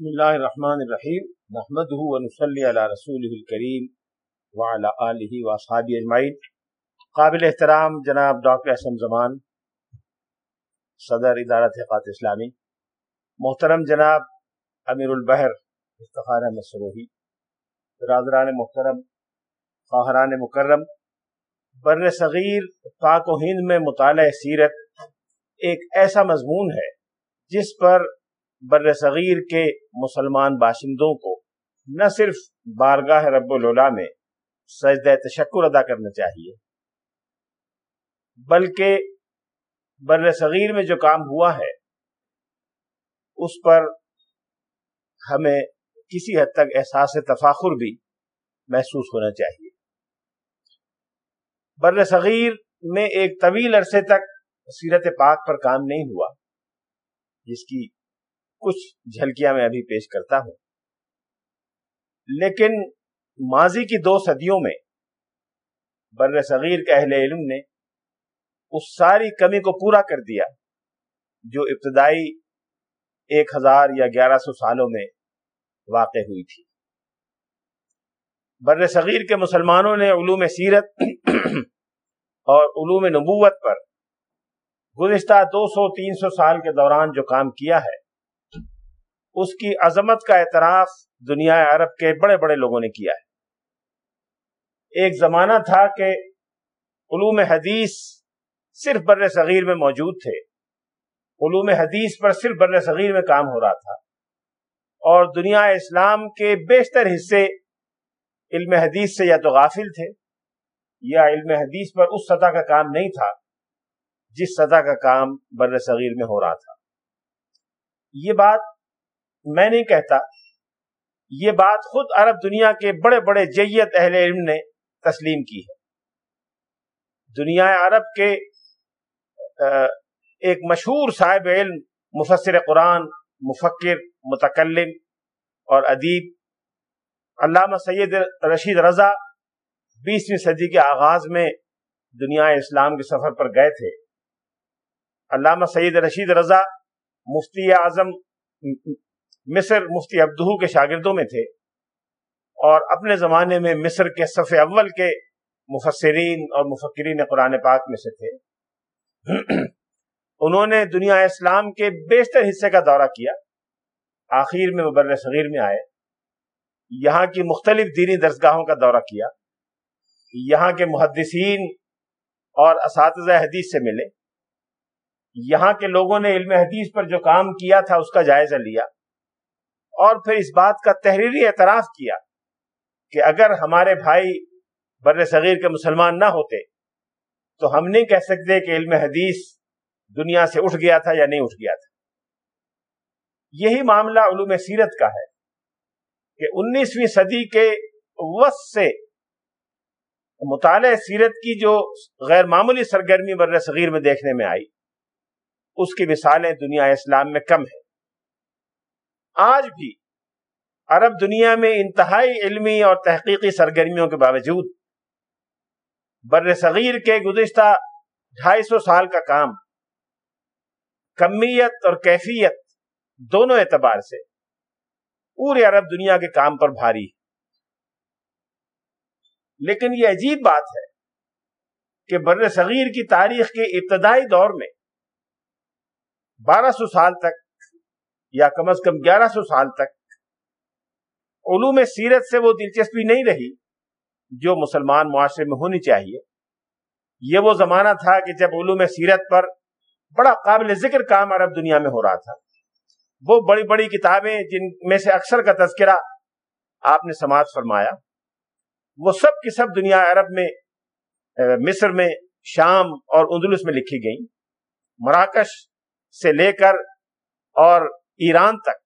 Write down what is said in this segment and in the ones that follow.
بسم اللہ الرحمن الرحیم۔ نحمده ونصلي على رسوله الكریم وعلى آلہ واصحابہ اجمعین۔ قابل احترام جناب ڈاکٹر احسن زمان، صدر ادارہ تحقیقات اسلامی۔ محترم جناب امیر البحر افتخار احمد سروہی برادران محترم خواہران مکرم۔ بر صغیر پاک و ہند میں مطالعہ سیرت ایک ایسا مضمون ہے جس پر بر صغیر کے مسلمان باشندوں کو نہ صرف بارگاہ رب العلا میں سجدہ تشکر ادا کرنا چاہیے، بلکہ بر صغیر میں جو کام ہوا ہے، اس پر ہمیں کسی حد تک احساس تفاخر بھی محسوس ہونا چاہیے۔ بر صغیر میں ایک طویل عرصے تک سیرت پاک پر کام نہیں ہوا، جس کی کچھ جھلکیاں میں ابھی پیش کرتا ہوں۔ لیکن ماضی کی دو صدیوں میں بر صغیر کا اہل علم نے اس ساری کمی کو پورا کر دیا جو ابتدائی ایک ہزار یا گیارہ سو سالوں میں واقع ہوئی تھی۔ بر صغیر کے مسلمانوں نے علوم سیرت اور علوم نبوت پر گزشتہ دو سو تین سو سال کے دوران جو کام کیا ہے اس کی عظمت کا اعتراف دنیا عرب کے بڑے بڑے لوگوں نے کیا ہے۔ ایک زمانہ تھا کہ علوم حدیث صرف بر صغیر میں موجود تھے۔ علوم حدیث پر صرف بر صغیر میں کام ہو رہا تھا۔ اور دنیا اسلام کے بیشتر حصے علم حدیث سے یا تو غافل تھے یا علم حدیث پر اس سطح کا کام نہیں تھا جس سطح کا کام بر صغیر میں ہو رہا تھا۔ یہ بات میں نہیں کہتا۔ یہ بات خود عرب دنیا کے بڑے بڑے جیت اہل علم نے تسلیم کی ہے۔ دنیا عرب کے ایک مشہور صاحب علم، مفسر قرآن، مفکر، متکلم اور ادیب، علامہ سید رشید رضا بیسویں صدی کے آغاز میں دنیا اسلام کے سفر پر گئے تھے۔ علامہ سید رشید رضا، مفتی اعظم مصر مفتی ابدہو کے شاگردوں میں تھے اور اپنے زمانے میں مصر کے صف اول کے مفسرین اور مفکرین قرآن پاک میں سے تھے۔ انہوں نے دنیا اسلام کے بیشتر حصے کا دورہ کیا۔ آخر میں وہ بر صغیر میں آئے۔ یہاں کی مختلف دینی درسگاہوں کا دورہ کیا۔ یہاں کے محدثین اور اساتذہ حدیث سے ملے۔ یہاں کے لوگوں نے علم حدیث پر جو کام کیا تھا اس کا جائزہ لیا۔ اور پھر اس بات کا تحریری اعتراف کیا کہ اگر ہمارے بھائی بر صغیر کے مسلمان نہ ہوتے، تو ہم نہیں کہہ سکتے کہ علم حدیث دنیا سے اٹھ گیا تھا یا نہیں اٹھ گیا تھا۔ یہی معاملہ علوم سیرت کا ہے کہ انیسویں صدی کے وس سے مطالعہ سیرت کی جو غیر معمولی سرگرمی بر صغیر میں دیکھنے میں آئی، اس کی مثالیں دنیا اسلام میں کم ہیں۔ آج بھی عرب دنیا میں انتہائی علمی اور تحقیقی سرگرمیوں کے باوجود بر صغیر کے گزشتہ ڈھائی سو سال کا کام، کمیت اور کیفیت دونوں اعتبار سے پورے عرب دنیا کے کام پر بھاری ہے۔ لیکن یہ عجیب بات ہے کہ بر صغیر کی تاریخ کے ابتدائی دور میں بارہ سو سال تک یا کم از کم گیارہ سو سال تک علوم سیرت سے وہ دلچسپی نہیں رہی جو مسلمان معاشرے میں ہونی چاہیے۔ یہ وہ زمانہ تھا کہ جب علوم سیرت پر بڑا قابل ذکر کام عرب دنیا میں ہو رہا تھا۔ وہ بڑی بڑی کتابیں جن میں سے اکثر کا تذکرہ آپ نے سماعت فرمایا، وہ سب کی سب دنیا عرب میں، مصر میں، شام اور اندلس میں لکھی گئیں۔ مراکش سے لے کر اور ایران تک،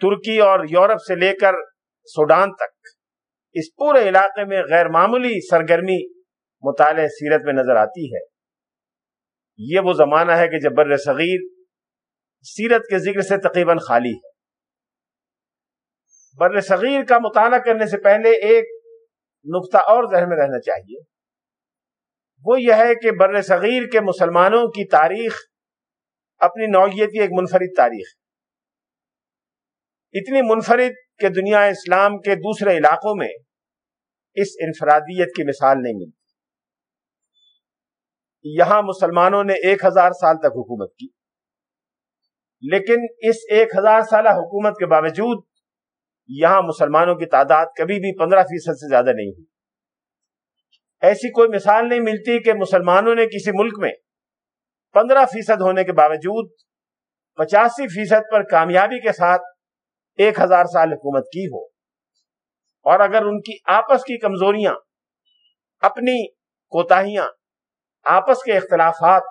ترکی اور یورپ سے لے کر سوڈان تک، اس پورے علاقے میں غیر معمولی سرگرمی مطالعہ سیرت میں نظر آتی ہے۔ یہ وہ زمانہ ہے کہ جب بر صغیر سیرت کے ذکر سے تقریباً خالی ہے۔ بر صغیر کا مطالعہ کرنے سے پہلے ایک نقطہ اور ذہن میں رہنا چاہیے۔ وہ یہ ہے کہ بر صغیر کے مسلمانوں کی تاریخ اپنی نوعیت کی ایک منفرد تاریخ۔ اتنی منفرد کہ دنیا اسلام کے دوسرے علاقوں میں اس انفرادیت کی مثال نہیں ملتی۔ یہاں مسلمانوں نے ایک ہزار سال تک حکومت کی۔ لیکن اس ایک ہزار سالہ حکومت کے باوجود یہاں مسلمانوں کی تعداد کبھی بھی پندرہ فیصد سے زیادہ نہیں ہوئی۔ ایسی کوئی مثال نہیں ملتی کہ مسلمانوں نے کسی ملک میں پندرہ فیصد ہونے کے باوجود پچاسی فیصد پر کامیابی کے ساتھ ایک ہزار سال حکومت کی ہو۔ اور اگر ان کی آپس کی کمزوریاں، اپنی کوتاہیاں، آپس کے اختلافات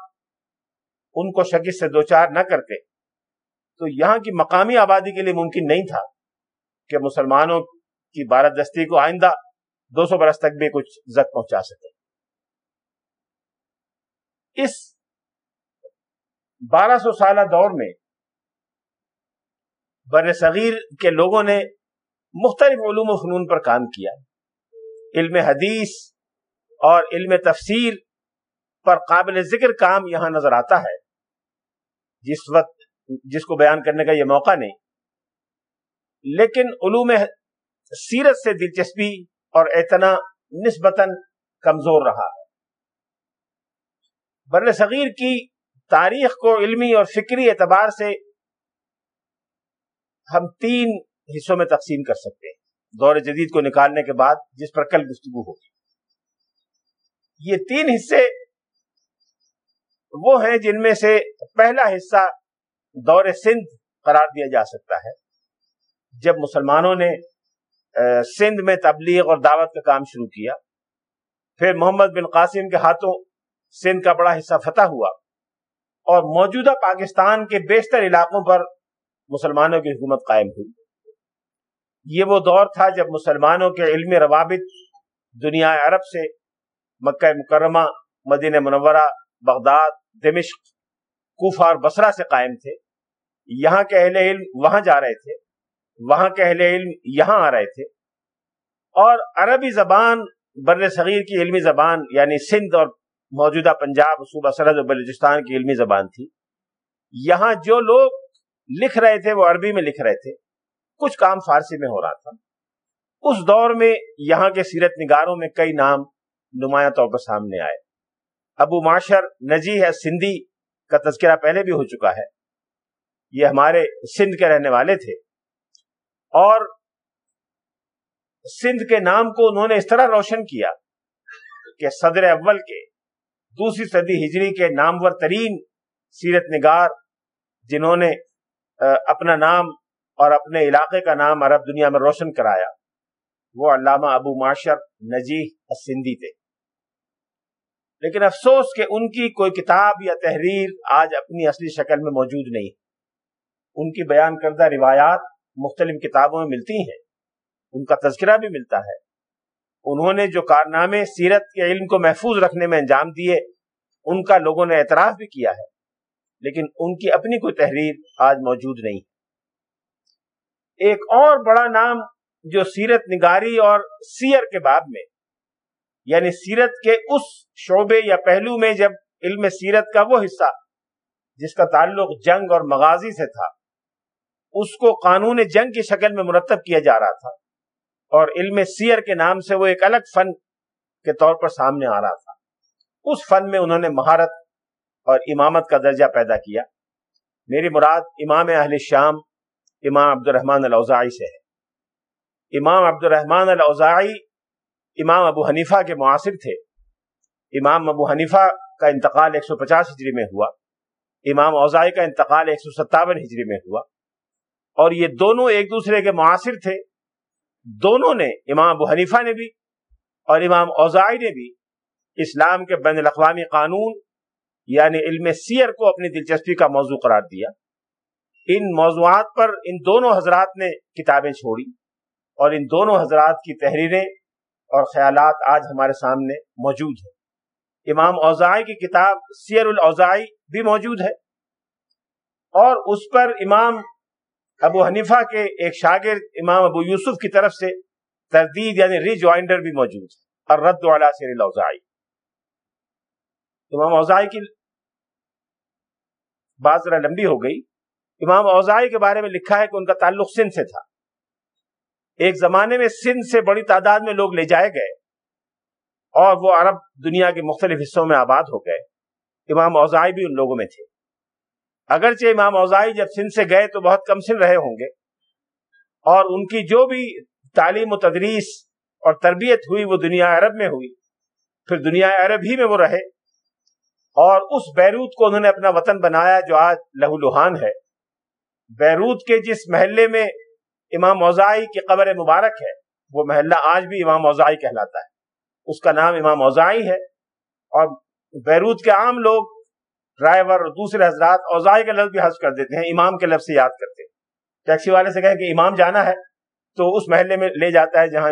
ان کو شکست سے دوچار نہ کرتے، تو یہاں کی مقامی آبادی کے لیے ممکن نہیں تھا کہ مسلمانوں کی بارہ دستی کو آئندہ دو سو برس تک بھی کچھ زد پہنچا سکے۔ اس بارہ سو سالہ دور میں بر صغیر کے لوگوں نے مختلف علوم و فنون پر کام کیا۔ علم حدیث اور علم تفسیر پر قابل ذکر کام یہاں نظر آتا ہے۔ جس وقت جس کو بیان کرنے کا یہ موقع نہیں۔ لیکن علوم سیرت سے دلچسپی اور اعتنا نسبتاً کمزور رہا۔ ہے بر صغیر کی تاریخ کو علمی اور فکری اعتبار سے ہم تین حصوں میں تقسیم کر سکتے ہیں۔ دور جدید کو نکالنے کے بعد جس پر کل گفتگو ہوگی۔ یہ تین حصے وہ ہیں جن میں سے پہلا حصہ دور سندھ قرار دیا جا سکتا ہے۔ جب مسلمانوں نے سندھ میں تبلیغ اور دعوت کا کام شروع کیا، پھر محمد بن قاسم کے ہاتھوں سندھ کا بڑا حصہ فتح ہوا۔ اور موجودہ پاکستان کے بیشتر علاقوں پر مسلمانوں کی حکومت قائم ہوئی۔ یہ وہ دور تھا جب مسلمانوں کے علمی روابط دنیا عرب سے مکہ مکرمہ، مدینہ منورہ، بغداد، دمشق، کوفہ اور بسرا سے قائم تھے۔ یہاں کے اہل علم وہاں جا رہے تھے، وہاں کے اہل علم یہاں آ رہے تھے۔ اور عربی زبان، بر صغیر کی علمی زبان یعنی سندھ اور موجودہ پنجاب صوبہ سرحد و بلوچستان کی علمی زبان تھی۔ یہاں جو لوگ لکھ رہے تھے وہ عربی میں لکھ رہے تھے۔ کچھ کام فارسی میں ہو رہا تھا۔ اس دور میں یہاں کے سیرت نگاروں میں کئی نام نمایاں طور پر سامنے آئے۔ ابو معاشر نجی ہے، سندھی کا تذکرہ پہلے بھی ہو چکا ہے۔ یہ ہمارے سندھ کے رہنے والے تھے۔ اور سندھ کے نام کو انہوں نے اس طرح روشن کیا کہ صدر اول کے دوسری صدی ہجری کے نامور ترین سیرت نگار جنہوں نے اپنا نام اور اپنے علاقے کا نام عرب دنیا میں روشن کرایا، وہ علامہ ابو معاشر نجیح سندھی تھے۔ لیکن افسوس کہ ان کی کوئی کتاب یا تحریر آج اپنی اصلی شکل میں موجود نہیں۔ ان کی بیان کردہ روایات مختلف کتابوں میں ملتی ہیں، ان کا تذکرہ بھی ملتا ہے۔ انہوں نے جو کارنامے سیرت کے علم کو محفوظ رکھنے میں انجام دیے، ان کا لوگوں نے اعتراف بھی کیا ہے، لیکن ان کی اپنی کوئی تحریر آج موجود نہیں۔ ایک اور بڑا نام جو سیرت نگاری اور سیر کے باب میں یعنی سیرت کے اس شعبے یا پہلو میں جب علم سیرت کا وہ حصہ، جس کا تعلق جنگ اور مغازی سے تھا، اس کو قانون جنگ کی شکل میں مرتب کیا جا رہا تھا۔ اور علم سیر کے نام سے وہ ایک الگ فن کے طور پر سامنے آ رہا تھا۔ اس فن میں انہوں نے مہارت اور امامت کا درجہ پیدا کیا۔ میری مراد امام اہل شام، امام عبد الرحمن الاوزاعی سے ہے۔ امام عبد الرحمن الاوزاعی امام ابو حنیفہ کے معاصر تھے۔ امام ابو حنیفہ کا انتقال ایک سو پچاس ہجری میں ہوا۔ امام اوزائی کا انتقال ایک سو ستاون ہجری میں ہوا۔ اور یہ دونوں ایک دوسرے کے معاصر تھے۔ دونوں نے، امام ابو حنیفہ نے بھی اور امام اوزائی نے بھی اسلام کے بین الاقوامی قانون یعنی علم سیر کو اپنی دلچسپی کا موضوع قرار دیا۔ ان موضوعات پر ان دونوں حضرات نے کتابیں چھوڑی اور ان دونوں حضرات کی تحریریں اور خیالات آج ہمارے سامنے موجود ہیں۔ امام اوزائی کی کتاب سیر الاوزائی بھی موجود ہے اور اس پر امام ابو حنیفہ کے ایک شاگرد امام ابو یوسف کی طرف سے تردید یعنی ری جوائنڈر بھی موجود ہے اور رد والا سیر الاوزائی امام اوزائی کی بات ذرا لمبی ہو گئی۔ امام اوزائی کے بارے میں لکھا ہے کہ ان کا تعلق سندھ سے تھا۔ ایک زمانے میں سندھ سے بڑی تعداد میں لوگ لے جائے گئے اور وہ عرب دنیا کے مختلف حصوں میں آباد ہو گئے۔ امام اوزائی بھی ان لوگوں میں تھے۔ اگرچہ امام اوزائی جب سندھ سے گئے تو بہت کم سن رہے ہوں گے، اور ان کی جو بھی تعلیم و تدریس اور تربیت ہوئی وہ دنیا عرب میں ہوئی۔ پھر دنیا عرب ہی میں وہ رہے۔ اور اس بیروت کو انہوں نے اپنا وطن بنایا جو آج لہو لوہان ہے۔ بیروت کے جس محلے میں امام موزائی کی قبر مبارک ہے، وہ محلہ آج بھی امام موزائی کہلاتا ہے۔ اس کا نام امام موزائی ہے۔ اور بیروت کے عام لوگ ڈرائیور اور دوسرے حضرات اوزائی کا لفظ بھی حض کر دیتے ہیں، امام کے لفظ سے یاد کرتے ہیں۔ ٹیکسی والے سے کہیں کہ امام جانا ہے تو اس محلے میں لے جاتا ہے جہاں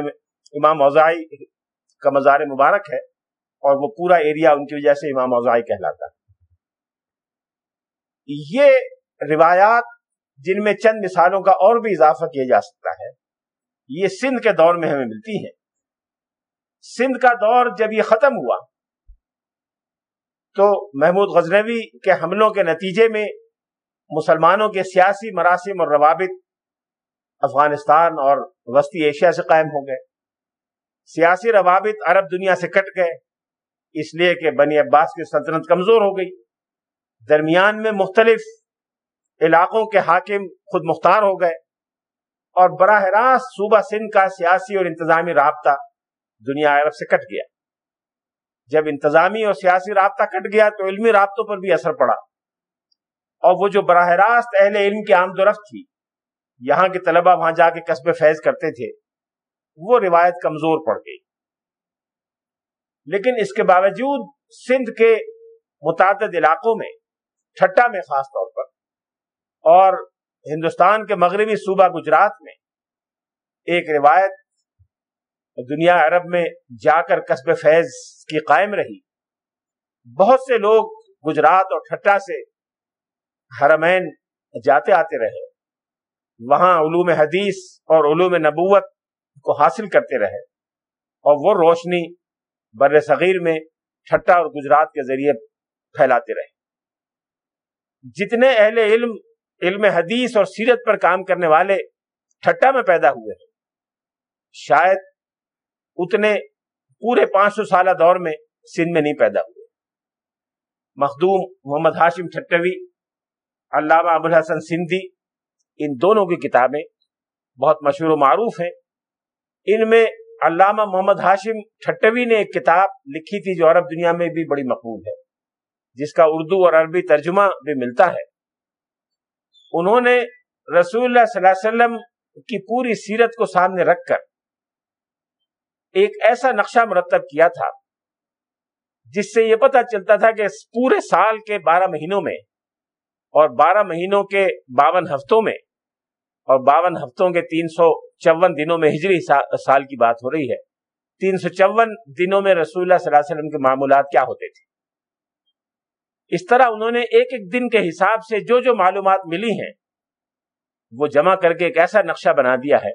امام اوزائی کا مزار مبارک ہے اور وہ پورا ایریا ان کی وجہ سے امام اوزائی کہلاتا ہے۔ یہ روایات جن میں چند مثالوں کا اور بھی اضافہ کیا جا سکتا ہے، یہ سندھ کے دور میں ہمیں ملتی ہے سندھ کا دور جب یہ ختم ہوا تو محمود غزنوی کے حملوں کے نتیجے میں مسلمانوں کے سیاسی مراسم اور روابط افغانستان اور وسطی ایشیا سے قائم ہو گئے۔ سیاسی روابط عرب دنیا سے کٹ گئے، اس لیے کہ بنی عباس کی سلطنت کمزور ہو گئی۔ درمیان میں مختلف علاقوں کے حاکم خود مختار ہو گئے اور براہ راست صوبہ سندھ کا سیاسی اور انتظامی رابطہ دنیا عرب سے کٹ گیا۔ جب انتظامی اور سیاسی رابطہ کٹ گیا تو علمی رابطوں پر بھی اثر پڑا۔ اور وہ جو براہ راست اہل علم کی آمد و رفت تھی، یہاں کے طلبہ وہاں جا کے قصب فیض کرتے تھے، وہ روایت کمزور پڑ گئی۔ لیکن اس کے باوجود سندھ کے متعدد علاقوں میں ٹھٹا میں خاص طور پر، اور ہندوستان کے مغربی صوبہ گجرات میں، ایک روایت دنیا عرب میں جا کر قصب فیض کی قائم رہی۔ بہت سے لوگ گجرات اور ٹھٹا سے حرمین جاتے آتے رہے۔ وہاں علوم حدیث اور علوم نبوت کو حاصل کرتے رہے۔ اور وہ روشنی بر صغیر میں ٹھٹا اور گجرات کے ذریعے پھیلاتے رہے۔ جتنے اہل علم علم حدیث اور سیرت پر کام کرنے والے ٹھٹا میں پیدا ہوئے ہیں، شاید اتنے پورے پانچ سو سالہ دور میں سندھ میں نہیں پیدا ہوئے۔ مخدوم محمد ہاشم ٹھٹوی علامہ ابو الحسن سندھی، ان دونوں کی کتابیں بہت مشہور و معروف ہیں۔ ان میں علامہ محمد ہاشم ٹھٹوی نے ایک کتاب لکھی تھی جو عرب دنیا میں بھی بڑی مقبول ہے، جس کا اردو اور عربی ترجمہ بھی ملتا ہے۔ انہوں نے رسول اللہ صلی اللہ علیہ وسلم کی پوری سیرت کو سامنے رکھ کر ایک ایسا نقشہ مرتب کیا تھا، جس سے یہ پتہ چلتا تھا کہ پورے سال کے بارہ مہینوں میں اور بارہ مہینوں کے باون ہفتوں میں اور باون ہفتوں کے تین سو چون دنوں میں ہجری سال کی بات ہو رہی ہے۔ تین سو چون دنوں میں رسول اللہ صلی اللہ علیہ وسلم کے معمولات کیا ہوتے تھے؟ اس طرح انہوں نے ایک ایک دن کے حساب سے جو جو معلومات ملی ہیں، وہ جمع کر کے ایک ایسا نقشہ بنا دیا ہے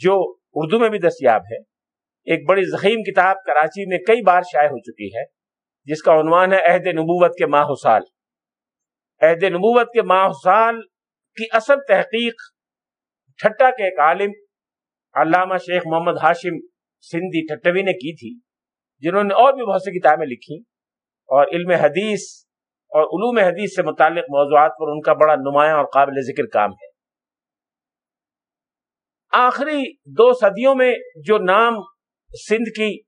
جو اردو میں بھی دستیاب ہے۔ ایک بڑی زخیم کتاب کراچی میں کئی بار شائع ہو چکی ہے، جس کا عنوان ہے عہد نبوت کے ماہ سال۔ عہد نبوت کے ماہ سال کی اصل تحقیق ٹھٹا کے ایک عالم علامہ شیخ محمد ہاشم سندھی ٹھٹوی نے کی تھی، جنہوں نے اور بھی بہت سی کتابیں لکھی اور علم حدیث اور علوم حدیث سے متعلق موضوعات پر ان کا بڑا نمایاں اور قابل ذکر کام ہے۔ آخری دو صدیوں میں جو نام سندھ کی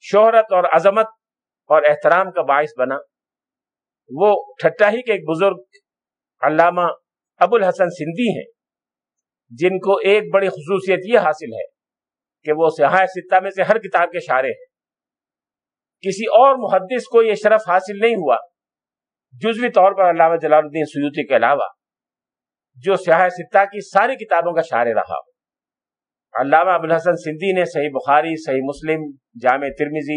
شہرت اور عظمت اور احترام کا باعث بنا، وہ ٹھٹا ہی کے ایک بزرگ علامہ ابو الحسن سندھی ہیں، جن کو ایک بڑی خصوصیت یہ حاصل ہے کہ وہ سیاح ستہ میں سے ہر کتاب کے شارے ہیں۔ کسی اور محدث کو یہ شرف حاصل نہیں ہوا، جزوی طور پر علامہ جلال الدین سیوتی کے علاوہ، جو سیاح ستہ کی ساری کتابوں کا شارے رہا۔ ہو علامہ ابوالحسن سندھی نے صحیح بخاری، صحیح مسلم، جامع ترمیزی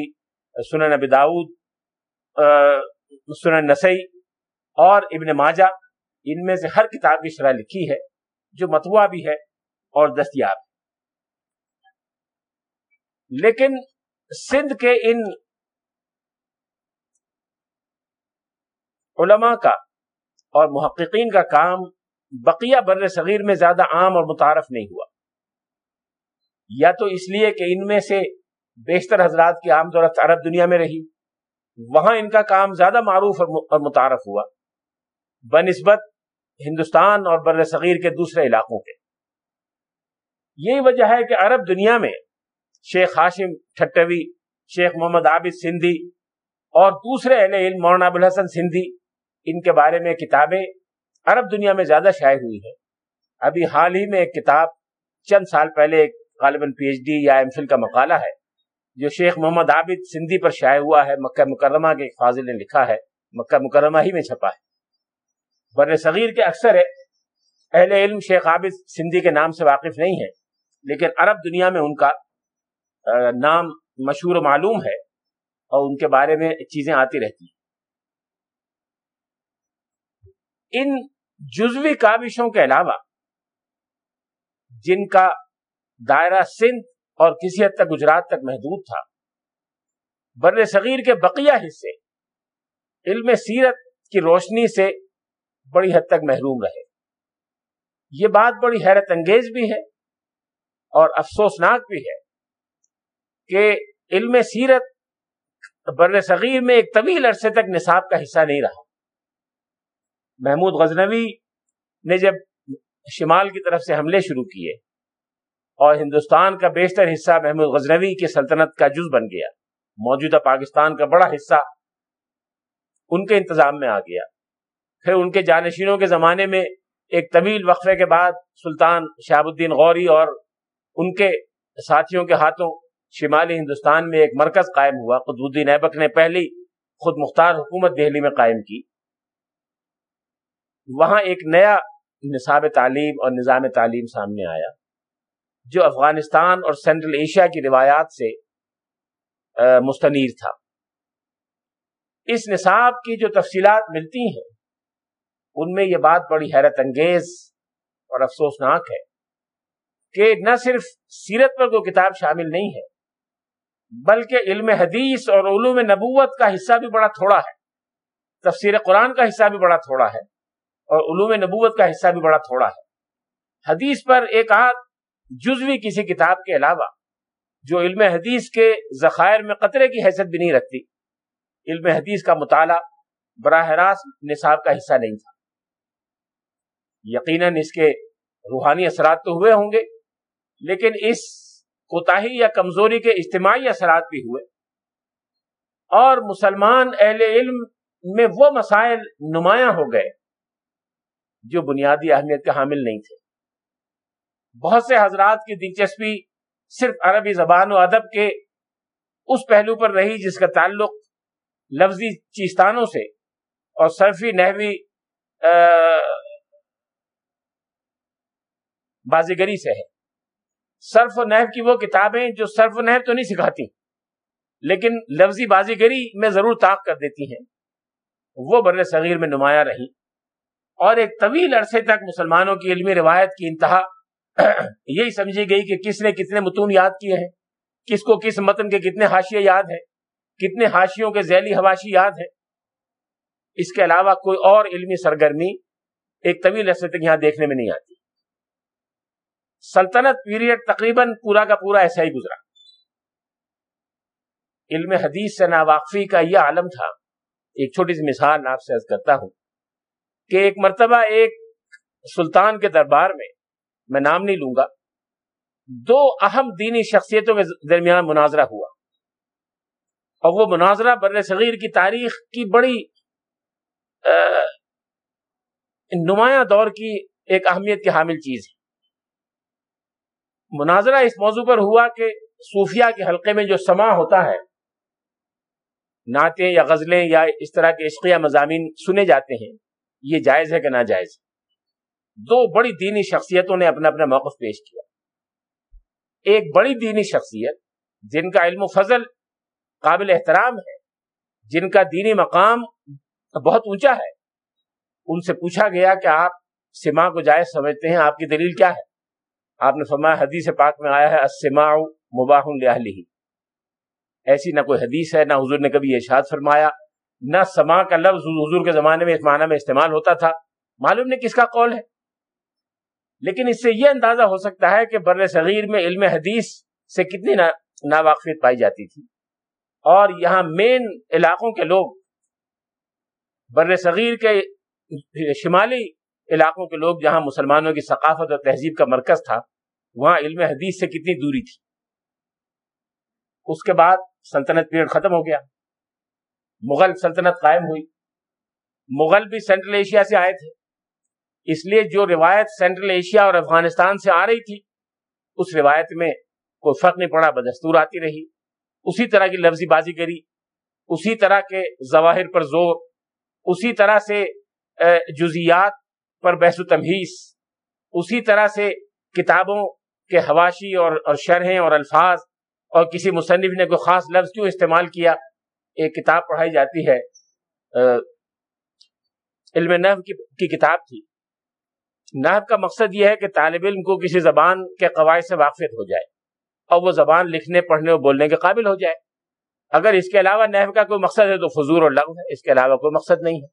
سنن ابی داود سنن نسائی اور ابن ماجہ، ان میں سے ہر کتاب کی شرح لکھی ہے، جو متوا بھی ہے اور دستیاب لیکن سندھ کے ان علماء کا اور محققین کا کام بقیہ بر صغیر میں زیادہ عام اور متعارف نہیں ہوا۔ یا تو اس لیے کہ ان میں سے بیشتر حضرات کی عام دولت عرب دنیا میں رہی، وہاں ان کا کام زیادہ معروف اور متعارف ہوا۔ بنسبت ہندوستان اور بر صغیر کے دوسرے علاقوں کے۔ یہی وجہ ہے کہ عرب دنیا میں شیخ ہاشم ٹھٹوی، شیخ محمد عابد سندھی اور دوسرے اہل علم مولانا ابوالحسن سندھی، ان کے بارے میں کتابیں عرب دنیا میں زیادہ شائع ہوئی ہیں۔ ابھی حال ہی میں ایک کتاب چند سال پہلے ایک غالباً پی ایچ ڈی یا ایم فل کا مقالہ ہے، جو شیخ محمد عابد سندھی پر شائع ہوا ہے، مکہ مکرمہ کے فاضل نے لکھا ہے، مکہ مکرمہ ہی میں چھپا ہے۔ بر صغیر کے اکثر اہل علم شیخ عابد سندھی کے نام سے واقف نہیں ہے لیکن عرب دنیا میں ان کا نام مشہور و معلوم ہے اور ان کے بارے میں چیزیں آتی رہتی ہیں۔ ان جزوی کابشوں کے علاوہ، جن کا دائرہ سندھ اور کسی حد تک گجرات تک محدود تھا۔ بر صغیر کے بقیہ حصے علم سیرت کی روشنی سے بڑی حد تک محروم رہے۔ یہ بات بڑی حیرت انگیز بھی ہے اور افسوسناک بھی ہے کہ علم سیرت بر صغیر میں ایک طویل عرصے تک نصاب کا حصہ نہیں رہا۔ محمود غزنوی نے جب شمال کی طرف سے حملے شروع کیے اور ہندوستان کا بیشتر حصہ محمود غزنوی کی سلطنت کا جز بن گیا۔ موجودہ پاکستان کا بڑا حصہ ان کے انتظام میں آ گیا۔ پھر ان کے جانشینوں کے زمانے میں ایک طویل وقفے کے بعد سلطان شہاب الدین غوری اور ان کے ساتھیوں کے ہاتھوں شمالی ہندوستان میں ایک مرکز قائم ہوا۔ قطب الدین ایبک نے پہلی خود مختار حکومت دہلی میں قائم کی۔ وہاں ایک نیا نصاب تعلیم اور نظام تعلیم سامنے آیا۔ جو افغانستان اور سینٹرل ایشیا کی روایات سے مستنیر تھا۔ اس نصاب کی جو تفصیلات ملتی ہیں، ان میں یہ بات بڑی حیرت انگیز اور افسوسناک ہے کہ نہ صرف سیرت پر کوئی کتاب شامل نہیں ہے، بلکہ علم حدیث اور علوم نبوت کا حصہ بھی بڑا تھوڑا ہے، تفسیر قرآن کا حصہ بھی بڑا تھوڑا ہے اور علوم نبوت کا حصہ بھی بڑا تھوڑا ہے۔ حدیث پر ایک آدھ جزوی کسی کتاب کے علاوہ جو علم حدیث کے ذخائر میں قطرے کی حیثیت بھی نہیں رکھتی، علم حدیث کا مطالعہ براہ راست نصاب کا حصہ نہیں تھا۔ یقیناً اس کے روحانی اثرات تو ہوئے ہوں گے، لیکن اس کوتاہی یا کمزوری کے اجتماعی اثرات بھی ہوئے۔ اور مسلمان اہل علم میں وہ مسائل نمایاں ہو گئے جو بنیادی اہمیت کے حامل نہیں تھے۔ بہت سے حضرات کی دلچسپی صرف عربی زبان و ادب کے اس پہلو پر رہی جس کا تعلق لفظی چیستانوں سے اور صرفی نحوی بازیگری سے ہے۔ صرف و نحو کی وہ کتابیں جو صرف و نحو تو نہیں سکھاتی، لیکن لفظی بازیگری میں ضرور طاق کر دیتی ہیں۔ وہ بر صغیر میں نمایاں رہی اور ایک طویل عرصے تک مسلمانوں کی علمی روایت کی انتہا یہی سمجھی گئی کہ کس نے کتنے متون یاد کیے ہیں، کس کو کس متن کے کتنے حاشیے یاد ہیں، کتنے حاشیوں کے ذیلی حواشی یاد ہیں۔ اس کے علاوہ کوئی اور علمی سرگرمی ایک طویل عرصے تک یہاں دیکھنے میں نہیں آتی۔ سلطنت پیریڈ تقریباً پورا کا پورا ایسا ہی گزرا۔ علم حدیث سے ناواقفی کا یہ عالم تھا۔ ایک چھوٹی سی مثال آپ سے عرض کرتا ہوں کہ ایک مرتبہ ایک سلطان کے دربار میں میں نام نہیں لوں گا، دو اہم دینی شخصیتوں کے درمیان مناظرہ ہوا۔ اور وہ مناظرہ بر صغیر کی تاریخ کی بڑی نمایاں دور کی ایک اہمیت کی حامل چیز ہے۔ مناظرہ اس موضوع پر ہوا کہ صوفیہ کے حلقے میں جو سما ہوتا ہے، نعتیں یا غزلیں یا اس طرح کے عشقیہ مضامین سنے جاتے ہیں، یہ جائز ہے کہ ناجائز۔ دو بڑی دینی شخصیتوں نے اپنا اپنا موقف پیش کیا ایک بڑی دینی شخصیت جن کا علم و فضل قابل احترام ہے، جن کا دینی مقام بہت اونچا ہے۔ ان سے پوچھا گیا کہ آپ سما کو جائز سمجھتے ہیں، آپ کی دلیل کیا ہے؟ آپ نے فرمایا، حدیث پاک میں آیا ہے، السماع مباح ایسی نہ کوئی حدیث ہے، نہ حضور نے کبھی ارشاد فرمایا، نہ سما کا لفظ حضور کے زمانے میں اس معنی میں استعمال ہوتا تھا۔ معلوم نہیں کس کا قول ہے۔ لیکن اس سے یہ اندازہ ہو سکتا ہے کہ بر صغیر میں علم حدیث سے کتنی ناواقفیت پائی جاتی تھی۔ اور یہاں مین علاقوں کے لوگ، بر صغیر کے شمالی علاقوں کے لوگ جہاں مسلمانوں کی ثقافت اور تہذیب کا مرکز تھا، وہاں علم حدیث سے کتنی دوری تھی۔ اس کے بعد سلطنت پیریڈ ختم ہو گیا۔ مغل سلطنت قائم ہوئی۔ مغل بھی سینٹرل ایشیا سے آئے تھے۔ اس لیے جو روایت سینٹرل ایشیا اور افغانستان سے آ رہی تھی، اس روایت میں کوئی فرق نہیں پڑا، بدستور آتی رہی۔ اسی طرح کی لفظی بازی کری، اسی طرح کے ظواہر پر زور، اسی طرح سے جزیات پر بحث و تمہیس اسی طرح سے کتابوں کے حواشی اور اور شرحیں اور الفاظ اور کسی مصنف نے کوئی خاص لفظ کیوں استعمال کیا؟ ایک کتاب پڑھائی جاتی ہے علم نحو کی کتاب تھی۔ نحو کا مقصد یہ ہے کہ طالب علم کو کسی زبان کے قواعد سے واقفیت ہو جائے اور وہ زبان لکھنے، پڑھنے اور بولنے کے قابل ہو جائے۔ اگر اس کے علاوہ نحو کا کوئی مقصد ہے تو فضور اور لغو ہے، اس کے علاوہ کوئی مقصد نہیں ہے۔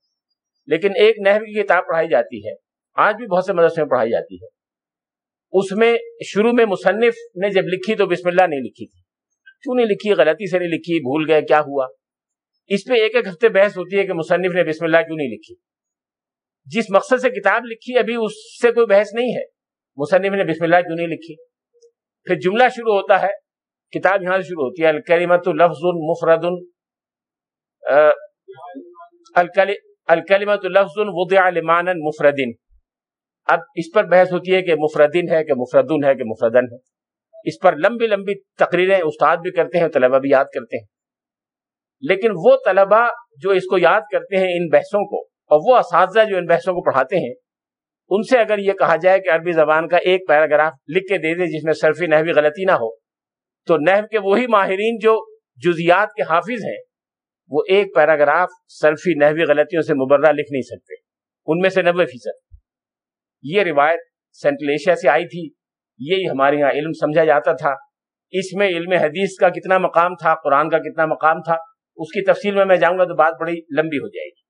لیکن ایک نحو کی کتاب پڑھائی جاتی ہے، آج بھی بہت سے مدرسے میں پڑھائی جاتی ہے۔ اس میں شروع میں مصنف نے جب لکھی تو بسم اللہ نہیں لکھی تھی۔ کیوں نہیں لکھی؟ غلطی سے نہیں لکھی، بھول گئے، کیا ہوا؟ اس پہ ایک ایک ہفتے بحث ہوتی ہے کہ مصنف نے بسم اللہ کیوں نہیں لکھی؟ جس مقصد سے کتاب لکھی ابھی اس سے کوئی بحث نہیں ہے۔ مصنف نے بسم اللہ کیوں نہیں لکھی؟ پھر جملہ شروع ہوتا ہے، کتاب یہاں سے شروع ہوتی ہے الکلیمت لفظ مفرد الکلیمت لفظ وضع لمانا مفردن اب اس پر بحث ہوتی ہے کہ مفردن ہے، کہ مفردن ہے، کہ مفردن ہے۔ اس پر لمبی لمبی تقریریں استاد بھی کرتے ہیں، طلبہ بھی یاد کرتے ہیں۔ لیکن وہ طلبہ جو اس کو یاد کرتے ہیں ان بحثوں کو اور وہ اساتذہ جو ان بحثوں کو پڑھاتے ہیں، ان سے اگر یہ کہا جائے کہ عربی زبان کا ایک پیراگراف لکھ کے دے دے جس میں صرفی نحوی غلطی نہ ہو، تو نحو کے وہی ماہرین جو جزیات کے حافظ ہیں، وہ ایک پیراگراف صرفی نحوی غلطیوں سے مبرہ لکھ نہیں سکتے۔ ان میں سے نوے فیصد۔ یہ روایت سینٹرل ایشیا سے آئی تھی، یہی ہمارے یہاں علم سمجھا جاتا تھا۔ اس میں علم حدیث کا کتنا مقام تھا، قرآن کا کتنا مقام تھا، اس کی تفصیل میں میں جاؤں گا تو بات بڑی لمبی ہو جائے گی۔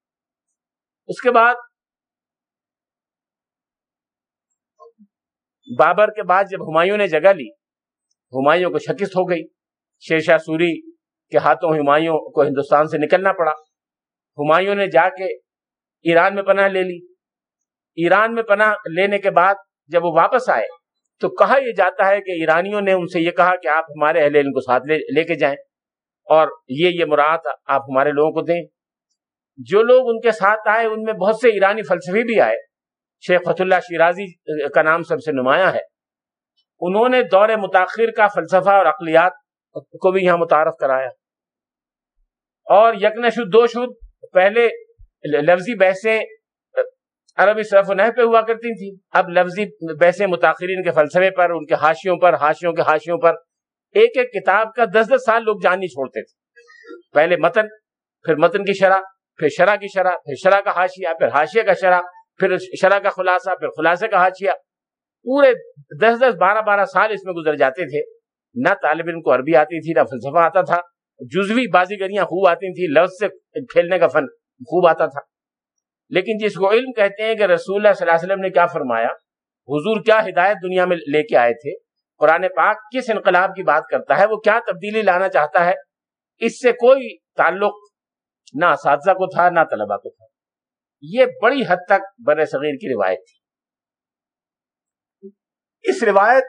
اس کے بعد بابر کے بعد جب ہمایوں نے جگہ لی، ہمایوں کو شکست ہو گئی۔ شیر شاہ سوری کے ہاتھوں ہمایوں کو ہندوستان سے نکلنا پڑا۔ ہمایوں نے جا کے ایران میں پناہ لے لی۔ ایران میں پناہ لینے کے بعد جب وہ واپس آئے، تو کہا یہ جاتا ہے کہ ایرانیوں نے ان سے یہ کہا کہ آپ ہمارے اہل علم کو ساتھ لے لے کے جائیں اور یہ یہ مراد آپ ہمارے لوگوں کو دیں۔ جو لوگ ان کے ساتھ آئے، ان میں بہت سے ایرانی فلسفی بھی آئے۔ شیخ فت اللہ شیرازی کا نام سب سے نمایاں ہے۔ انہوں نے دور متاخر کا فلسفہ اور اقلیات کو بھی یہاں متعارف کرایا۔ اور یکن شد دو شد پہلے لفظی بحثیں عربی صرف و نح پہ ہوا کرتی تھیں۔ اب لفظی بحثیں متاثرین کے فلسفے پر، ان کے حاشیوں پر، حاشیوں کے حاشیوں پر ایک ایک کتاب کا دس دس سال لوگ جان نہیں چھوڑتے تھے۔ پہلے متن، پھر متن کی شرح پھر شرح کی شرح پھر شرح کا حاشیہ، پھر حاشیہ کا شرح پھر شرح کا خلاصہ، پھر خلاصے کا حاشیہ۔ پورے دس دس بارہ بارہ سال اس میں گزر جاتے تھے۔ نہ طالب علم کو عربی آتی تھی، نہ فلسفہ آتا تھا۔ جزوی بازیگریاں خوب آتی تھیں، لفظ سے کھیلنے کا فن خوب آتا تھا۔ لیکن جس کو علم کہتے ہیں کہ رسول اللہ صلی اللہ علیہ وسلم نے کیا فرمایا، حضور کیا ہدایت دنیا میں لے کے آئے تھے؟ قرآن پاک کس انقلاب کی بات کرتا ہے؟ وہ کیا تبدیلی لانا چاہتا ہے؟ اس سے کوئی تعلق نہ اساتذہ کو تھا، نہ طلبا کو تھا۔ یہ بڑی حد تک بر صغیر کی روایت تھی۔ اس روایت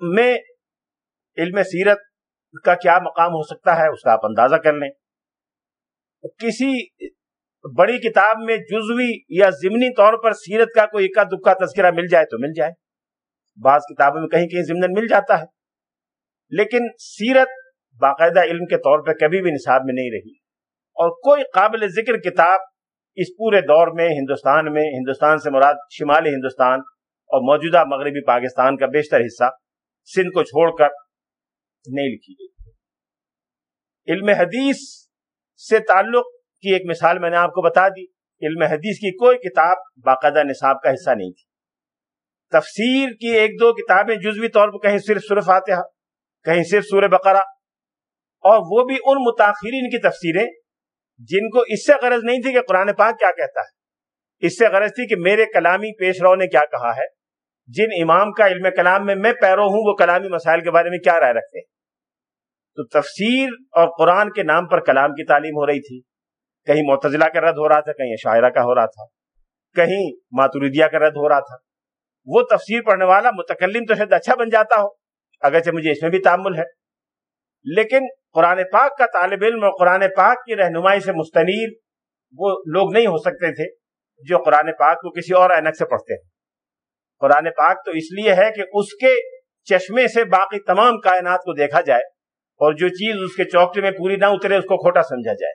میں علم سیرت کا کیا مقام ہو سکتا ہے، اس کا آپ اندازہ کر لیں۔ کسی بڑی کتاب میں جزوی یا ضمنی طور پر سیرت کا کوئی اکا دکا تذکرہ مل جائے تو مل جائے۔ بعض کتابوں میں کہیں کہیں ضمن مل جاتا ہے۔ لیکن سیرت باقاعدہ علم کے طور پہ کبھی بھی نصاب میں نہیں رہی۔ اور کوئی قابل ذکر کتاب اس پورے دور میں ہندوستان میں، ہندوستان سے مراد شمالی ہندوستان اور موجودہ مغربی پاکستان کا بیشتر حصہ سندھ کو چھوڑ کر نہیں لکھی گئی۔ علم حدیث سے تعلق کی ایک مثال میں نے آپ کو بتا دی۔ علم حدیث کی کوئی کتاب باقاعدہ نصاب کا حصہ نہیں تھی۔ تفسیر کی ایک دو کتابیں جزوی طور پر کہیں صرف سور فاتحہ، کہیں صرف سور بقرہ اور وہ بھی ان متاثرین کی تفسیریں جن کو اس سے غرض نہیں تھی کہ قرآن پاک کیا کہتا ہے۔ اس سے غرض تھی کہ میرے کلامی پیش رو نے کیا کہا ہے۔ جن امام کا علم کلام میں میں پیرو ہوں، وہ کلامی مسائل کے بارے میں کیا رائے رکھتے ہیں؟ تو تفسیر اور قرآن کے نام پر کلام کی تعلیم ہو رہی تھی۔ کہیں معتزلہ کا رد ہو رہا تھا، کہیں شاعرہ کا ہو رہا تھا۔ کہیں ماتوریدیا کا رد ہو رہا تھا۔ وہ تفسیر پڑھنے والا متکلم تو شاید اچھا بن جاتا ہو، اگرچہ مجھے اس میں بھی تعمل ہے۔ لیکن قرآن پاک کا طالب علم اور قرآن پاک کی رہنمائی سے مستنیر وہ لوگ نہیں ہو سکتے تھے جو قرآن پاک کو کسی اور اینک سے پڑھتے ہیں۔ قرآن پاک تو اس لیے ہے کہ اس کے چشمے سے باقی تمام کائنات کو دیکھا جائے اور جو چیز اس کے چوکٹے میں پوری نہ اترے اس کو کھوٹا سمجھا جائے۔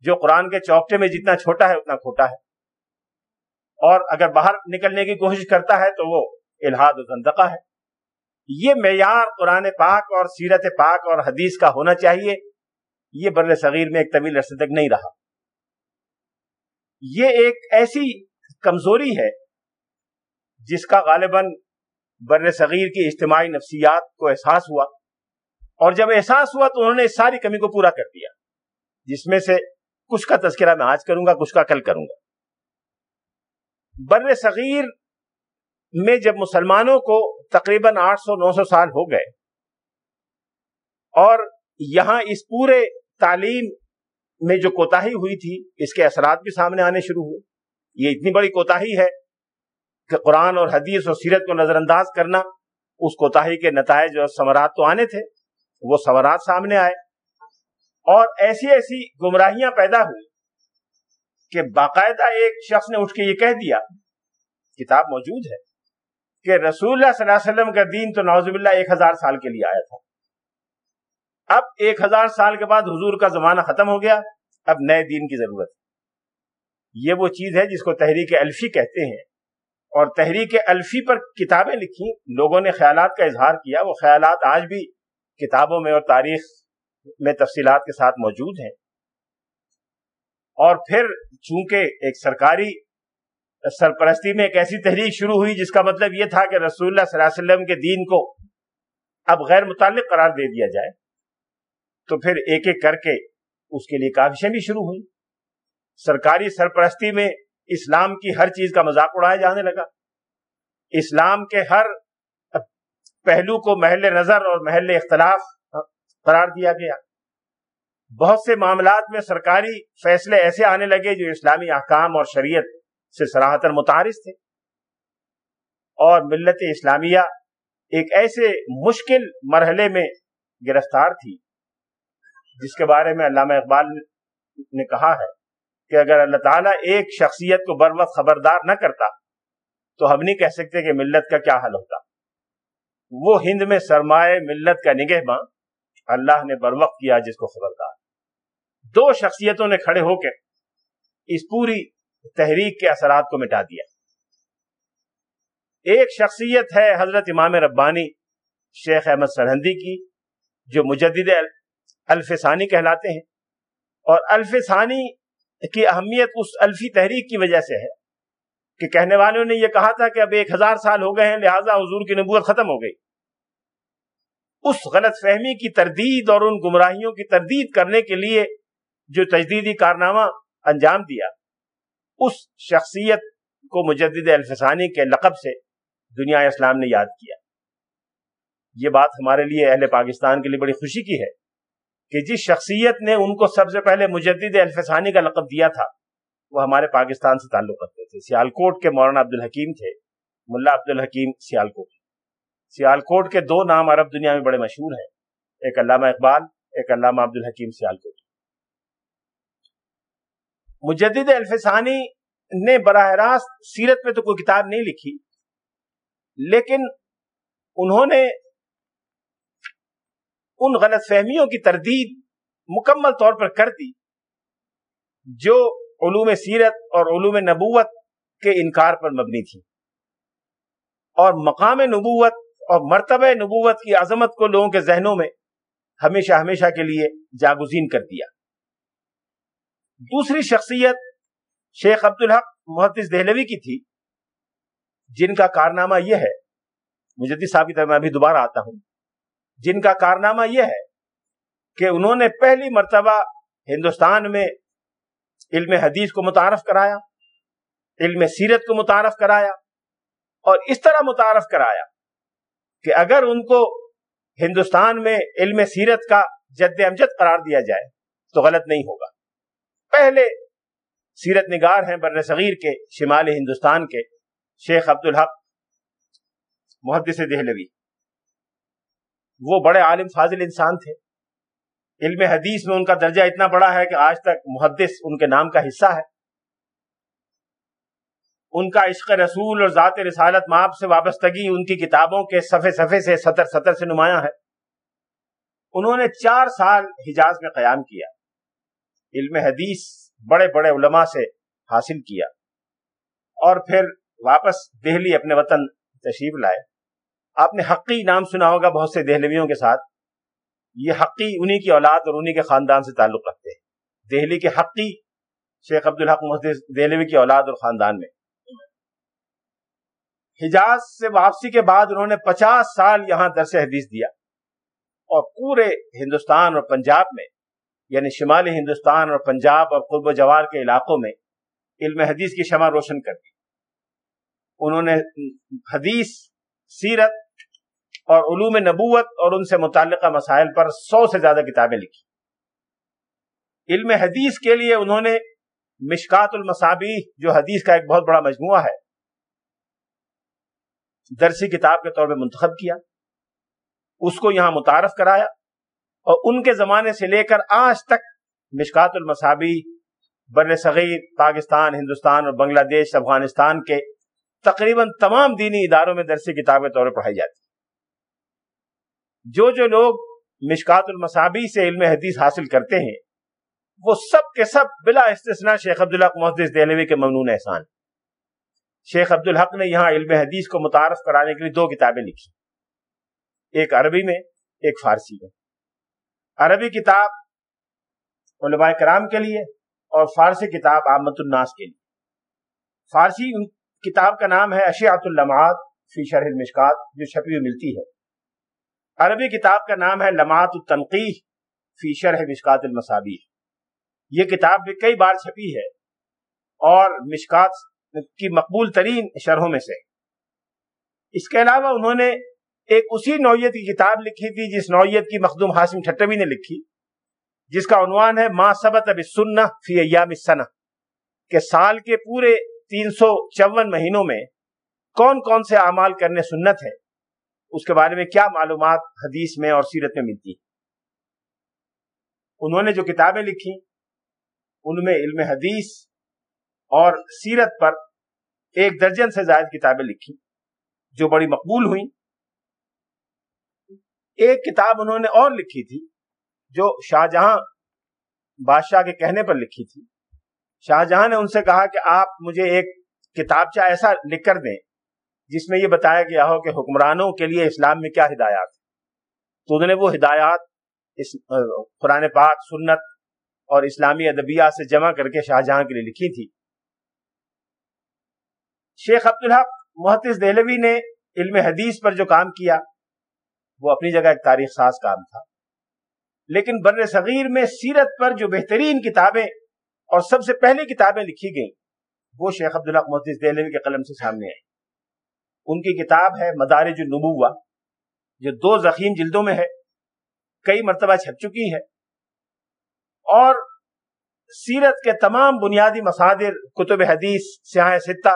جو قرآن کے چوکٹے میں جتنا چھوٹا ہے اتنا کھوٹا ہے۔ اور اگر باہر نکلنے کی کوشش کرتا ہے تو وہ الحاد و زندقہ ہے۔ یہ معیار قرآن پاک اور سیرت پاک اور حدیث کا ہونا چاہیے۔ یہ بر صغیر میں ایک طویل عرصے تک نہیں رہا۔ یہ ایک ایسی کمزوری ہے جس کا غالباً بر صغیر کی اجتماعی نفسیات کو احساس ہوا اور جب احساس ہوا تو انہوں نے اس ساری کمی کو پورا کر دیا۔ جس میں سے کچھ کا تذکرہ میں آج کروں گا، کچھ کا کل کروں گا۔ بر صغیر میں جب مسلمانوں کو تقریباً آٹھ سو نو سو سال ہو گئے اور یہاں اس پورے تعلیم میں جو کوتاہی ہوئی تھی، اس کے اثرات بھی سامنے آنے شروع ہوئے۔ یہ اتنی بڑی کوتاہی ہے کہ قرآن اور حدیث اور سیرت کو نظر انداز کرنا، اس کوتاہی کے نتائج اور ثمرات تو آنے تھے، وہ ثمرات سامنے آئے۔ اور ایسی ایسی گمراہیاں پیدا ہوئی کہ باقاعدہ ایک شخص نے اٹھ کے یہ کہہ دیا، کتاب موجود ہے۔ کہ رسول اللہ صلی اللہ علیہ وسلم کا دین تو نوزب اللہ ایک ہزار سال کے لیے آیا تھا۔ اب ایک ہزار سال کے بعد حضور کا زمانہ ختم ہو گیا۔ اب نئے دین کی ضرورت ہے۔ یہ وہ چیز ہے جس کو تحریک الفی کہتے ہیں۔ اور تحریک الفی پر کتابیں لکھی، لوگوں نے خیالات کا اظہار کیا۔ وہ خیالات آج بھی کتابوں میں اور تاریخ میں تفصیلات کے ساتھ موجود ہیں۔ اور پھر چونکہ ایک سرکاری سرپرستی میں ایک ایسی تحریک شروع ہوئی جس کا مطلب یہ تھا کہ رسول اللہ صلی اللہ علیہ وسلم کے دین کو اب غیر متعلق قرار دے دیا جائے۔ تو پھر ایک ایک کر کے اس کے لیے کاوشیں بھی شروع ہوئی سرکاری سرپرستی میں اسلام کی ہر چیز کا مذاق اڑایا جانے لگا۔ اسلام کے ہر پہلو کو محل نظر اور محل اختلاف قرار دیا گیا۔ بہت سے معاملات میں سرکاری فیصلے ایسے آنے لگے جو اسلامی احکام اور شریعت سے سراہتر متعارف تھے۔ اور ملت اسلامیہ ایک ایسے مشکل مرحلے میں گرفتار تھی، جس کے بارے میں علامہ اقبال نے کہا ہے کہ اگر اللہ تعالیٰ ایک شخصیت کو بر وقت خبردار نہ کرتا، تو ہم نہیں کہہ سکتے کہ ملت کا کیا حل ہوتا۔ وہ ہند میں سرمایہ ملت کا نگہ اللہ نے بر وقت کیا جس کو خبردار۔ دو شخصیتوں نے کھڑے ہو کے اس پوری تحریک کے اثرات کو مٹا دیا۔ ایک شخصیت ہے حضرت امام ربانی شیخ احمد سرہندی کی، جو مجدد الفسانی کہلاتے ہیں۔ اور الفسانی کی اہمیت اس الفی تحریک کی وجہ سے ہے کہ کہنے والوں نے یہ کہا تھا کہ اب ایک ہزار سال ہو گئے ہیں، لہٰذا حضور کی نبوت ختم ہو گئی۔ اس غلط فہمی کی تردید اور ان گمراہیوں کی تردید کرنے کے لیے جو تجدیدی کارنامہ انجام دیا اس شخصیت کو مجدد الفسانی کے لقب سے دنیا اسلام نے یاد کیا۔ یہ بات ہمارے لیے اہل پاکستان کے لیے بڑی خوشی کی ہے کہ جس شخصیت نے ان کو سب سے پہلے مجدد الفسانی کا لقب دیا تھا، وہ ہمارے پاکستان سے تعلق رکھتے تھے۔ سیالکوٹ کے مولانا عبد الحکیم تھے، ملا عبد الحکیم سیالکوٹ۔ سیالکوٹ کے دو نام عرب دنیا میں بڑے مشہور ہیں، ایک علامہ اقبال، ایک علامہ عبد الحکیم سیالکوٹ۔ مجدد الفسانی نے براہ راست سیرت میں تو کوئی کتاب نہیں لکھی، لیکن انہوں نے ان غلط فہمیوں کی تردید مکمل طور پر کر دی، جو علوم سیرت اور علوم نبوت کے انکار پر مبنی تھی۔ اور مقام نبوت اور مرتبہ نبوت کی عظمت کو لوگوں کے ذہنوں میں ہمیشہ ہمیشہ کے لیے جاگزین کر دیا۔ دوسری شخصیت شیخ عبدالحق محدث دہلوی کی تھی، جن کا کارنامہ یہ ہے، مجھے ثابت ہے میں ابھی دوبارہ آتا ہوں۔ جن کا کارنامہ یہ ہے کہ انہوں نے پہلی مرتبہ ہندوستان میں علم حدیث کو متعارف کرایا، علم سیرت کو متعارف کرایا اور اس طرح متعارف کرایا کہ اگر ان کو ہندوستان میں علم سیرت کا جد امجد قرار دیا جائے تو غلط نہیں ہوگا۔ پہلے سیرت نگار ہیں بر صغیر کے شمال ہندوستان کے شیخ عبد الحق محدث دہلوی۔ وہ بڑے عالم، فاضل انسان تھے۔ علم حدیث میں ان کا درجہ اتنا بڑا ہے کہ آج تک محدث ان کے نام کا حصہ ہے۔ ان کا عشق رسول اور ذات رسالت ماب سے وابستگی ان کی کتابوں کے صفحے صفحے سے، سطر سطر سے نمایاں ہے۔ انہوں نے چار سال حجاز میں قیام کیا۔ علم حدیث بڑے بڑے علماء سے حاصل کیا اور پھر واپس دہلی اپنے وطن تشریف لائے۔ آپ نے حقی نام سنا ہوگا بہت سے دہلویوں کے ساتھ۔ یہ حقی انہی کی اولاد اور انہی کے خاندان سے تعلق رکھتے ہیں۔ دہلی کے حقی شیخ عبدالحق محدث دہلوی کی اولاد اور خاندان میں۔ حجاز سے واپسی کے بعد انہوں نے پچاس سال یہاں درس حدیث دیا اور پورے ہندوستان اور پنجاب میں یعنی شمالی ہندوستان اور پنجاب اور قرب و جوار کے علاقوں میں علم حدیث کی شمع روشن کر دی۔ انہوں نے حدیث، سیرت اور علوم نبوت اور ان سے متعلقہ مسائل پر سو سے زیادہ کتابیں لکھی۔ علم حدیث کے لیے انہوں نے مشکات المصابی جو حدیث کا ایک بہت بڑا مجموعہ ہے، درسی کتاب کے طور پہ منتخب کیا۔ اس کو یہاں متعارف کرایا۔ اور ان کے زمانے سے لے کر آج تک مشکات المصابی، بر صغیر پاکستان، ہندوستان اور بنگلہ دیش، افغانستان کے تقریباً تمام دینی اداروں میں درسی کتاب کے طور پر پڑھائی جاتی جو جو لوگ مشکات المصابی سے علم حدیث حاصل کرتے ہیں، وہ سب کے سب بلا استثناء شیخ عبداللہ محدث دہلوی کے ممنون احسان شیخ عبد الحق نے یہاں علم حدیث کو متعارف کرانے کے لیے دو کتابیں لکھی۔ ایک عربی میں، ایک فارسی میں۔ عربی کتاب علماء کرام کے لیے اور فارسی کتاب آمد الناس کے لیے۔ فارسی کتاب کا نام ہے اشیات اللمعات فی شرح المشکات، جو چھپی ہوئی ملتی ہے۔ عربی کتاب کا نام ہے لمعات التنقیح فی شرح مشکات المصابی یہ کتاب بھی کئی بار چھپی ہے اور مشکات کی مقبول ترین شرحوں میں سے۔ اس کے علاوہ انہوں نے ایک اسی نوعیت کی کتاب لکھی تھی، جس نوعیت کی مخدوم حاسم چھٹوی نے لکھی، جس کا عنوان ہے ما سبت اب سننا فی ایام السنہ، کہ سال کے پورے تین سو چون مہینوں میں کون کون سے اعمال کرنے سنت ہے اس کے بارے میں کیا معلومات حدیث میں اور سیرت میں ملتی انہوں نے جو کتابیں لکھی ان میں علم حدیث اور سیرت پر ایک درجن سے زائد کتابیں لکھی جو بڑی مقبول ہوئی ایک کتاب انہوں نے اور لکھی تھی جو شاہجہاں بادشاہ کے کہنے پر لکھی تھی۔ شاہجہاں نے ان سے کہا کہ آپ مجھے ایک کتاب ایسا لکھ کر دیں جس میں یہ بتایا گیا ہو کہ حکمرانوں کے لیے اسلام میں کیا ہدایات تو انہوں نے وہ ہدایات قرآن پاک، سنت اور اسلامی ادبیات سے جمع کر کے شاہجہاں کے لیے لکھی تھی۔ شیخ عبدالحق محتز دہلوی نے علم حدیث پر جو کام کیا وہ اپنی جگہ ایک تاریخ ساز کام تھا۔ لیکن بر صغیر میں سیرت پر جو بہترین کتابیں اور سب سے پہلی کتابیں لکھی گئیں، وہ شیخ عبدالحق محتز دہلوی کے قلم سے سامنے آئی ان کی کتاب ہے مدارج النبوہ جو دو زخیم جلدوں میں ہے، کئی مرتبہ چھپ چکی ہے اور سیرت کے تمام بنیادی مصادر، کتب حدیث سیاح ستہ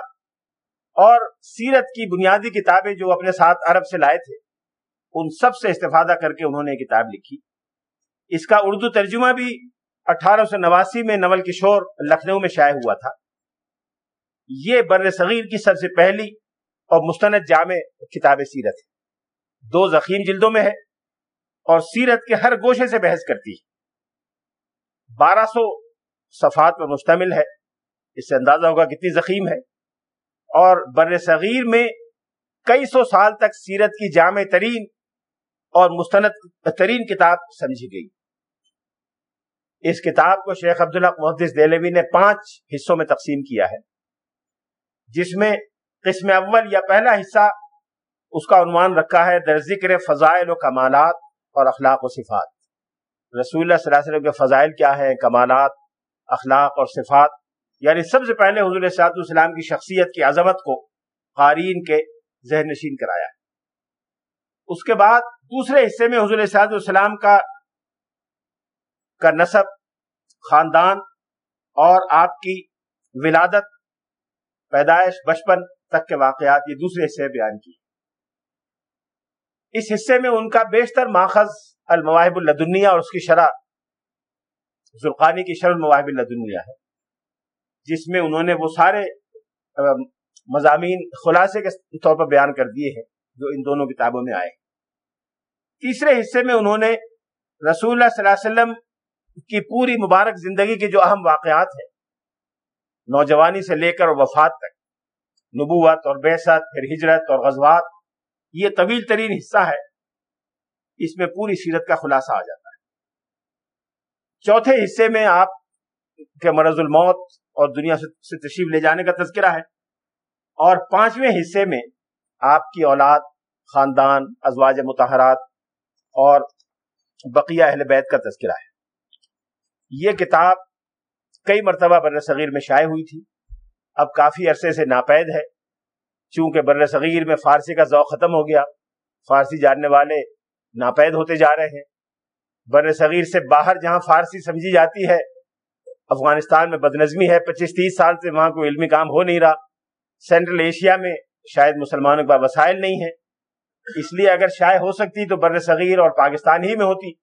اور سیرت کی بنیادی کتابیں جو اپنے ساتھ عرب سے لائے تھے ان سب سے استفادہ کر کے انہوں نے کتاب لکھی۔ اس کا اردو ترجمہ بھی اٹھارہ سو نواسی میں نول کشور لکھنؤ میں شائع ہوا تھا۔ یہ بر صغیر کی سب سے پہلی اور مستند جامع کتاب سیرت ہے۔ دو زخیم جلدوں میں ہے اور سیرت کے ہر گوشے سے بحث کرتی ہے۔ بارہ سو صفحات پر مشتمل ہے۔ اس سے اندازہ ہوگا کتنی زخیم ہے۔ اور بر صغیر میں کئی سو سال تک سیرت کی جامع ترین اور مستند ترین کتاب سمجھی گئی۔ اس کتاب کو شیخ عبداللہ محدث دہلوی نے پانچ حصوں میں تقسیم کیا ہے۔ جس میں قسم اول یا پہلا حصہ اس کا عنوان رکھا ہے، در ذکر فضائل و کمالات اور اخلاق و صفات۔ رسول اللہ صلی اللہ علیہ وسلم کے فضائل کیا ہیں، کمالات، اخلاق اور صفات؟ یعنی سب سے پہلے حضور صاحب السلام کی شخصیت کی عظمت کو قارئین کے ذہن نشین کرایا۔ ہے اس کے بعد دوسرے حصے میں حضور صاحب السلام کا کا نصب، خاندان اور آپ کی ولادت، پیدائش بچپن تک کے واقعات، یہ دوسرے حصے بیان کی۔ اس حصے میں ان کا بیشتر ماخذ المواہب الدنیا اور اس کی شرح ذرقانی کی شرح المواہب الدنیا ہے، جس میں انہوں نے وہ سارے مضامین، خلاصے کے طور پر بیان کر دیے ہیں۔ جو ان دونوں کتابوں میں آئے۔ تیسرے حصے میں انہوں نے رسول اللہ صلی اللہ علیہ وسلم کی پوری مبارک زندگی کے جو اہم واقعات ہیں، نوجوانی سے لے کر وفات تک، نبوت اور بیست پھر ہجرت اور غزوات، یہ طویل ترین حصہ ہے۔ اس میں پوری سیرت کا خلاصہ آ جاتا ہے۔ چوتھے حصے میں آپ کے مرض الموت اور دنیا سے تشریف لے جانے کا تذکرہ ہے۔ اور پانچویں حصے میں آپ کی اولاد، خاندان، ازواج متحرات اور بقیہ اہل بیت کا تذکرہ ہے۔ یہ کتاب کئی مرتبہ بر صغیر میں شائع ہوئی تھی۔ اب کافی عرصے سے ناپید ہے، چونکہ بر صغیر میں فارسی کا ذوق ختم ہو گیا۔ فارسی جاننے والے ناپید ہوتے جا رہے ہیں۔ بر صغیر سے باہر جہاں فارسی سمجھی جاتی ہے، افغانستان میں بدنظمی ہے۔ پچیس تیس سال سے وہاں کوئی علمی کام ہو نہیں رہا۔ سینٹرل ایشیا میں شاید مسلمانوں کا وسائل نہیں ہے اس لیے اگر شائع ہو سکتی تو بر صغیر اور پاکستان ہی میں ہوتی۔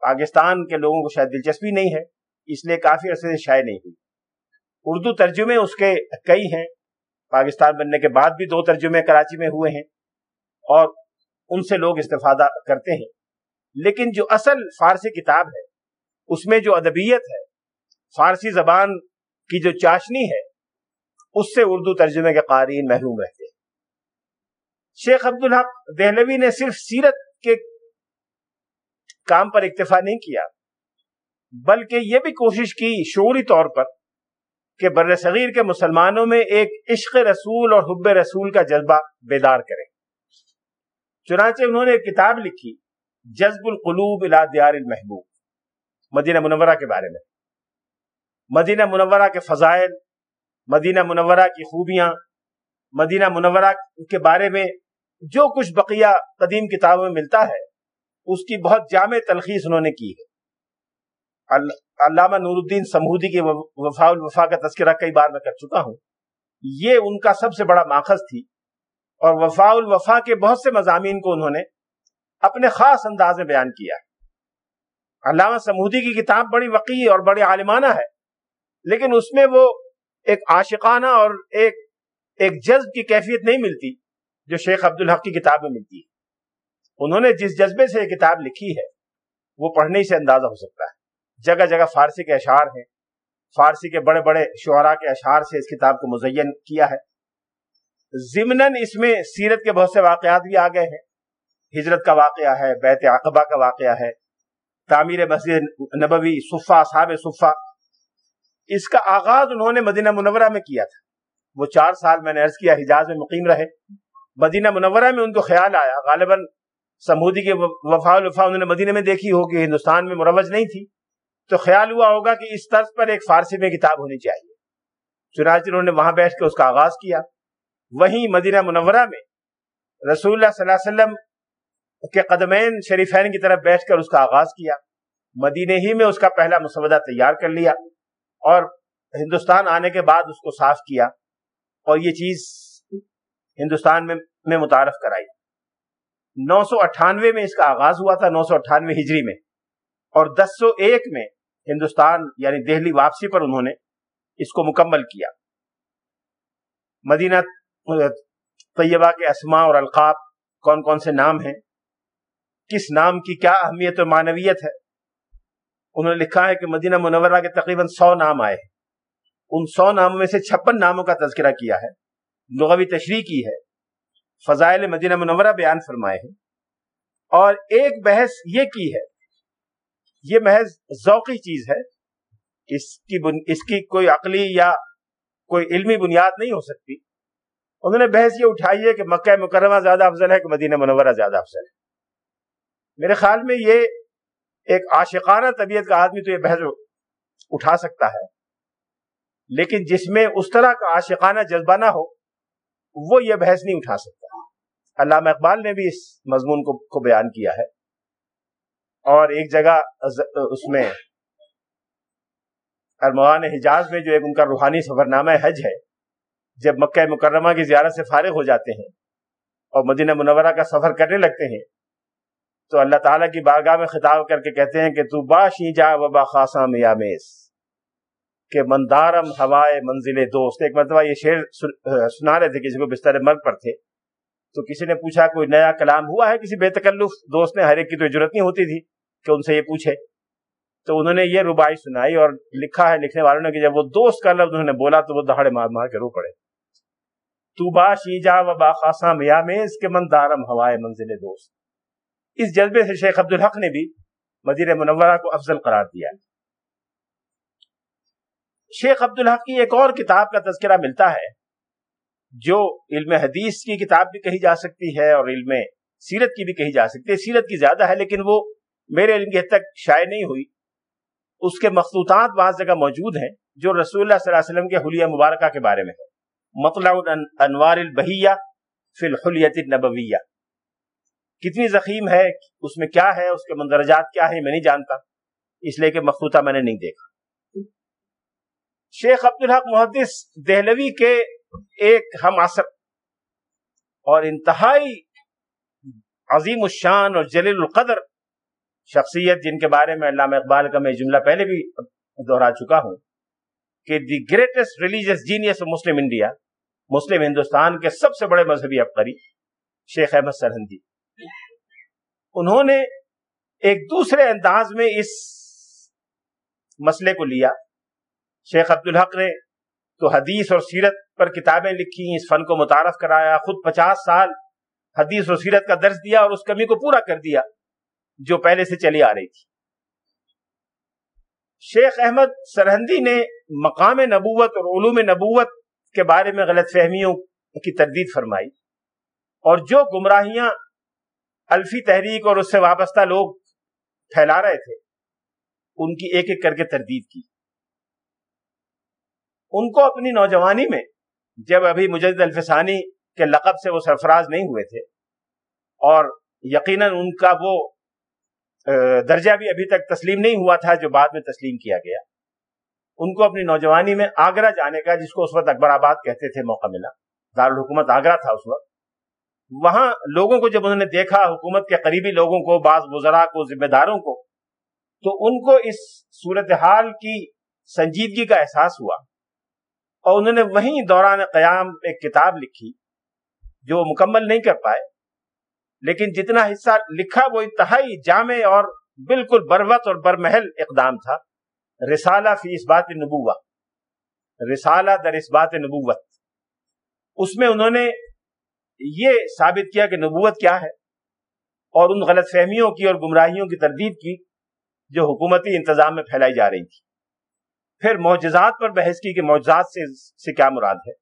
پاکستان کے لوگوں کو شاید دلچسپی نہیں ہے، اس لیے کافی عرصے سے شائع نہیں ہوئی۔ اردو ترجمے اس کے کئی ہیں۔ پاکستان بننے کے بعد بھی دو ترجمے کراچی میں ہوئے ہیں اور ان سے لوگ استفادہ کرتے ہیں۔ لیکن جو اصل فارسی کتاب ہے، اس میں جو ادبیت ہے، فارسی زبان کی جو چاشنی ہے، اس سے اردو ترجمے کے قارئین محروم رہتے ہیں۔ شیخ عبدالحق دہلوی نے صرف سیرت کے کام پر اکتفا نہیں کیا، بلکہ یہ بھی کوشش کی شعوری طور پر کہ بر صغیر کے مسلمانوں میں ایک عشق رسول اور حب رسول کا جذبہ بیدار کریں چنانچہ انہوں نے ایک کتاب لکھی، جذب القلوب الى دیار المحبوب، مدینہ منورہ کے بارے میں۔ مدینہ منورہ کے فضائل، مدینہ منورہ کی خوبیاں، مدینہ منورہ کے بارے میں جو کچھ بقیہ قدیم کتابوں میں ملتا ہے، اس کی بہت جامع تلخیص انہوں نے کی ہے۔ علامہ نور الدین سمودی کے وفا الوفا کا تذکرہ کئی بار میں کر چکا ہوں۔ یہ ان کا سب سے بڑا ماخذ تھی اور وفا الوفا کے بہت سے مضامین کو انہوں نے اپنے خاص انداز میں بیان کیا۔ ہے علامہ سمودی کی کتاب بڑی وقی اور بڑی عالمانہ ہے، لیکن اس میں وہ ایک عاشقانہ اور ایک ایک جذب کی کیفیت نہیں ملتی۔ جو شیخ عبدالحق کی کتاب میں ملتی ہے انہوں نے جس جذبے سے یہ کتاب لکھی ہے، وہ پڑھنے سے اندازہ ہو سکتا ہے۔ جگہ جگہ فارسی کے اشعار ہیں۔ فارسی کے بڑے بڑے شعراء کے اشعار سے اس کتاب کو مزین کیا ہے۔ ضمن اس میں سیرت کے بہت سے واقعات بھی آ گئے ہیں۔ ہجرت کا واقعہ ہے، بیت عقبہ کا واقعہ ہے، تعمیر مسجد نبوی صفا صحاب صفا اس کا آغاز انہوں نے مدینہ منورہ میں کیا تھا۔ وہ چار سال میں نے عرض کیا، حجاز میں مقیم رہے۔ مدینہ منورہ میں ان کو خیال آیا۔ غالباً سمودی کے وفا الفا انہوں نے مدینہ میں دیکھی ہوگی، ہندوستان میں مروج نہیں تھی۔ تو خیال ہوا ہوگا کہ اس طرز پر ایک فارسی میں کتاب ہونی چاہیے۔ چنانچہ انہوں نے وہاں بیٹھ کے اس کا آغاز کیا۔ وہیں مدینہ منورہ میں رسول اللہ صلی اللہ علیہ وسلم کے قدمین شریفین کی طرف بیٹھ کر اس کا آغاز کیا۔ مدینہ ہی میں اس کا پہلا مسودہ تیار کر لیا اور ہندوستان آنے کے بعد اس کو صاف کیا۔ اور یہ چیز ہندوستان میں میں متعارف کرائی۔ نو سو اٹھانوے میں اس کا آغاز ہوا تھا، نو سو اٹھانوے ہجری میں۔ اور دس سو ایک میں ہندوستان یعنی دہلی واپسی پر انہوں نے اس کو مکمل کیا۔ مدینہ طیبہ کے اسما اور القاب کون کون سے نام ہیں؟ کس نام کی کیا اہمیت اور معنویت ہے؟ انہوں نے لکھا ہے کہ مدینہ منورہ کے تقریباً سو نام آئے۔ ان سو ناموں میں سے چھپن ناموں کا تذکرہ کیا ہے۔ لغوی تشریح کی ہے، فضائل مدینہ منورہ بیان فرمائے ہیں۔ اور ایک بحث یہ کی ہے، یہ محض ذوقی چیز ہے، اس کی بن... اس کی کوئی عقلی یا کوئی علمی بنیاد نہیں ہو سکتی۔ انہوں نے بحث یہ اٹھائی ہے کہ مکہ مکرمہ زیادہ افضل ہے کہ مدینہ منورہ زیادہ افضل ہے۔ میرے خیال میں یہ ایک عاشقانہ طبیعت کا آدمی تو یہ بحث اٹھا سکتا ہے، لیکن جس میں اس طرح کا عاشقانہ جذبہ نہ ہو وہ یہ بحث نہیں اٹھا سکتا۔ علامہ اقبال نے بھی اس مضمون کو کو بیان کیا ہے۔ اور ایک جگہ اس میں ارمان حجاز میں جو ایک ان کا روحانی سفر نامہ حج ہے، جب مکہ مکرمہ کی زیارت سے فارغ ہو جاتے ہیں اور مدینہ منورہ کا سفر کرنے لگتے ہیں، تو اللہ تعالیٰ کی بارگاہ میں خطاب کر کے کہتے ہیں کہ تو باشی جا وبا خاصام یامیز کہ مندارم ہوائے منزل دوست۔ ایک مرتبہ یہ شعر سنا رہے تھے، کسی کو بستر مرگ پر تھے۔ تو کسی نے پوچھا، کوئی نیا کلام ہوا ہے کسی بے تکلف دوست نے ہر ایک کی تو ضرورت نہیں ہوتی تھی کہ ان سے یہ پوچھے۔ تو انہوں نے یہ ربائی سنائی اور لکھا ہے، لکھنے والوں نے کہ جب وہ دوست کا لفظ انہوں نے بولا تو وہ دہاڑے مار مار کے رو پڑے۔ تو با شیجا و با خاصا میامیز کے من دارم ہوائے منزل دوست۔ اس جذبے سے شیخ عبدالحق نے بھی مدیر منورہ کو افضل قرار دیا۔ شیخ عبدالحق کی ایک اور کتاب کا تذکرہ ملتا ہے، جو علم حدیث کی کتاب بھی کہی جا سکتی ہے اور علم سیرت کی بھی کہی جا سکتی ہے۔ سیرت کی زیادہ ہے، لیکن وہ میرے علم کی حد تک شائع نہیں ہوئی۔ اس کے مخصوصات بعض جگہ موجود ہیں، جو رسول اللہ صلی اللہ علیہ وسلم کے حلیہ مبارکہ کے بارے میں ہے مطلع انوار البحیہ فی الحلیت النبویہ۔ کتنی زخیم ہے، اس میں کیا ہے، اس کے مندرجات کیا ہے میں نہیں جانتا۔ اس لیے کہ مخصوصہ میں نے نہیں دیکھا۔ شیخ عبدالحق محدث دہلوی کے ایک ہم عصر اور انتہائی عظیم الشان اور جلیل القدر شخصیت جن کے بارے میں علامہ اقبال کا میں جملہ پہلے بھی دہرا چکا ہوں کہ دی گریٹسٹ ریلیجس جینیس مسلم انڈیا، مسلم ہندوستان کے سب سے بڑے مذہبی ابقری شیخ احمد سرہندی۔ انہوں نے ایک دوسرے انداز میں اس مسئلے کو لیا شیخ عبدالحق نے تو حدیث اور سیرت پر کتابیں لکھی، اس فن کو متعارف کرایا، خود پچاس سال حدیث اور سیرت کا درس دیا اور اس کمی کو پورا کر دیا جو پہلے سے چلی آ رہی تھی۔ شیخ احمد سرہندی نے مقام نبوت اور علوم نبوت کے بارے میں غلط فہمیوں کی تردید فرمائی اور جو گمراہیاں الفی تحریک اور اس سے وابستہ لوگ پھیلا رہے تھے، ان کی ایک ایک کر کے تردید کی۔ ان کو اپنی نوجوانی میں، جب ابھی مجد الفسانی کے لقب سے وہ سرفراز نہیں ہوئے تھے، اور یقیناً ان کا وہ درجہ بھی ابھی تک تسلیم نہیں ہوا تھا جو بعد میں تسلیم کیا گیا۔ ان کو اپنی نوجوانی میں آگرہ جانے کا، جس کو اس وقت اکبر آباد کہتے تھے، موقع ملا۔ دارالحکومت آگرہ تھا اس وقت۔ وہاں لوگوں کو جب انہوں نے دیکھا، حکومت کے قریبی لوگوں کو، بعض وزراء کو، ذمہ داروں کو، تو ان کو اس صورتحال کی سنجیدگی کا احساس ہوا۔ اور انہوں نے وہیں دوران قیام ایک کتاب لکھی جو مکمل نہیں کر پائے، لیکن جتنا حصہ لکھا وہ انتہائی جامع اور بالکل بروت اور برمحل اقدام تھا۔ رسالہ فی اس بات نبوت، رسالہ در اس بات نبوت۔ اس میں انہوں نے یہ ثابت کیا کہ نبوت کیا ہے اور ان غلط فہمیوں کی اور گمراہیوں کی تردید کی جو حکومتی انتظام میں پھیلائی جا رہی تھی۔ پھر معجزات پر بحث کی کہ معجزات سے سے کیا مراد ہے۔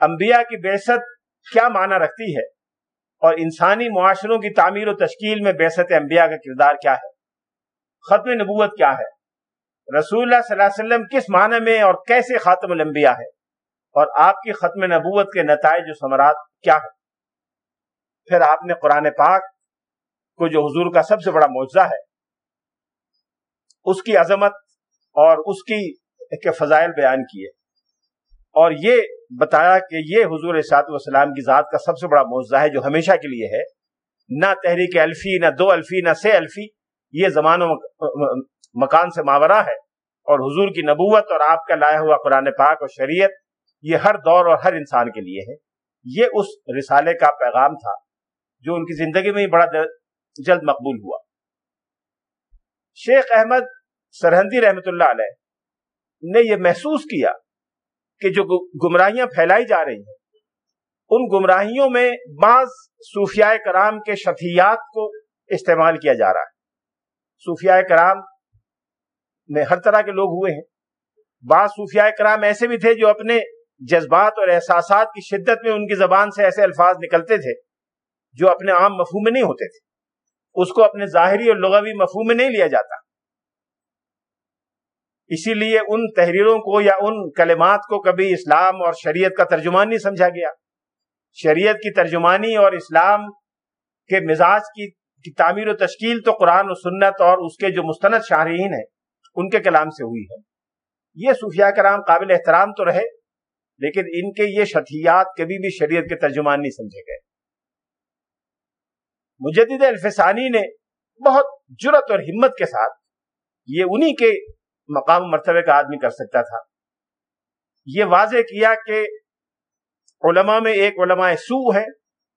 انبیاء کی بیست کیا معنی رکھتی ہے؟ اور انسانی معاشروں کی تعمیر و تشکیل میں بیست انبیاء کا کردار کیا ہے؟ ختم نبوت کیا ہے؟ رسول اللہ صلی اللہ علیہ وسلم کس معنی میں اور کیسے خاتم الانبیاء ہے؟ اور آپ کی ختم نبوت کے نتائج و ثمرات کیا ہے پھر آپ نے قرآن پاک کو جو حضور کا سب سے بڑا معجزہ ہے، اس کی عظمت اور اس کی کے فضائل بیان کیے۔ اور یہ بتایا کہ یہ حضور سات وسلام کی ذات کا سب سے بڑا معاوضہ ہے جو ہمیشہ کے لیے ہے۔ نہ تحریک الفی، نہ دو الفی، نہ سے الفی، یہ زمان و مکان سے ماورہ ہے۔ اور حضور کی نبوت اور آپ کا لایا ہوا قرآن پاک اور شریعت یہ ہر دور اور ہر انسان کے لیے ہے۔ یہ اس رسالے کا پیغام تھا جو ان کی زندگی میں ہی بڑا جلد مقبول ہوا۔ شیخ احمد سرہندی رحمت اللہ علیہ نے یہ محسوس کیا کہ جو گمراہیاں پھیلائی جا رہی ہیں، ان گمراہیوں میں بعض صوفیاء کرام کے شفیات کو استعمال کیا جا رہا ہے۔ صوفیاء کرام میں ہر طرح کے لوگ ہوئے ہیں۔ بعض صوفیاء کرام ایسے بھی تھے جو اپنے جذبات اور احساسات کی شدت میں ان کی زبان سے ایسے الفاظ نکلتے تھے جو اپنے عام مفہوم میں نہیں ہوتے تھے۔ اس کو اپنے ظاہری اور لغوی مفہوم میں نہیں لیا جاتا۔ اسی لیے ان تحریروں کو یا ان کلمات کو کبھی اسلام اور شریعت کا ترجمان نہیں سمجھا گیا۔ شریعت کی ترجمانی اور اسلام کے مزاج کی تعمیر و تشکیل تو قرآن و سنت اور اس کے جو مستند شاہرین ہیں، ان کے کلام سے ہوئی ہے۔ یہ صوفیاء کرام قابل احترام تو رہے، لیکن ان کے یہ شخصیات کبھی بھی شریعت کے ترجمان نہیں سمجھے گئے۔ مجدد الفسانی نے بہت جرت اور ہمت کے ساتھ یہ انہی کے مقام مرتبے کا آدمی کر سکتا تھا۔ یہ واضح کیا کہ علماء میں ایک علماء سو ہے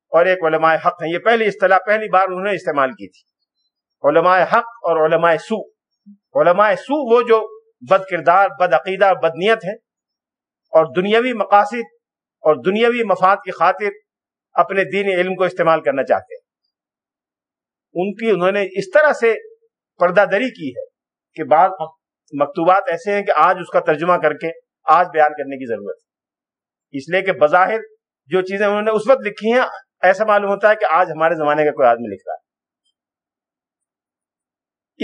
اور ایک علماء حق ہیں۔ یہ پہلی اصطلاح، پہلی بار انہوں نے استعمال کی تھی۔ علماء حق اور علماء سو علماء سو وہ جو بد کردار، بد عقیدہ، بد نیت ہے اور دنیاوی مقاصد اور دنیاوی مفاد کی خاطر اپنے دین علم کو استعمال کرنا چاہتے ہیں۔ ان کی انہوں نے اس طرح سے پردہ دری کی ہے کہ بعض مکتوبات ایسے ہیں کہ آج اس کا ترجمہ کر کے آج بیان کرنے کی ضرورت ہے۔ اس لیے کہ بظاہر جو چیزیں انہوں نے اس وقت لکھی ہیں، ایسا معلوم ہوتا ہے کہ آج ہمارے زمانے کا کوئی آدمی لکھ رہا ہے۔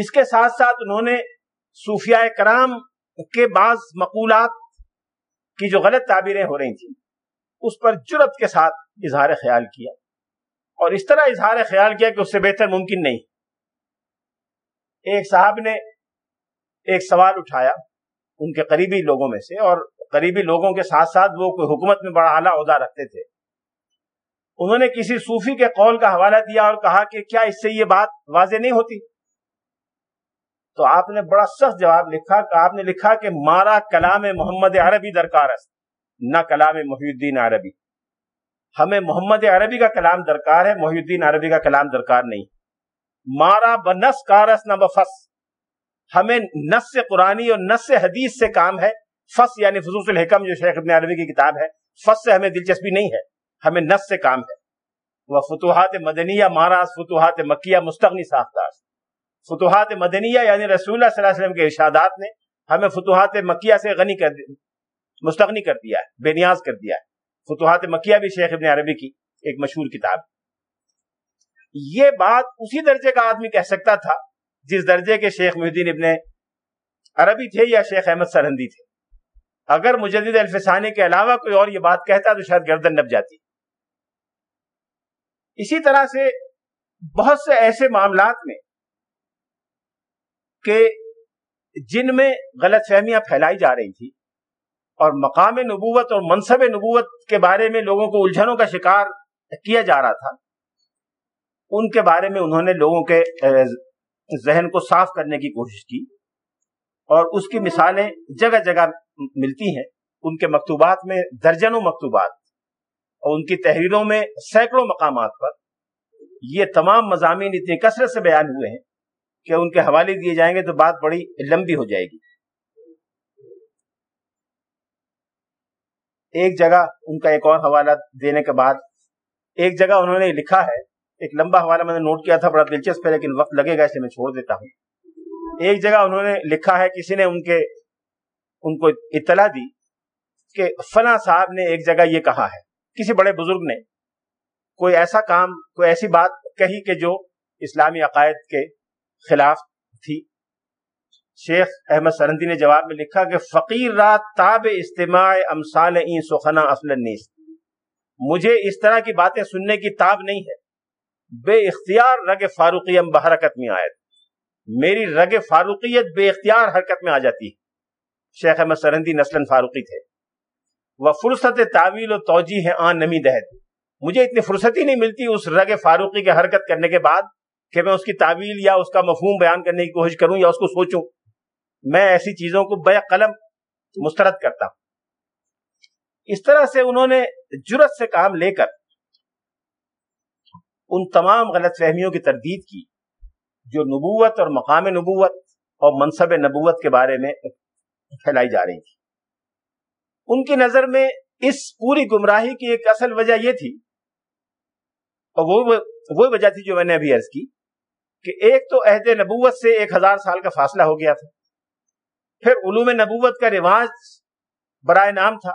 اس کے ساتھ ساتھ انہوں نے صوفیاء کرام کے بعض مقولات کی جو غلط تعبیریں ہو رہی تھیں، اس پر جرت کے ساتھ اظہار خیال کیا۔ اور اس طرح اظہار خیال کیا کہ اس سے بہتر ممکن نہیں۔ ایک صاحب نے ایک سوال اٹھایا ان کے قریبی لوگوں میں سے اور قریبی لوگوں کے ساتھ ساتھ وہ کوئی حکومت میں بڑا اعلیٰ عہدہ رکھتے تھے۔ انہوں نے کسی صوفی کے قول کا حوالہ دیا اور کہا کہ کیا اس سے یہ بات واضح نہیں ہوتی؟ تو آپ نے بڑا سخت جواب لکھا کہ آپ نے لکھا کہ مارا کلام محمد عربی درکار است، نہ کلام محی الدین عربی۔ ہمیں محمد عربی کا کلام درکار ہے محی الدین عربی کا کلام درکار نہیں۔ مارا بنس کارس نہ بفس۔ ہمیں نس سے قرآنی اور نس سے حدیث سے کام ہے۔ فس یعنی فضوص الحکم جو شیخ ابن عربی کی کتاب ہے۔ فس سے ہمیں دلچسپی نہیں ہے، ہمیں نس سے کام ہے۔ وہ فتوحات مدنیہ، مہاراج فتوحات مکیہ، مستغنی ساختار فتوحات مدنیہ یعنی رسول اللہ صلی اللہ علیہ وسلم کے ارشادات نے ہمیں فتوحات مکیہ سے غنی کر مستغنی کر دیا ہے، بے نیاز کر دیا ہے۔ فتوحات مکیہ بھی شیخ ابن عربی کی ایک مشہور کتاب۔ یہ بات اسی درجے کا آدمی کہہ سکتا تھا جس درجے کے شیخ محدین ابن عربی تھے یا شیخ احمد سرحندی تھے۔ اگر مجدد الفسانی کے علاوہ کوئی اور یہ بات کہتا تو شاید گردن نب جاتی۔ اسی طرح سے بہت سے ایسے معاملات میں کہ جن میں غلط فہمیاں پھیلائی جا رہی تھی اور مقام نبوت اور منصب نبوت کے بارے میں لوگوں کو الجھنوں کا شکار کیا جا رہا تھا، ان کے بارے میں انہوں نے لوگوں کے ذہن کو صاف کرنے کی کوشش کی اور اس کی مثالیں جگہ جگہ ملتی ہیں۔ ان کے مکتوبات میں درجنوں مکتوبات اور ان کی تحریروں میں سینکڑوں مقامات پر یہ تمام مضامین اتنی کثرت سے بیان ہوئے ہیں کہ ان کے حوالے دیے جائیں گے تو بات بڑی لمبی ہو جائے گی۔ ایک جگہ ان کا ایک اور حوالہ دینے کے بعد ایک جگہ انہوں نے لکھا ہے ایک لمبا حوالہ میں نے نوٹ کیا تھا، بڑا دلچسپ ہے، لیکن وقت لگے گا اسے میں چھوڑ دیتا ہوں۔ ایک جگہ انہوں نے لکھا ہے، کسی نے ان کے، ان کو اطلاع دی کہ فنا صاحب نے ایک جگہ یہ کہا ہے۔ کسی بڑے بزرگ نے، کوئی ایسا کام، کوئی ایسی بات کہی کہ جو اسلامی عقائد کے خلاف تھی۔ شیخ احمد سرندی نے جواب میں لکھا کہ فقیر رات تاب استماع امثال این سخنا اصل نیس مجھے اس طرح کی باتیں سننے کی تاب نہیں ہے۔ بے اختیار رگ فاروقی بحرکت میں آئے۔ میری رگ فاروقیت بے اختیار حرکت میں آ جاتی۔ ہے شیخ احمد سرندی نسل فاروقی تھے۔ وہ فرصت تعویل و توجہ ہے آن نمی دہد۔ مجھے اتنی فرصت ہی نہیں ملتی اس رگ فاروقی کی حرکت کرنے کے بعد کہ میں اس کی تعویل یا اس کا مفہوم بیان کرنے کی کوشش کروں یا اس کو سوچوں۔ میں ایسی چیزوں کو بے قلم مسترد کرتا ہوں۔ اس طرح سے انہوں نے جرت سے کام لے کر ان تمام غلط فہمیوں کی تردید کی، جو نبوت اور مقام نبوت اور منصب نبوت کے بارے میں پھیلائی جا رہی تھی۔ ان کی نظر میں اس پوری گمراہی کی ایک اصل وجہ یہ تھی، اور وہ وہ وجہ تھی جو میں نے ابھی عرض کی، کہ ایک تو عہد نبوت سے ایک ہزار سال کا فاصلہ ہو گیا تھا۔ پھر علوم نبوت کا رواج برائے نام تھا،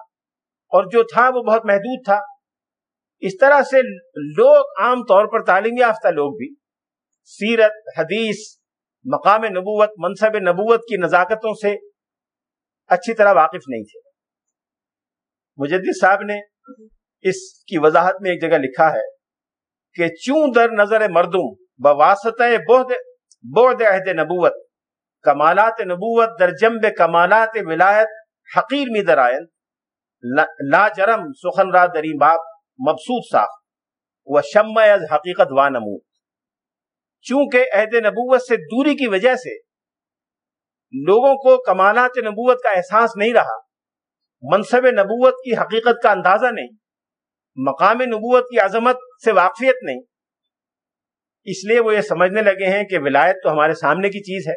اور جو تھا وہ بہت محدود تھا۔ اس طرح سے لوگ عام طور پر تعلیم یافتہ لوگ بھی سیرت، حدیث، مقام نبوت، منصب نبوت کی نزاکتوں سے اچھی طرح واقف نہیں تھے۔ مجدد صاحب نے اس کی وضاحت میں ایک جگہ لکھا ہے کہ چوں در نظر مردم بواسطہ بہد بہد عہد نبوت، کمالات نبوت در جنب کمالات ولایت حقیر می درائن لا جرم سخن را دری باب مبسوط ساخت۔ و شم از حقیقت و نمود چونکہ عہد نبوت سے دوری کی وجہ سے لوگوں کو کمالات نبوت کا احساس نہیں رہا، منصب نبوت کی حقیقت کا اندازہ نہیں، مقام نبوت کی عظمت سے واقفیت نہیں۔ اس لیے وہ یہ سمجھنے لگے ہیں کہ ولایت تو ہمارے سامنے کی چیز ہے۔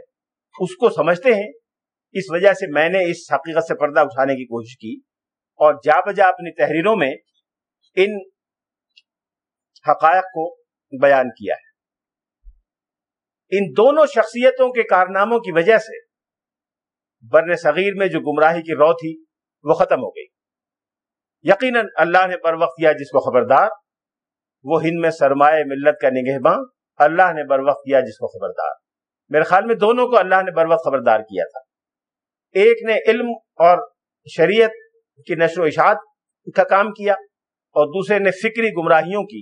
اس کو سمجھتے ہیں۔ اس وجہ سے میں نے اس حقیقت سے پردہ اٹھانے کی کوشش کی۔ اور جا بجا اپنی تحریروں میں ان حقائق کو بیان کیا ہے۔ ان دونوں شخصیتوں کے کارناموں کی وجہ سے بر صغیر میں جو گمراہی کی رو تھی وہ ختم ہو گئی۔ یقیناً اللہ نے بر وقت کیا جس کو خبردار، وہ ہند میں سرمایہ ملت کا نگہباں اللہ نے بر وقت کیا جس کو خبردار۔ میرے خیال میں دونوں کو اللہ نے بر وقت خبردار کیا تھا۔ ایک نے علم اور شریعت کی نشر و اشاعت کا کام کیا اور دوسرے نے فکری گمراہیوں کی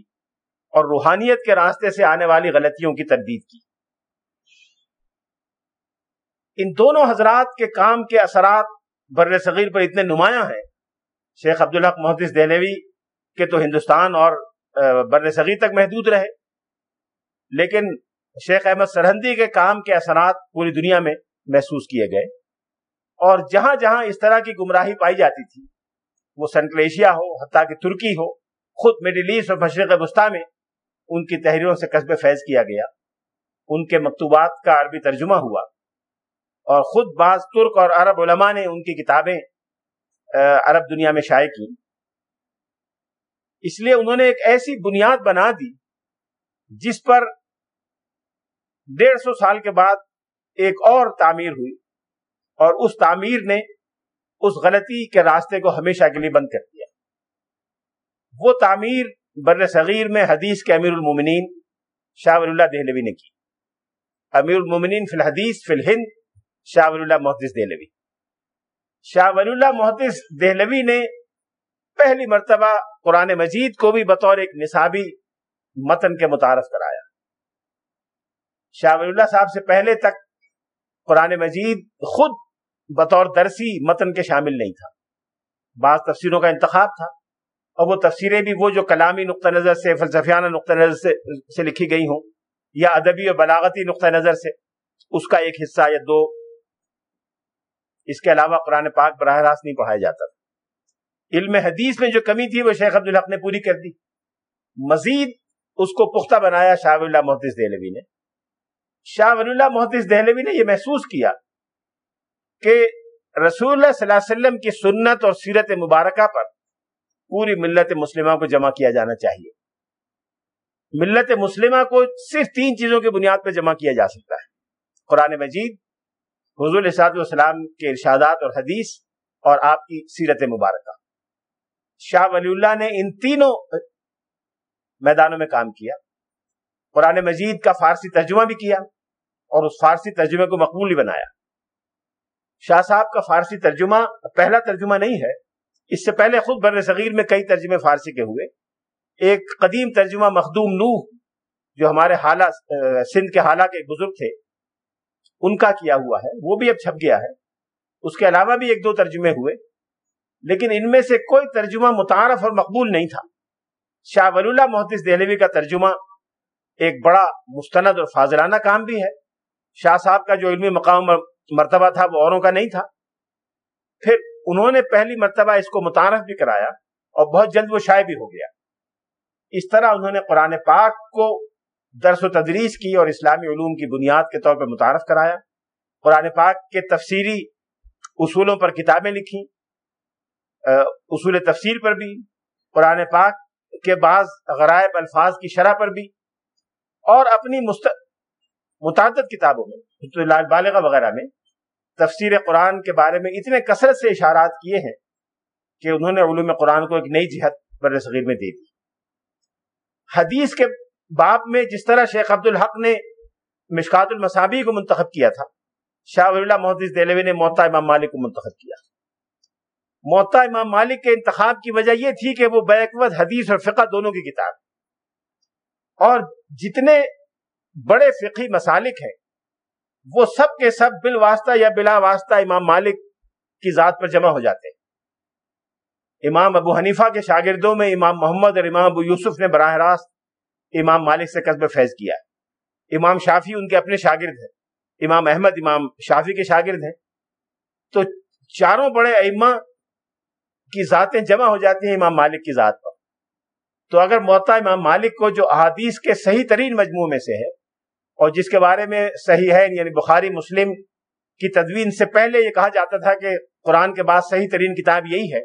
اور روحانیت کے راستے سے آنے والی غلطیوں کی تردید کی۔ ان دونوں حضرات کے کام کے اثرات بر صغیر پر اتنے نمایاں ہیں۔ شیخ عبدالحق محدث دہلوی کے تو ہندوستان اور بر صغیر تک محدود رہے۔ لیکن شیخ احمد سرحندی کے کام کے اثرات پوری دنیا میں محسوس کیے گئے۔ اور جہاں جہاں اس طرح کی گمراہی پائی جاتی تھی وہ سنکلیشیا ہو، حتیٰ کہ ترکی ہو، خود مڈل ایسٹ اور مشرق وسطی میں ان کی تحریروں سے قصب فیض کیا گیا۔ ان کے مکتوبات کا عربی ترجمہ ہوا۔ اور خود بعض ترک اور عرب علماء نے ان کی کتابیں عرب دنیا میں شائع کی اس لیے انہوں نے ایک ایسی بنیاد بنا دی، جس پر ڈیڑھ سو سال کے بعد ایک اور تعمیر ہوئی۔ اور اس تعمیر نے اس غلطی کے راستے کو ہمیشہ کے لیے بند کر دیا۔ وہ تعمیر بر صغیر میں حدیث کے امیر المومنین شاہ ولی اللہ دہلوی نے کی۔ امیر المومنین فی الحدیث فی الہند شاہ ولی اللہ محدث دہلوی۔ شاہ ولی اللہ محدث دہلوی نے پہلی مرتبہ قرآن مجید کو بھی بطور ایک نصابی متن کے متعارف کرایا۔ شاہ ولی اللہ صاحب سے پہلے تک قرآن مجید خود بطور درسی متن کے شامل نہیں تھا۔ بعض تفسیروں کا انتخاب تھا اور وہ تفسیریں بھی وہ جو کلامی نقطہ نظر سے، فلسفیانہ نقطہ نظر سے سے لکھی گئی ہوں یا ادبی اور بلاغتی نقطہ نظر سے، اس کا ایک حصہ یا دو۔ اس کے علاوہ قرآن پاک براہ راست نہیں پڑھایا جاتا۔ علم حدیث میں جو کمی تھی، وہ شیخ عبدالحق نے پوری کر دی۔ مزید اس کو پختہ بنایا شاہ ولی اللہ محدث دہلوی نے۔ شاہ ولی اللہ محدث دہلوی نے یہ محسوس کیا کہ رسول اللہ صلی اللہ علیہ وسلم کی سنت اور سیرت مبارکہ پر پوری ملت مسلمہ کو جمع کیا جانا چاہیے۔ ملت مسلمہ کو صرف تین چیزوں کی بنیاد پہ جمع کیا جا سکتا ہے۔ قرآن مجید، حضور صاحب والسلام کے ارشادات اور حدیث اور آپ کی سیرت مبارکہ۔ شاہ ولی اللہ نے ان تینوں میدانوں میں کام کیا۔ قرآن مجید کا فارسی ترجمہ بھی کیا اور اس فارسی ترجمے کو مقبول بھی بنایا۔ شاہ صاحب کا فارسی ترجمہ پہلا ترجمہ نہیں ہے، اس سے پہلے خود بر صغیر میں کئی ترجمے فارسی کے ہوئے۔ ایک قدیم ترجمہ مخدوم نوح، جو ہمارے حالہ سندھ کے حالہ کے بزرگ تھے، ان کا کیا ہوا ہے، وہ بھی اب چھپ گیا ہے۔ اس کے علاوہ بھی ایک دو ترجمے ہوئے، لیکن ان میں سے کوئی ترجمہ متعارف اور مقبول نہیں تھا۔ شاہ ولی اللہ محدث دہلوی کا ترجمہ ایک بڑا مستند اور فاضلانہ کام بھی ہے۔ شاہ صاحب کا جو علمی مقام مرتبہ تھا، وہ اوروں کا نہیں تھا۔ پھر انہوں نے پہلی مرتبہ اس کو متعارف بھی کرایا اور بہت جلد وہ شائع بھی ہو گیا۔ اس طرح انہوں نے قرآن پاک کو درس و تدریس کی اور اسلامی علوم کی بنیاد کے طور پر متعارف کرایا۔ قرآن پاک کے تفسیری اصولوں پر کتابیں لکھی اصول تفسیر پر بھی، قرآن پاک کے بعض غرائب الفاظ کی شرح پر بھی اور اپنی مست... متعدد کتابوں میں۔ لال بالغ وغیرہ میں تفسیر قرآن کے بارے میں اتنے کثرت سے اشارات کیے ہیں کہ انہوں نے علوم قرآن کو ایک نئی جہت بر صغیر میں دے دی۔ حدیث کے باب میں جس طرح شیخ عبد الحق نے مشکات المصابی کو منتخب کیا تھا، شاہ ولی اللہ محدث دہلوی نے موتا امام مالک کو منتخب کیا۔ موتا امام مالک کے انتخاب کی وجہ یہ تھی کہ وہ بیک وقت حدیث اور فقہ دونوں کی کتاب۔ اور جتنے بڑے فقی مسالک ہیں وہ سب کے سب بالواسطہ یا بلا واسطہ امام مالک کی ذات پر جمع ہو جاتے ہیں۔ امام ابو حنیفہ کے شاگردوں میں امام محمد اور امام ابو یوسف نے براہ راست امام مالک سے قصب فیض کیا امام شافی ان کے اپنے شاگرد ہیں۔ امام احمد، امام شافی کے شاگرد ہیں۔ تو چاروں بڑے ائمہ کی ذاتیں جمع ہو جاتی ہیں امام مالک کی ذات پر۔ تو اگر موتا امام مالک کو جو احادیث کے صحیح ترین مجموع میں سے ہے اور جس کے بارے میں صحیح ہے یعنی بخاری، مسلم کی تدوین سے پہلے یہ کہا جاتا تھا کہ قرآن کے بعد صحیح ترین کتاب یہی ہے۔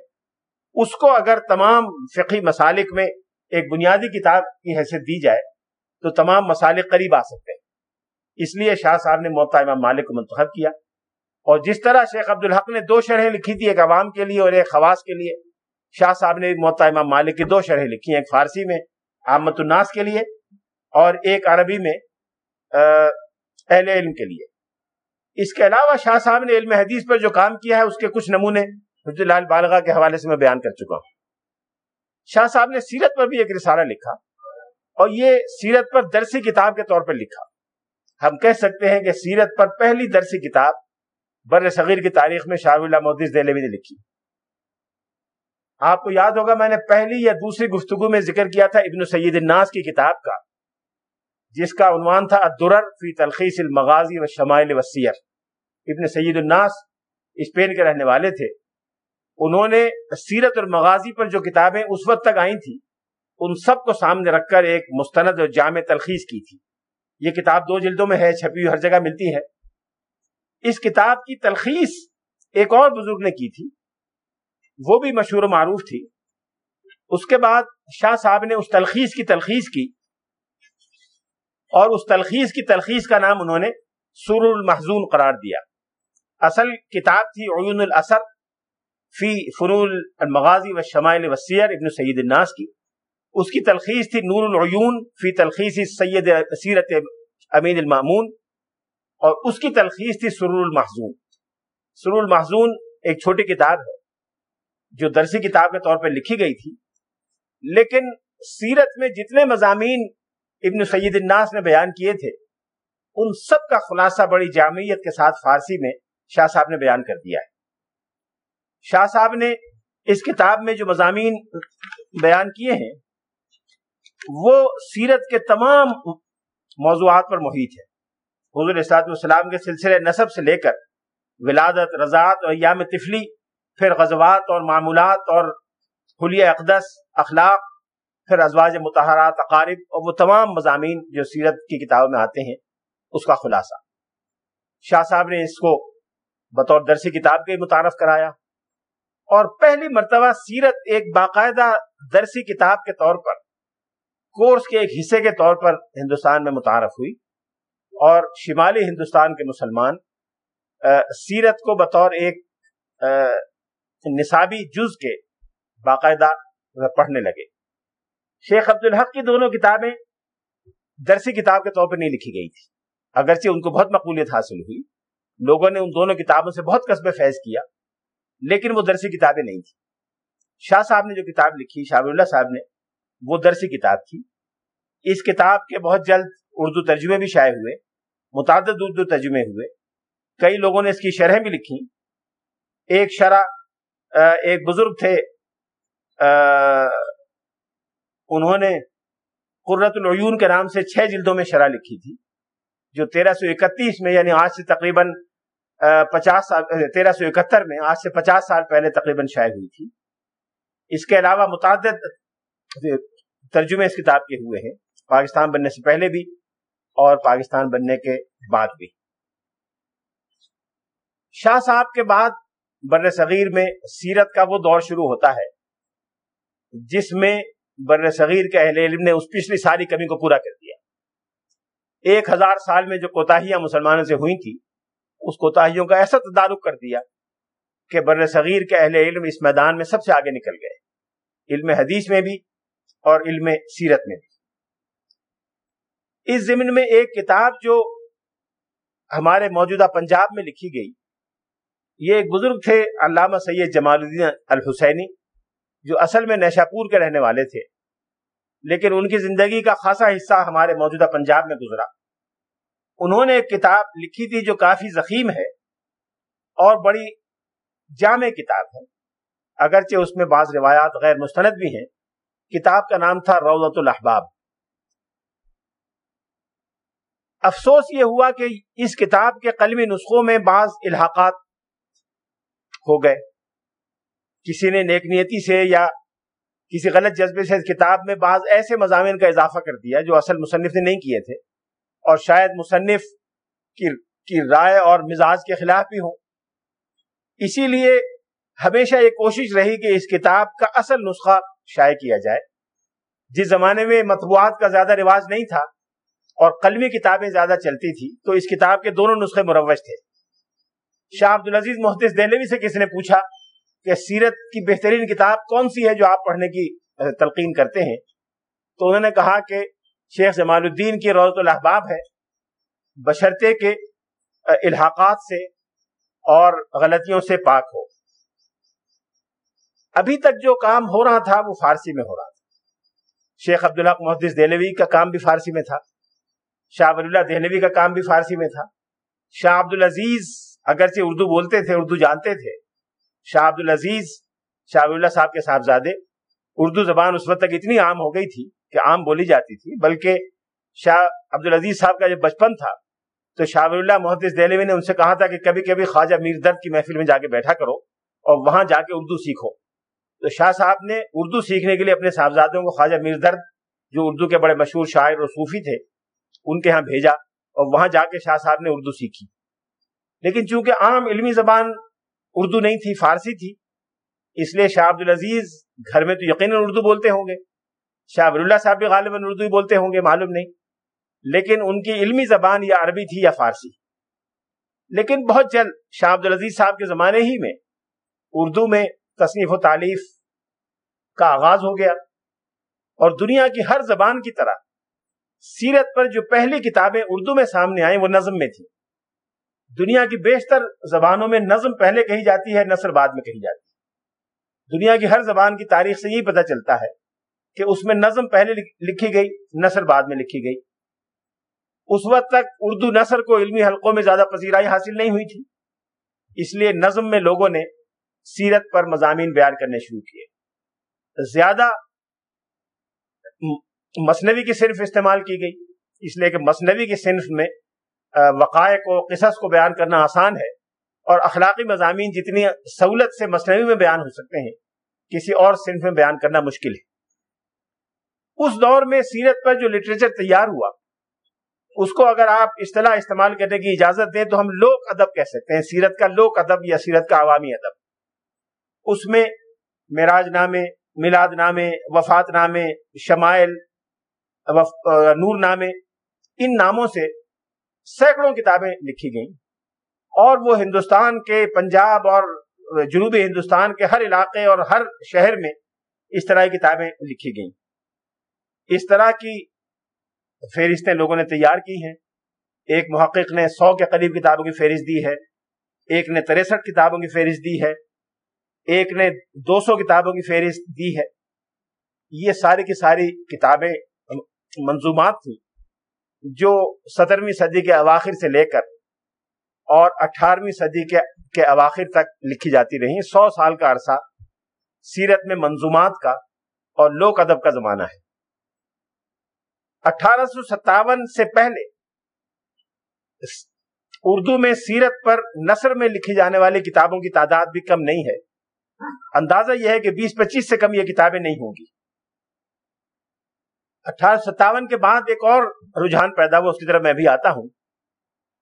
اس کو اگر تمام فقی مسالک میں ایک بنیادی کتاب کی حیثیت دی جائے، تو تمام مسالک قریب آ سکتے ہیں۔ اس لیے شاہ صاحب نے موتا امام مالک کو منتخب کیا۔ اور جس طرح شیخ عبدالحق نے دو شرحیں لکھی تھی ایک عوام کے لیے اور ایک خواص کے لیے، شاہ صاحب نے موتا امام مالک کی دو شرحیں لکھی ہیں، ایک فارسی میں احمد الناس کے لیے، اور ایک عربی میں۔ اہل علم کے لیے۔ اس کے علاوہ شاہ صاحب نے علم حدیث پر جو کام کیا ہے، اس کے کچھ نمونے حفظ اللہ بالغا کے حوالے سے میں بیان کر چکا ہوں۔ شاہ صاحب نے سیرت پر بھی ایک رسالہ لکھا اور یہ سیرت پر درسی کتاب کے طور پر لکھا۔ ہم کہہ سکتے ہیں کہ سیرت پر پہلی درسی کتاب بر صغیر کی تاریخ میں شاہ اللہ محدث دہلوی نے لکھی۔ آپ کو یاد ہوگا، میں نے پہلی یا دوسری گفتگو میں ذکر کیا تھا ابن سید الناس کی کتاب کا۔ جس کا عنوان تھا الدرر فی تلخیص المغازی و شمائل وسیر ابن سید الناس اسپین کے رہنے والے تھے۔ انہوں نے سیرت اور مغازی پر جو کتابیں اس وقت تک آئی تھی ان سب کو سامنے رکھ کر ایک مستند اور جامع تلخیص کی تھی۔ یہ کتاب دو جلدوں میں ہے، چھپی ہوئی ہر جگہ ملتی ہے۔ اس کتاب کی تلخیص ایک اور بزرگ نے کی تھی۔ وہ بھی مشہور و معروف تھی۔ اس کے بعد شاہ صاحب نے اس تلخیص کی تلخیص کی۔ اور اس تلخیص کی تلخیص کا نام انہوں نے سر المحزون قرار دیا۔ اصل کتاب تھی عیون الاثر فی فنون المغازی و شمائل وسیر ابن سید الناس کی۔ اس کی تلخیص تھی نور العیون فی تلخیص سید سیرت امین المامون۔ اور اس کی تلخیص تھی سرور المحزون۔ سرور المحزون ایک چھوٹی کتاب ہے جو درسی کتاب کے طور پر لکھی گئی تھی۔ لیکن سیرت میں جتنے مضامین ابن سید الناس نے بیان کیے تھے۔ ان سب کا خلاصہ بڑی جامعیت کے ساتھ فارسی میں شاہ صاحب نے بیان کر دیا ہے۔ شاہ صاحب نے اس کتاب میں جو مضامین بیان کیے ہیں، وہ سیرت کے تمام موضوعات پر محیط ہے۔ حضور اسلام السلام کے سلسلے نصب سے لے کر ولادت، رضاعت اور ایام تفلی پھر غزوات اور معمولات اور حلیہ اقدس، اخلاق پھر ازواج متحرات اقارب اور وہ تمام مضامین جو سیرت کی کتابوں میں آتے ہیں، اس کا خلاصہ۔ شاہ صاحب نے اس کو بطور درسی کتاب کے متعارف کرایا اور پہلی مرتبہ سیرت ایک باقاعدہ درسی کتاب کے طور پر، کورس کے ایک حصے کے طور پر ہندوستان میں متعارف ہوئی اور شمالی ہندوستان کے مسلمان سیرت کو بطور ایک نصابی جز کے باقاعدہ پڑھنے لگے۔ شیخ عبدالحق کی دونوں کتابیں درسی کتاب کے طور پر نہیں لکھی گئی تھی۔ اگرچہ ان کو بہت مقبولیت حاصل ہوئی، لوگوں نے ان دونوں کتابوں سے بہت قصبے فیض کیا، لیکن وہ درسی کتابیں نہیں تھیں۔ شاہ صاحب نے جو کتاب لکھی، شاہ اللہ صاحب نے، وہ درسی کتاب تھی۔ اس کتاب کے بہت جلد اردو ترجمے بھی شائع ہوئے، متعدد اردو ترجمے ہوئے۔ کئی لوگوں نے اس کی شرح بھی لکھی ایک شرح ایک بزرگ تھے انہوں نے قرۃ العیون کے نام سے چھ جلدوں میں شرح لکھی تھی، جو تیرہ سو اکتیس میں یعنی آج سے تقریباً پچاس سال، تیرہ سو اکہتر میں، آج سے پچاس سال پہلے تقریباً شائع ہوئی تھی۔ اس کے علاوہ متعدد ترجمے اس کتاب کے ہوئے ہیں، پاکستان بننے سے پہلے بھی اور پاکستان بننے کے بعد بھی۔ شاہ صاحب کے بعد بر صغیر میں سیرت کا وہ دور شروع ہوتا ہے، جس میں بر صغیر کے اہل علم نے اس پچھلی ساری کمی کو پورا کر دیا۔ ایک ہزار سال میں جو کوتاہیاں مسلمانوں سے ہوئی تھی اس کوتاہیوں کا ایسا تدارک کر دیا کہ بر صغیر کے اہل علم اس میدان میں سب سے آگے نکل گئے۔ علم حدیث میں بھی اور علم سیرت میں بھی۔ اس زمین میں ایک کتاب جو ہمارے موجودہ پنجاب میں لکھی گئی، یہ ایک بزرگ تھے علامہ سید جمال الدین الحسینی۔ جو اصل میں نیشاپور کے رہنے والے تھے، لیکن ان کی زندگی کا خاصا حصہ ہمارے موجودہ پنجاب میں گزرا۔ انہوں نے ایک کتاب لکھی تھی جو کافی زخیم ہے اور بڑی جامع کتاب ہے۔ اگرچہ اس میں بعض روایات غیر مستند بھی ہیں، کتاب کا نام تھا روضت الاحباب۔ افسوس یہ ہوا کہ اس کتاب کے قلمی نسخوں میں بعض الحاقات ہو گئے۔ کسی نے نیک نیتی سے یا کسی غلط جذبے سے کتاب میں بعض ایسے مضامین کا اضافہ کر دیا جو اصل مصنف نے نہیں کیے تھے، اور شاید مصنف کی کی رائے اور مزاج کے خلاف بھی ہوں۔ اسی لیے ہمیشہ یہ کوشش رہی کہ اس کتاب کا اصل نسخہ شائع کیا جائے۔ جس زمانے میں مطبوعات کا زیادہ رواج نہیں تھا اور قلمی کتابیں زیادہ چلتی تھی تو اس کتاب کے دونوں نسخے مروج تھے۔ شاہ عبد العزیز محدث دہلوی سے کسی نے پوچھا کہ سیرت کی بہترین کتاب کون سی ہے جو آپ پڑھنے کی تلقین کرتے ہیں۔ تو انہوں نے کہا کہ شیخ جمال الدین کی روزت الاحباب ہے، بشرطے کے الحاقات سے اور غلطیوں سے پاک ہو۔ ابھی تک جو کام ہو رہا تھا وہ فارسی میں ہو رہا تھا۔ شیخ عبدالحق محدث دہلوی کا کام بھی فارسی میں تھا۔ شاہ ولی اللہ دہلوی کا کام بھی فارسی میں تھا۔ شاہ عبد العزیز اگرچہ اردو بولتے تھے، اردو جانتے تھے شاہ عبد العزیز شاہ اللہ صاحب کے صاحبزادے، اردو زبان اس وقت تک اتنی عام ہو گئی تھی کہ عام بولی جاتی تھی، بلکہ شاہ عبد العزیز صاحب کا جب بچپن تھا، تو شاہ ولی اللہ محدث دہلوی نے ان سے کہا تھا کہ کبھی کبھی خواجہ میر درد کی محفل میں جا کے بیٹھا کرو اور وہاں جا کے اردو سیکھو۔ تو شاہ صاحب نے اردو سیکھنے کے لیے اپنے صاحبزادوں کو خواجہ میر درد جو اردو کے بڑے مشہور شاعر اور صوفی تھے، ان کے ہاں بھیجا اور وہاں جا کے شاہ صاحب نے اردو سیکھی۔ لیکن چونکہ عام علمی زبان اردو نہیں تھی، فارسی تھی۔ اس لیے شاہ عبد العزیز گھر میں تو یقیناً اردو بولتے ہوں گے۔ شاہ اللہ صاحب بھی غالباً اردو ہی بولتے ہوں گے، معلوم نہیں۔ لیکن ان کی علمی زبان یا عربی تھی یا فارسی۔ لیکن بہت جلد شاہ عبد العزیز صاحب کے زمانے ہی میں اردو میں تصنیف و تعلیف کا آغاز ہو گیا۔ اور دنیا کی ہر زبان کی طرح سیرت پر جو پہلی کتابیں اردو میں سامنے آئیں وہ نظم میں تھی دنیا کی بیشتر زبانوں میں نظم پہلے کہی جاتی ہے، نثر بعد میں کہی جاتی ہے۔ دنیا کی ہر زبان کی تاریخ سے یہی پتہ چلتا ہے کہ اس میں نظم پہلے لکھی گئی، نثر بعد میں لکھی گئی۔ اس وقت تک اردو نثر کو علمی حلقوں میں زیادہ پذیرائی حاصل نہیں ہوئی تھی۔ اس لیے نظم میں لوگوں نے سیرت پر مضامین بیان کرنے شروع کیے۔ زیادہ مصنوی کی صنف استعمال کی گئی، اس لیے کہ مصنوی کی صنف میں وقائع کو، قصص کو بیان کرنا آسان ہے اور اخلاقی مضامین جتنی سہولت سے مصنوی میں بیان ہو سکتے ہیں، کسی اور صنف میں بیان کرنا مشکل ہے۔ اس دور میں سیرت پر جو لٹریچر تیار ہوا، اس کو اگر آپ اصطلاح استعمال کرنے کی اجازت دیں تو ہم لوک ادب کہہ سکتے ہیں، سیرت کا لوک ادب یا سیرت کا عوامی ادب۔ اس میں معراج نامے میلاد نامے، وفات نامے، شمائل نور نامے، ان ناموں سے سینکڑوں کتابیں لکھی گئیں اور وہ ہندوستان کے پنجاب اور جنوبی ہندوستان کے ہر علاقے اور ہر شہر میں اس طرح کی کتابیں لکھی گئیں۔ اس طرح کی فہرستیں لوگوں نے تیار کی ہیں۔ ایک محقق نے سو کے قریب کتابوں کی فہرست دی ہے، ایک نے تریسٹھ کتابوں کی فہرست دی ہے، ایک نے دو سو کتابوں کی فہرست دی ہے۔ یہ ساری کی ساری کتابیں منظومات تھیں۔ جو سترویں صدی کے اواخر سے لے کر اور اٹھارہویں صدی کے اواخر تک لکھی جاتی رہی، سو سال کا عرصہ سیرت میں منظومات کا اور لوک ادب کا زمانہ ہے۔ اٹھارہ سو ستاون سے پہلے اردو میں سیرت پر نثر میں لکھی جانے والی کتابوں کی تعداد بھی کم نہیں ہے۔ اندازہ یہ ہے کہ بیس پچیس سے کم یہ کتابیں نہیں ہوں گی۔ اٹھارہ ستاون کے بعد ایک اور رجحان پیدا ہوا، اس کی طرف میں بھی آتا ہوں۔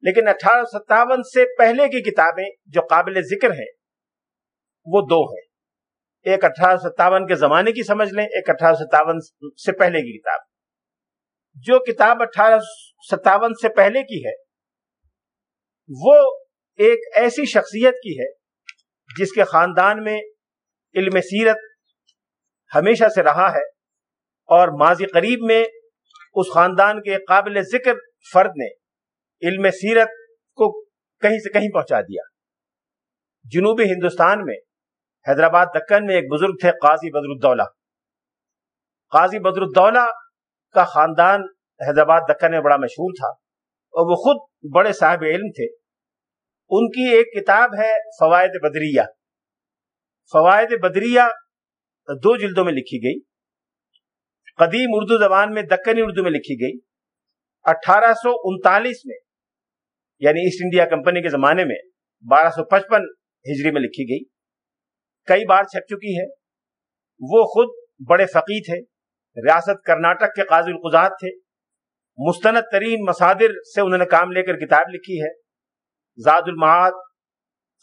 لیکن اٹھارہ ستاون سے پہلے کی کتابیں جو قابل ذکر ہیں، وہ دو ہیں۔ ایک اٹھارہ ستاون کے زمانے کی سمجھ لیں، ایک اٹھارہ ستاون سے پہلے کی کتاب۔ جو کتاب اٹھارہ ستاون سے پہلے کی ہے، وہ ایک ایسی شخصیت کی ہے جس کے خاندان میں علم سیرت ہمیشہ سے رہا ہے۔ اور ماضی قریب میں اس خاندان کے قابل ذکر فرد نے علم سیرت کو کہیں سے کہیں پہنچا دیا۔ جنوبی ہندوستان میں حیدرآباد دکن میں ایک بزرگ تھے قاضی بدر الدولہ قاضی بدر الدولہ کا خاندان حیدرآباد دکن میں بڑا مشہور تھا اور وہ خود بڑے صاحب علم تھے۔ ان کی ایک کتاب ہے فوائد بدریہ۔ فوائد بدریہ دو جلدوں میں لکھی گئی۔ قدیم اردو زبان میں دکنی اردو میں لکھی گئی۔ اٹھارہ سو انتالیس میں یعنی ایسٹ انڈیا کمپنی کے زمانے میں، بارہ سو پچپن ہجری میں لکھی گئی۔ کئی بار چھپ چکی ہے۔ وہ خود بڑے فقی تھے، ریاست کرناٹک کے قاضی القزات تھے۔ مستند ترین مسادر سے انہوں نے کام لے کر کتاب لکھی ہے۔ زاد المعاد،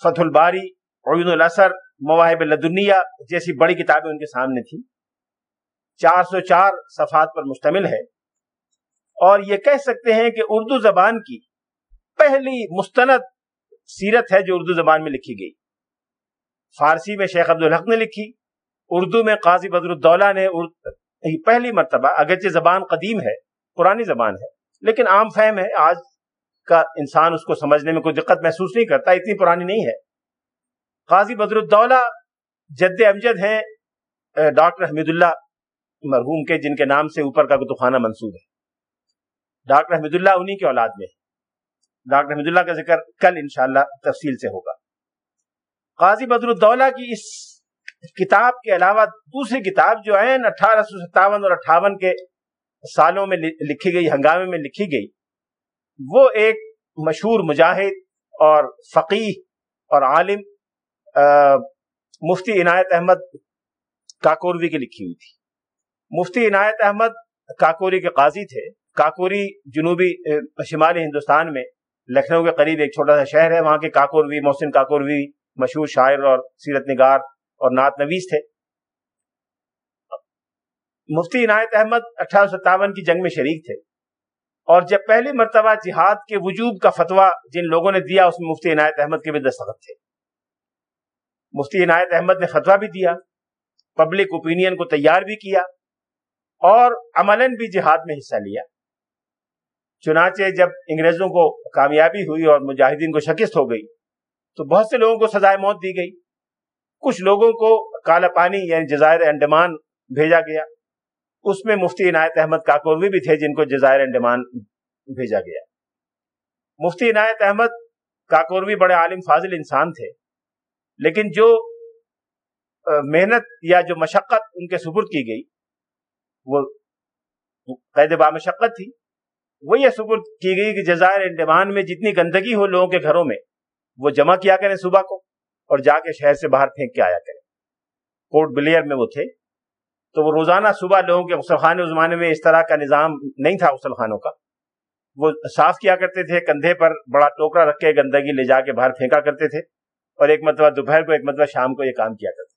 فتح الباری عین الاثر، مواہب لدنیا جیسی بڑی کتابیں ان کے سامنے تھیں۔ چار سو چار صفحات پر مشتمل ہے۔ اور یہ کہہ سکتے ہیں کہ اردو زبان کی پہلی مستند سیرت ہے جو اردو زبان میں لکھی گئی۔ فارسی میں شیخ عبدالحق نے لکھی، اردو میں قاضی بدر الدولہ نے پہلی مرتبہ، اگرچہ زبان قدیم ہے، پرانی زبان ہے، لیکن عام فہم ہے، آج کا انسان اس کو سمجھنے میں کوئی دقت محسوس نہیں کرتا، اتنی پرانی نہیں ہے۔ قاضی بدر الدولہ جد امجد ہیں، ڈاکٹر حمید اللہ مرحوم کے، جن کے نام سے اوپر کا کتخانہ منصوب ہے۔ ڈاکٹر حمید اللہ انہی کے اولاد میں۔ ڈاکٹر حمید اللہ کا ذکر کل انشاءاللہ تفصیل سے ہوگا۔ قاضی بدر الدولہ کی اس کتاب کے علاوہ دوسری کتاب جو ہے اٹھارہ سو ستاون اور اٹھاون کے سالوں میں لکھی گئی، ہنگامے میں لکھی گئی، وہ ایک مشہور مجاہد اور فقیح اور عالم مفتی عنایت احمد کاکوروی کی لکھی ہوئی تھی۔ مفتی عنایت احمد کاکوری کے قاضی تھے۔ کاکوری جنوبی شمالی ہندوستان میں لکھنؤ کے قریب ایک چھوٹا سا شہر ہے۔ وہاں کے کاکوروی، محسن کاکوروی مشہور شاعر اور سیرت نگار اور نعت نویس تھے۔ مفتی عنایت احمد اٹھارہ سو ستاون کی جنگ میں شریک تھے۔ اور جب پہلی مرتبہ جہاد کے وجوب کا فتویٰ جن لوگوں نے دیا، اس میں مفتی عنایت احمد کے بھی دستخط تھے۔ مفتی عنایت احمد نے فتویٰ بھی دیا پبلک اوپینین کو تیار بھی کیا۔ اور عملاً بھی جہاد میں حصہ لیا۔ چنانچہ جب انگریزوں کو کامیابی ہوئی اور مجاہدین کو شکست ہو گئی، تو بہت سے لوگوں کو سزائے موت دی گئی۔ کچھ لوگوں کو کالا پانی یعنی جزائر انڈمان بھیجا گیا۔ اس میں مفتی عنایت احمد کاکوروی بھی تھے جن کو جزائر انڈمان بھیجا گیا۔ مفتی عنایت احمد کاکوروی بڑے عالم، فاضل انسان تھے، لیکن جو محنت یا جو مشقت ان کے سبر کی گئی وہ قید با مشقت تھی۔ وہ یہ سبر کی گئی کہ جزائر انڈمان میں جتنی گندگی ہو لوگوں کے گھروں میں، وہ جمع کیا کریں صبح کو اور جا کے شہر سے باہر پھینک کے آیا کریں۔ پورٹ بلیئر میں وہ تھے۔ تو وہ روزانہ صبح لوگوں کے غسل خانے زمانے میں اس طرح کا نظام نہیں تھا غسل خانوں کا۔ وہ صاف کیا کرتے تھے، کندھے پر بڑا ٹوکرا رکھ کے گندگی لے جا کے باہر پھینکا کرتے تھے۔ اور ایک مرتبہ دوپہر کو، ایک مرتبہ شام کو یہ کام کیا کرتے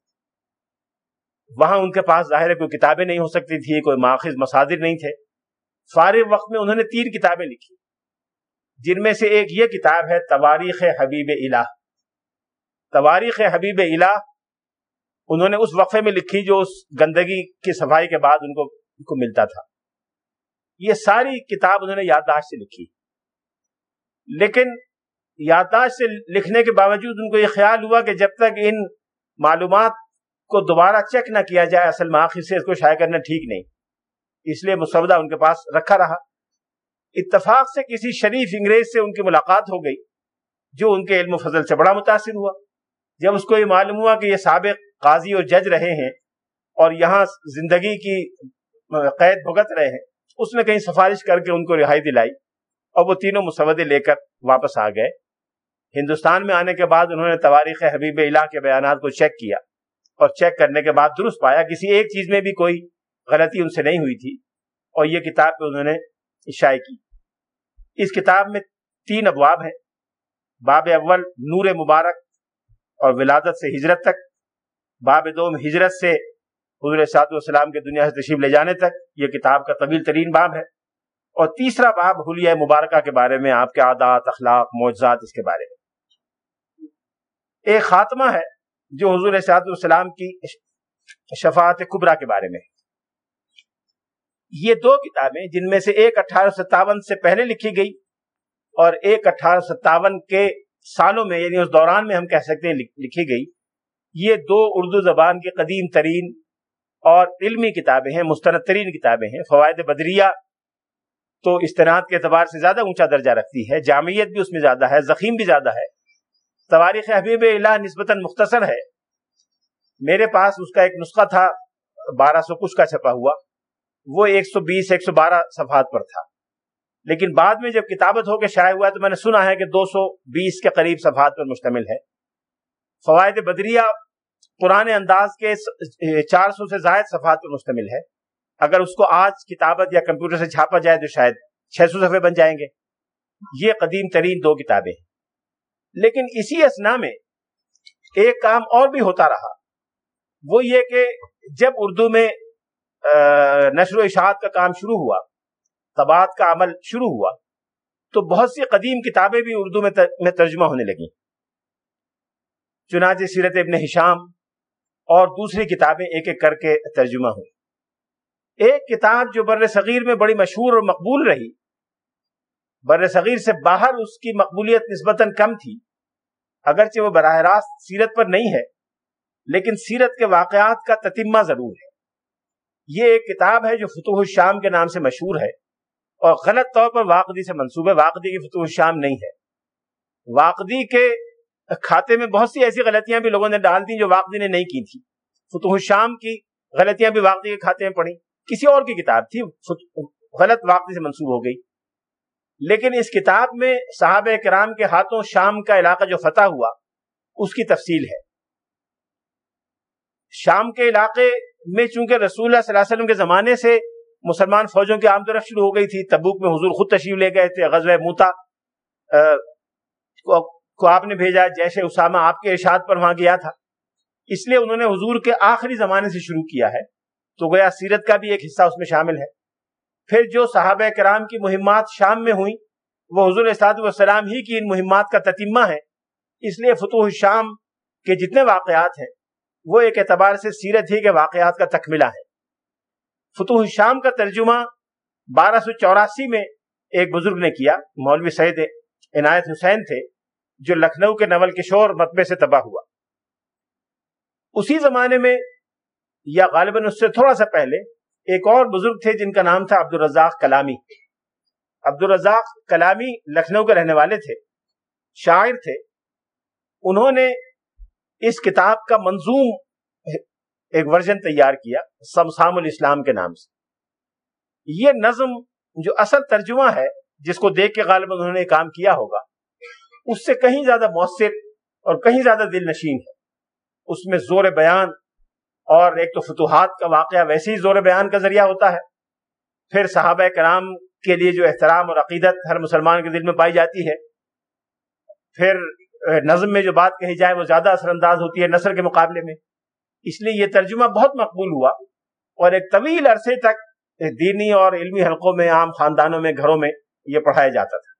وہاں ان کے پاس ظاہر ہے کوئی کتابیں نہیں ہو سکتی تھی کوئی ماخذ مسادر نہیں تھے۔ فارغ وقت میں انہوں نے تین کتابیں لکھی۔ جن میں سے ایک یہ کتاب ہے، تواریخ حبیب الہ۔ تواریخ حبیب الہ انہوں نے اس وقفے میں لکھی جو اس گندگی کی صفائی کے بعد ان کو ان کو ملتا تھا۔ یہ ساری کتاب انہوں نے یادداشت سے لکھی۔ لیکن یادداشت سے لکھنے کے باوجود ان کو یہ خیال ہوا کہ جب تک ان معلومات کو دوبارہ چیک نہ کیا جائے، اصل ماخذ سے اس کو شائع کرنا ٹھیک نہیں۔ اس لیے مسودہ ان کے پاس رکھا رہا۔ اتفاق سے کسی شریف انگریز سے ان کی ملاقات ہو گئی، جو ان کے علم و فضل سے بڑا متاثر ہوا۔ جب اس کو یہ معلوم ہوا کہ یہ سابق قاضی اور جج رہے ہیں اور یہاں زندگی کی قید بھگت رہے ہیں، اس نے کہیں سفارش کر کے ان کو رہائی دلائی اور وہ تینوں مسودے لے کر واپس آ گئے۔ ہندوستان میں آنے کے بعد انہوں نے تواریخ حبیب الہ کے بیانات کو چیک کیا۔ اور چیک کرنے کے بعد درست پایا، کسی ایک چیز میں بھی کوئی غلطی ان سے نہیں ہوئی تھی۔ اور یہ کتاب پہ انہوں نے شائع کی۔ اس کتاب میں تین ابواب ہیں۔ باب اول، نور مبارک اور ولادت سے ہجرت تک۔ باب دوم ہجرت سے حضور صاحب والسلام کے دنیا سے تشریف لے جانے تک۔ یہ کتاب کا طویل ترین باب ہے۔ اور تیسرا باب حلیہ مبارکہ کے بارے میں آپ کے عادات، اخلاق، معجزات، اس کے بارے میں۔ ایک خاتمہ ہے۔ جو حضور صاحب السلام کی شفاعت کبرا کے بارے میں۔ یہ دو کتابیں جن میں سے ایک اٹھارہ ستاون سے پہلے لکھی گئی اور ایک اٹھارہ ستاون کے سالوں میں یعنی اس دوران میں ہم کہہ سکتے ہیں لکھی گئی۔ یہ دو اردو زبان کی قدیم ترین اور علمی کتابیں ہیں، مستند ترین کتابیں ہیں۔ فوائد بدریہ تو استناد کے اعتبار سے زیادہ اونچا درجہ رکھتی ہے، جامعیت بھی اس میں زیادہ ہے، زخیم بھی زیادہ ہے۔ تواریخ حبیب الہ نسبتاً مختصر ہے۔ میرے پاس اس کا ایک نسخہ تھا، بارہ سو کچھ کا چھپا ہوا۔ وہ ایک سو بیس، ایک سو بارہ صفحات پر تھا۔ لیکن بعد میں جب کتابت ہو کے شائع ہوا تو میں نے سنا ہے کہ دو سو بیس کے قریب صفحات پر مشتمل ہے۔ فوائد بدریہ پرانے انداز کے چار سو سے زائد صفحات پر مشتمل ہے۔ اگر اس کو آج کتابت یا کمپیوٹر سے چھاپا جائے تو شاید چھ سو صفحے بن جائیں گے۔ یہ قدیم ترین دو کتابیں ہیں۔ لیکن اسی اسنا میں ایک کام اور بھی ہوتا رہا۔ وہ یہ کہ جب اردو میں نشر و اشاعت کا کام شروع ہوا تباد کا عمل شروع ہوا، تو بہت سی قدیم کتابیں بھی اردو میں ترجمہ ہونے لگیں۔ چنانچہ سیرت ابن حشام اور دوسری کتابیں ایک ایک کر کے ترجمہ ہوئی ایک کتاب جو بر صغیر میں بڑی مشہور اور مقبول رہی، بر صغیر سے باہر اس کی مقبولیت نسبتاً کم تھی اگرچہ وہ براہ راست سیرت پر نہیں ہے، لیکن سیرت کے واقعات کا تتمہ ضرور ہے۔ یہ ایک کتاب ہے جو فتوح الشام کے نام سے مشہور ہے اور غلط طور پر واقعی سے منصوب ہے۔ واقعی کی فتوح الشام نہیں ہے۔ واقعی کے کھاتے میں بہت سی ایسی غلطیاں بھی لوگوں نے ڈال دی جو واقعی نے نہیں کی تھی فتوح الشام کی غلطیاں بھی واقعی کے کھاتے میں پڑی کسی اور کی کتاب تھی، غلط واقعی سے منسوب ہو گئی۔ لیکن اس کتاب میں صحابہ کرام کے ہاتھوں شام کا علاقہ جو فتح ہوا، اس کی تفصیل ہے۔ شام کے علاقے میں چونکہ رسول اللہ صلی اللہ علیہ وسلم کے زمانے سے مسلمان فوجوں کی آمد و رفت شروع ہو گئی تھی، تبوک میں حضور خود تشریف لے گئے تھے، غزوہ موتا کو آپ نے بھیجا جیسے اسامہ آپ کے ارشاد پر وہاں گیا تھا۔ اس لیے انہوں نے حضور کے آخری زمانے سے شروع کیا ہے۔ تو گویا سیرت کا بھی ایک حصہ اس میں شامل ہے۔ پھر جو صحابہ کرام کی مہمات شام میں ہوئیں، وہ حضور اساد والسلام ہی کی ان مہمات کا تتمہ ہے۔ اس لیے فتوح الشام کے جتنے واقعات ہیں، وہ ایک اعتبار سے سیرت ہی کے واقعات کا تکملہ ہے۔ فتوح الشام کا ترجمہ بارہ سو چوراسی میں ایک بزرگ نے کیا، مولوی سعید عنایت حسین تھے، جو لکھنؤ کے نول کشور مطبے سے تباہ ہوا۔ اسی زمانے میں یا غالباً اس سے تھوڑا سا پہلے ایک اور بزرگ تھے جن کا نام تھا عبد الرزاق کلامی۔ عبد الرزاق کلامی لکھنؤ کے رہنے والے تھے، شاعر تھے۔ انہوں نے اس کتاب کا منظوم ایک ورژن تیار کیا، سمسام الاسلام کے نام سے۔ یہ نظم جو اصل ترجمہ ہے، جس کو دیکھ کے غالباً انہوں نے کام کیا ہوگا، اس سے کہیں زیادہ مؤثر اور کہیں زیادہ دل نشین ہے۔ اس میں زور بیان اور ایک تو فتوحات کا واقعہ ویسے ہی زور بیان کا ذریعہ ہوتا ہے۔ پھر صحابہ کرام کے لیے جو احترام اور عقیدت ہر مسلمان کے دل میں پائی جاتی ہے۔ پھر نظم میں جو بات کہی جائے وہ زیادہ اثر انداز ہوتی ہے نثر کے مقابلے میں۔ اس لیے یہ ترجمہ بہت مقبول ہوا۔ اور ایک طویل عرصے تک دینی اور علمی حلقوں میں، عام خاندانوں میں، گھروں میں یہ پڑھایا جاتا تھا۔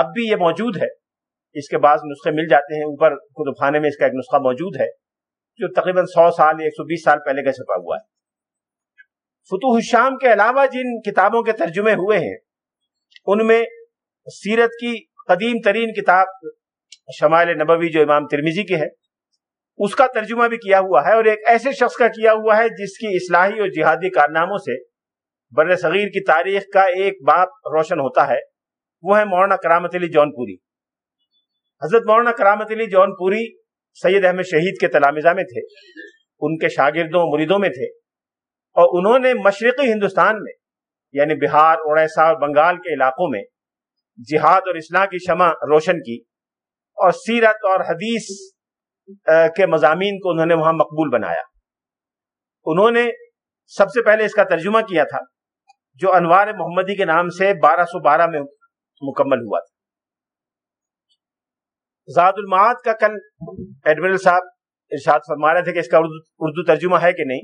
اب بھی یہ موجود ہے۔ اس کے بعض نسخے مل جاتے ہیں۔ اوپر کتب خانے میں اس کا ایک نسخہ موجود ہے۔ جو تقریباً سو سال ایک سو بیس سال پہلے کا چھپا ہوا ہے۔ فتوح الشام کے علاوہ جن کتابوں کے ترجمے ہوئے ہیں، ان میں سیرت کی قدیم ترین کتاب شمال نبوی جو امام ترمیزی کی ہے، اس کا ترجمہ بھی کیا ہوا ہے اور ایک ایسے شخص کا کیا ہوا ہے جس کی اصلاحی اور جہادی کارناموں سے بر صغیر کی تاریخ کا ایک باپ روشن ہوتا ہے۔ وہ ہے مولانا کرامت علی جون پوری حضرت مولانا کرامت علی جون پوری سید احمد شہید کے تلامزہ میں تھے، ان کے شاگردوں، مریدوں میں تھے۔ اور انہوں نے مشرقی ہندوستان میں یعنی بہار، اڑیسہ اور بنگال کے علاقوں میں جہاد اور اصلاح کی شمع روشن کی اور سیرت اور حدیث کے مضامین کو انہوں نے وہاں مقبول بنایا۔ انہوں نے سب سے پہلے اس کا ترجمہ کیا تھا، جو انوار محمدی کے نام سے بارہ سو بارہ میں مکمل ہوا تھا۔ زاد المعاد کا کل ایڈمرل صاحب ارشاد فرما رہے تھے کہ اس کا اردو ترجمہ ہے کہ نہیں۔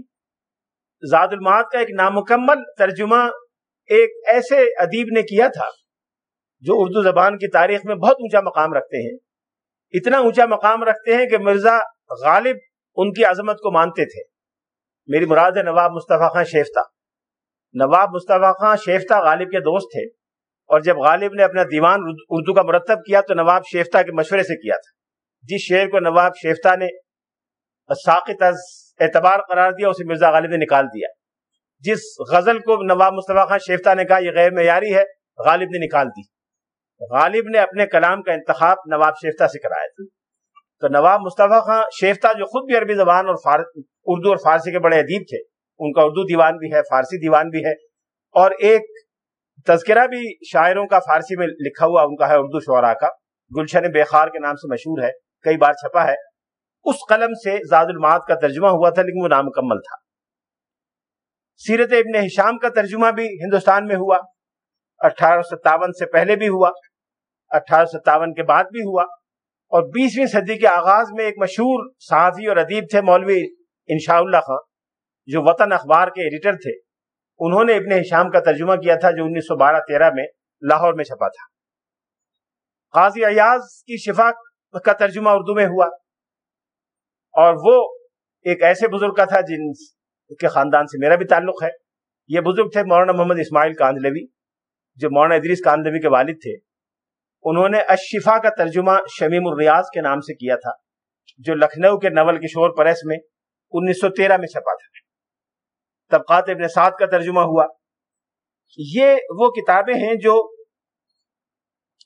زاد المعاد کا ایک نامکمل ترجمہ ایک ایسے ادیب نے کیا تھا جو اردو زبان کی تاریخ میں بہت اونچا مقام رکھتے ہیں۔ اتنا اونچا مقام رکھتے ہیں کہ مرزا غالب ان کی عظمت کو مانتے تھے۔ میری مراد ہے نواب مصطفیٰ خان شیفتہ۔ نواب مصطفیٰ خان شیفتہ غالب کے دوست تھے۔ اور جب غالب نے اپنا دیوان اردو کا مرتب کیا تو نواب شیفتہ کے مشورے سے کیا تھا۔ جس شعر کو نواب شیفتہ نے ساقت از اعتبار قرار دیا، اسے مرزا غالب نے نکال دیا۔ جس غزل کو نواب مصطفیٰ خان شیفتہ نے کہا، یہ غیر معیاری ہے، غالب نے نکال دی۔ غالب نے اپنے کلام کا انتخاب نواب شیفتہ سے کرایا تھا۔ تو نواب مصطفیٰ خان شیفتہ جو خود بھی عربی زبان اور اردو اور فارسی کے بڑے ادیب تھے، ان کا اردو دیوان بھی ہے، فارسی دیوان بھی ہے۔ اور ایک تذکرہ بھی شاعروں کا فارسی میں لکھا ہوا، ان کا ہے اردو شعراء کا۔ گلشن بےخار کے نام سے مشہور ہے، کئی بار چھپا ہے۔ اس قلم سے زاد المعاد کا ترجمہ ہوا تھا، لیکن وہ نامکمل تھا۔ سیرت ابن ہشام کا ترجمہ بھی ہندوستان میں ہوا۔ اٹھارہ ستاون سے پہلے بھی ہوا۔ اٹھارہ ستاون کے بعد بھی ہوا۔ اور بیسویں صدی کے آغاز میں ایک مشہور صحافی اور ادیب تھے، مولوی انشاء اللہ خان، جو وطن اخبار کے ایڈیٹر تھے۔ انہوں نے ابن ہشام کا ترجمہ کیا تھا جو انیس سو بارہ تیرہ میں لاہور میں چھپا تھا۔ قاضی ایاز کی شفا کا ترجمہ اردو میں ہوا۔ اور وہ ایک ایسے بزرگ کا تھا جن کے خاندان سے میرا بھی تعلق ہے۔ یہ بزرگ تھے مولانا محمد اسماعیل کاندلوی۔ جو مولانا ادریس کاندلوی کے والد تھے۔ انہوں نے اشفا کا ترجمہ شمیم الریاض کے نام سے کیا تھا، جو لکھنؤ کے نول کشور پریس میں انیس سو تیرہ میں چھپا تھا۔ طبقات ابن سعد کا ترجمہ ہوا۔ یہ وہ کتابیں ہیں جو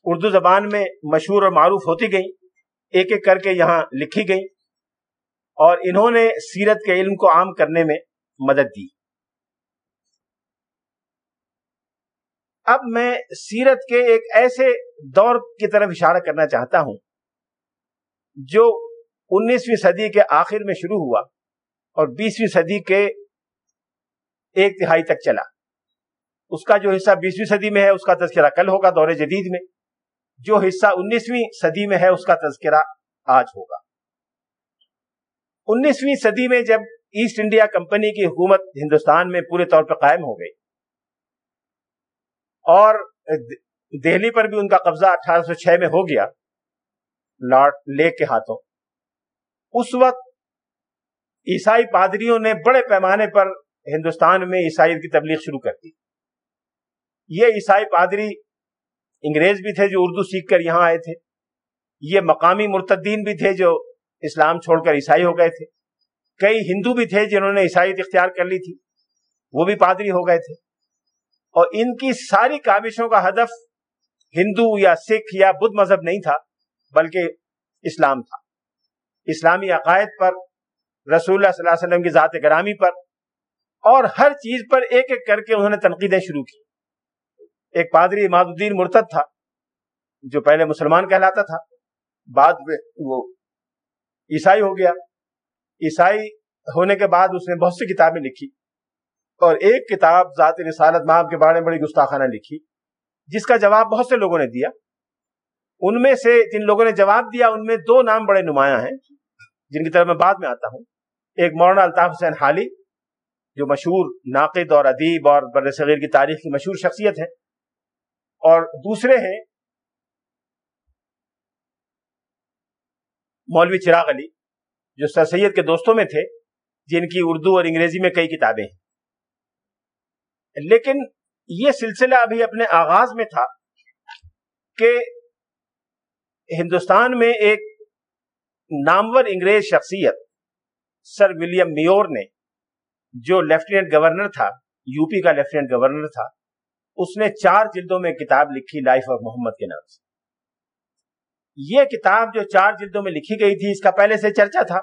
اردو زبان میں مشہور اور معروف ہوتی گئیں، ایک ایک کر کے یہاں لکھی گئیں اور انہوں نے سیرت کے علم کو عام کرنے میں مدد دی۔ اب میں سیرت کے ایک ایسے دور کی طرف اشارہ کرنا چاہتا ہوں جو انیسویں صدی کے آخر میں شروع ہوا اور بیسویں صدی کے ایک تہائی تک چلا۔ اس کا جو حصہ بیسویں صدی میں ہے، اس کا تذکرہ کل ہوگا، دور جدید میں۔ جو حصہ انیسویں صدی میں ہے، اس کا تذکرہ آج ہوگا۔ انیسویں صدی میں جب ایسٹ انڈیا کمپنی کی حکومت ہندوستان میں پورے طور پر قائم ہو گئی، اور دہلی پر بھی ان کا قبضہ اٹھارہ سو چھ میں ہو گیا، لارڈ لیک کے ہاتھوں۔ اس وقت عیسائی پادریوں نے بڑے پیمانے پر ہندوستان میں عیسائیت کی تبلیغ شروع کر دی۔ یہ عیسائی پادری انگریز بھی تھے جو اردو سیکھ کر یہاں آئے تھے۔ یہ مقامی مرتدین بھی تھے جو اسلام چھوڑ کر عیسائی ہو گئے تھے۔ کئی ہندو بھی تھے جنہوں نے عیسائیت اختیار کر لی تھی۔ وہ بھی پادری ہو گئے تھے۔ اور ان کی ساری کابشوں کا ہدف ہندو یا سکھ یا بدھ مذہب نہیں تھا، بلکہ اسلام تھا۔ اسلامی عقائد پر، رسول اللہ صلی اللہ علیہ وسلم کی ذات گرامی پر اور ہر چیز پر ایک ایک کر کے انہوں نے تنقیدیں شروع کی۔ ایک پادری اماد الدین مرتد تھا، جو پہلے مسلمان کہلاتا تھا، بعد میں وہ عیسائی ہو گیا۔ عیسائی ہونے کے بعد اس نے بہت سی کتابیں لکھی اور ایک کتاب ذات رسالت ماہ کے بارے میں بڑی گستاخانہ لکھی، جس کا جواب بہت سے لوگوں نے دیا۔ ان میں سے جن لوگوں نے جواب دیا، ان میں دو نام بڑے نمایاں ہیں، جن کی طرف میں بعد میں آتا ہوں۔ ایک مولانا الطاف حسین حالی جو مشہور ناقد اور ادیب اور بر صغیر کی تاریخ کی مشہور شخصیت ہے اور دوسرے ہیں مولوی چراغ علی، جو سر سید کے دوستوں میں تھے، جن کی اردو اور انگریزی میں کئی کتابیں ہیں۔ لیکن یہ سلسلہ ابھی اپنے آغاز میں تھا کہ ہندوستان میں ایک نامور انگریز شخصیت، سر ولیم میور نے جو لیفٹیننٹ گورنر تھا، یو پی کا لیفٹیننٹ گورنر تھا، اس نے چار جلدوں میں کتاب لکھی لائف آف محمد کے نام سے۔ یہ کتاب جو چار جلدوں میں لکھی گئی تھی، اس کا پہلے سے چرچا تھا۔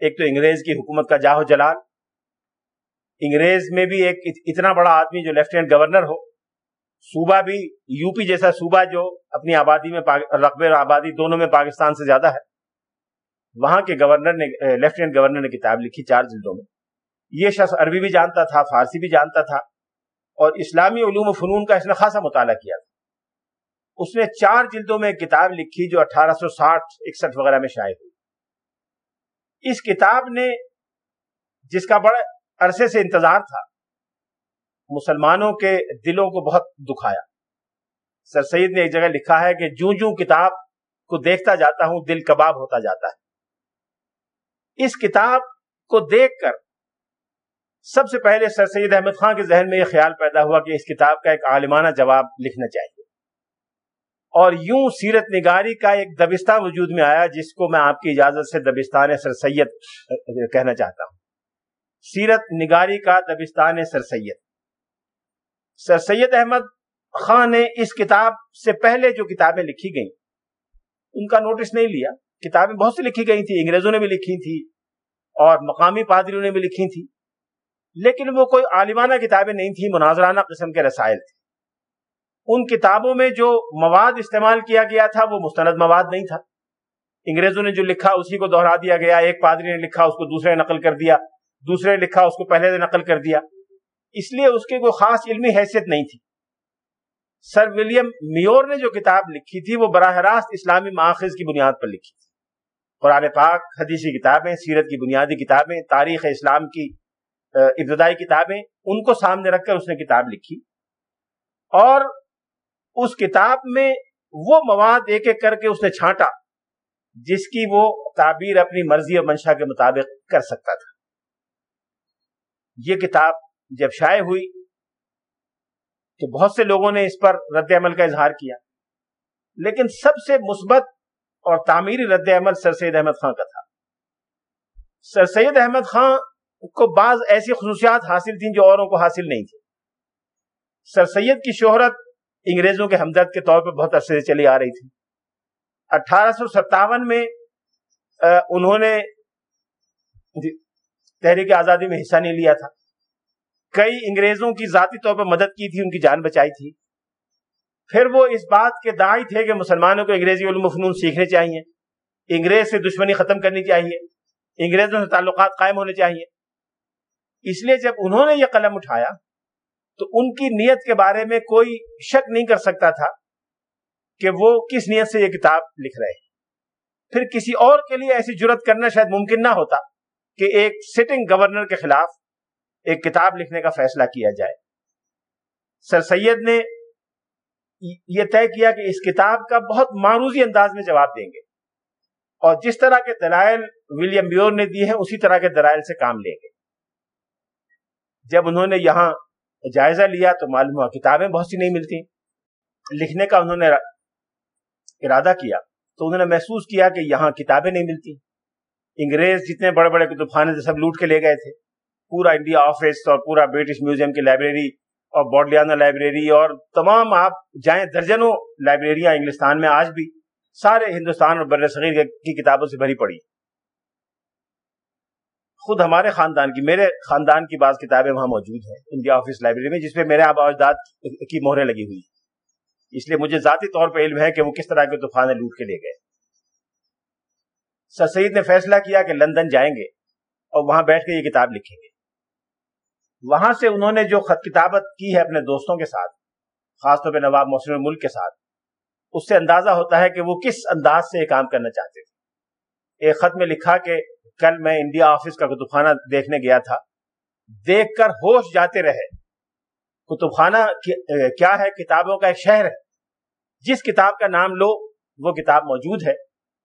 ایک تو انگریز کی حکومت کا جاہو جلال۔ انگریز میں بھی ایک اتنا بڑا آدمی جو لیفٹیننٹ گورنر ہو، صوبہ بھی، یو پی جیسا صوبہ جو اپنی آبادی میں رقبے اور آبادی دونوں میں پاکستان سے زیادہ ہے، وہاں کے گورنر نے، لیفٹیننٹ گورنر نے کتاب لکھی چار جلدوں میں۔ یہ شخص عربی بھی جانتا تھا، فارسی بھی جانتا تھا، اور اسلامی علوم و فنون کا اس نے خاصا مطالعہ کیا تھا۔ اس نے چار جلدوں میں ایک کتاب لکھی جو اٹھارہ سو ساٹھ، اکسٹھ وغیرہ میں شائع ہوئی۔ اس کتاب نے، جس کا بڑا عرصے سے انتظار تھا، مسلمانوں کے دلوں کو بہت دکھایا۔ سر سید نے ایک جگہ لکھا ہے کہ جوں جوں کتاب کو دیکھتا جاتا ہوں، دل کباب ہوتا جاتا ہے۔ اس کتاب کو دیکھ کر سب سے پہلے سر سید احمد خان کے ذہن میں یہ خیال پیدا ہوا کہ اس کتاب کا ایک عالمانہ جواب لکھنا چاہیے۔ اور یوں سیرت نگاری کا ایک دبستہ وجود میں آیا جس کو میں آپ کی اجازت سے دبستان سر سید کہنا چاہتا ہوں۔ سیرت نگاری کا دبستان سر سید۔ سر سید احمد خان نے اس کتاب سے پہلے جو کتابیں لکھی گئیں، ان کا نوٹس نہیں لیا۔ کتابیں بہت سی لکھی گئی تھی انگریزوں نے بھی لکھی تھی اور مقامی پادریوں نے بھی لکھی تھی لیکن وہ کوئی عالمانہ کتابیں نہیں تھیں، مناظرانہ قسم کے رسائل تھے۔ ان کتابوں میں جو مواد استعمال کیا گیا تھا، وہ مستند مواد نہیں تھا۔ انگریزوں نے جو لکھا، اسی کو دوہرا دیا گیا۔ ایک پادری نے لکھا، اس کو دوسرے نقل کر دیا۔ دوسرے نے لکھا، اس کو پہلے نقل کر دیا۔ اس لیے اس کی کوئی خاص علمی حیثیت نہیں تھی۔ سر ولیم میور نے جو کتاب لکھی تھی، وہ براہ راست اسلامی ماخذ کی بنیاد پر لکھی تھی۔ قرآن پاک، حدیثی کتابیں، سیرت کی بنیادی کتابیں، تاریخ اسلام کی ابتدائی کتابیں ان کو سامنے رکھ کر اس نے کتاب لکھی۔ اور اس کتاب میں وہ مواد ایک ایک کر کے اس نے چھانٹا، جس کی وہ تعبیر اپنی مرضی اور منشا کے مطابق کر سکتا تھا۔ یہ کتاب جب شائع ہوئی تو بہت سے لوگوں نے اس پر رد عمل کا اظہار کیا، لیکن سب سے مثبت اور تعمیری رد عمل سر سید احمد خان کا تھا۔ سر سید احمد خان کو بعض ایسی خصوصیات حاصل تھیں جو اوروں کو حاصل نہیں تھی سر سید کی شہرت انگریزوں کے ہمدرد کے طور پہ بہت عرصے سے چلی آ رہی تھی۔ اٹھارہ سو ستاون میں انہوں نے جی، تحریک آزادی میں حصہ نہیں لیا تھا۔ کئی انگریزوں کی ذاتی طور پر مدد کی تھی، ان کی جان بچائی تھی۔ پھر وہ اس بات کے دائی تھے کہ مسلمانوں کو انگریزی علم فنون سیکھنے چاہیے انگریز سے دشمنی ختم کرنی چاہیے انگریزوں سے تعلقات قائم ہونے چاہیے اس لیے جب انہوں نے یہ قلم اٹھایا تو ان کی نیت کے بارے میں کوئی شک نہیں کر سکتا تھا کہ وہ کس نیت سے یہ کتاب لکھ رہے پھر کسی اور کے لیے ایسی جرت کرنا شاید ممکن نہ ہوتا کہ ایک سٹنگ گورنر کے خلاف ایک کتاب لکھنے کا فیصلہ کیا جائے۔ سر سید نے یہ طے کیا کہ اس کتاب کا بہت معروضی انداز میں جواب دیں گے اور جس طرح کے دلائل ولیم بیور نے دیے ہیں، اسی طرح کے دلائل سے کام لیں گے۔ جب انہوں نے یہاں جائزہ لیا تو معلوم ہوا کتابیں بہت سی نہیں ملتی لکھنے کا انہوں نے ارادہ کیا تو انہوں نے محسوس کیا کہ یہاں کتابیں نہیں ملتی انگریز جتنے بڑے بڑے کتب خانے سب لوٹ کے لے گئے تھے۔ پورا انڈیا آفس اور پورا برٹش میوزیم کی لائبریری اور بوڈلیانا لائبریری اور تمام آپ جائیں درجنوں لائبریریاں انگلستان میں آج بھی سارے ہندوستان اور بر صغیر کی کتابوں سے بھری پڑی۔ خود ہمارے خاندان کی، میرے خاندان کی بعض کتابیں وہاں موجود ہیں، انڈیا آفس لائبریری میں، جس پہ میرے آبا اجداد کی مہریں لگی ہوئی اس لیے مجھے ذاتی طور پہ علم ہے کہ وہ کس طرح کے طوفان لوٹ کے لے گئے۔ سر سعید نے فیصلہ کیا کہ لندن جائیں گے اور وہاں بیٹھ کے یہ کتاب لکھیں گے۔ وہاں سے انہوں نے جو خط کتابت کی ہے اپنے دوستوں کے ساتھ، خاص طور پہ نواب محسن ملک کے ساتھ، اس سے اندازہ ہوتا ہے کہ وہ کس انداز سے یہ کام کرنا چاہتے تھے۔ ایک خط میں لکھا کہ کل میں انڈیا آفس کا کتب خانہ دیکھنے گیا تھا۔ دیکھ کر ہوش جاتے رہے۔ کتب خانہ کیا ہے؟ کتابوں کا ایک شہر ہے۔ جس کتاب کا نام لو، وہ کتاب موجود ہے۔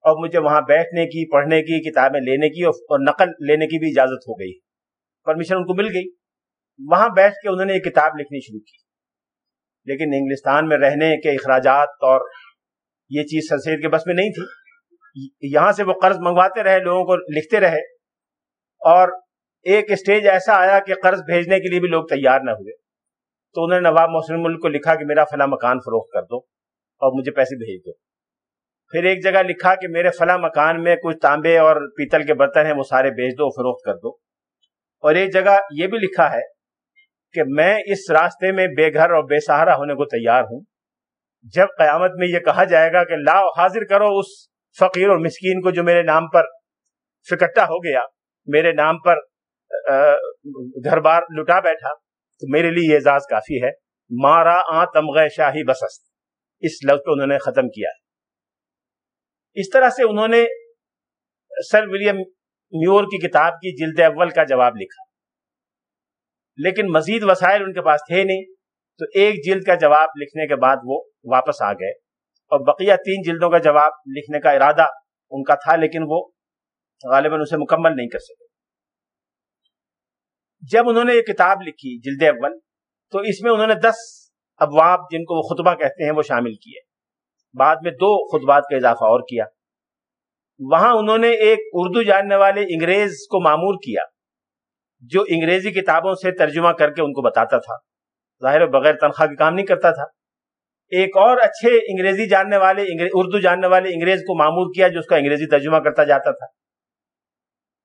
اور مجھے وہاں بیٹھنے کی، پڑھنے کی، کتابیں لینے کی اور نقل لینے کی بھی اجازت ہو گئی۔ پرمیشن ان کو مل گئی۔ وہاں بیٹھ کے انہوں نے یہ کتاب لکھنی شروع کی۔ لیکن انگلستان میں رہنے کے اخراجات اور یہ چیز سر سید کے بس میں نہیں تھی۔ یہاں سے وہ قرض منگواتے رہے، لوگوں کو لکھتے رہے۔ اور ایک اسٹیج ایسا آیا کہ قرض بھیجنے کے لیے بھی لوگ تیار نہ ہوئے۔ تو انہوں نے نواب محسن ملک کو لکھا کہ میرا فلاں مکان فروخت کر دو اور مجھے پیسے بھیج دو۔ پھر ایک جگہ لکھا کہ میرے فلاں مکان میں کچھ تانبے اور پیتل کے برتن ہیں، وہ سارے بیچ دو، فروخت کر دو۔ اور ایک جگہ یہ بھی لکھا ہے کہ میں اس راستے میں بے گھر اور بے سہارا ہونے کو تیار ہوں۔ جب قیامت میں یہ کہا جائے گا کہ لاؤ، حاضر کرو اس فقیر اور مسکین کو جو میرے نام پر فکٹا ہو گیا، میرے نام پر گھر بار لٹا بیٹھا، تو میرے لیے یہ اعزاز کافی ہے۔ مارا آ تمغ شاہی بسست۔ اس لفظ کو انہوں نے ختم کیا۔ ہے اس طرح سے انہوں نے سر ولیم میور کی کتاب کی جلد اول کا جواب لکھا۔ لیکن مزید وسائل ان کے پاس تھے نہیں، تو ایک جلد کا جواب لکھنے کے بعد وہ واپس آ گئے۔ اور بقیہ تین جلدوں کا جواب لکھنے کا ارادہ ان کا تھا، لیکن وہ غالباً اسے مکمل نہیں کر سکے۔ جب انہوں نے یہ کتاب لکھی جلد اول، تو اس میں انہوں نے دس ابواب جن کو وہ خطبہ کہتے ہیں، وہ شامل کیے۔ بعد میں دو خطبات کا اضافہ اور کیا۔ وہاں انہوں نے ایک اردو جاننے والے انگریز کو معمور کیا، جو انگریزی کتابوں سے ترجمہ کر کے ان کو بتاتا تھا۔ ظاہر بغیر تنخواہ کے کام نہیں کرتا تھا۔ ایک اور اچھے انگریزی جاننے والے اردو جاننے والے انگریز کو معمور کیا جو اس کا انگریزی ترجمہ کرتا جاتا تھا۔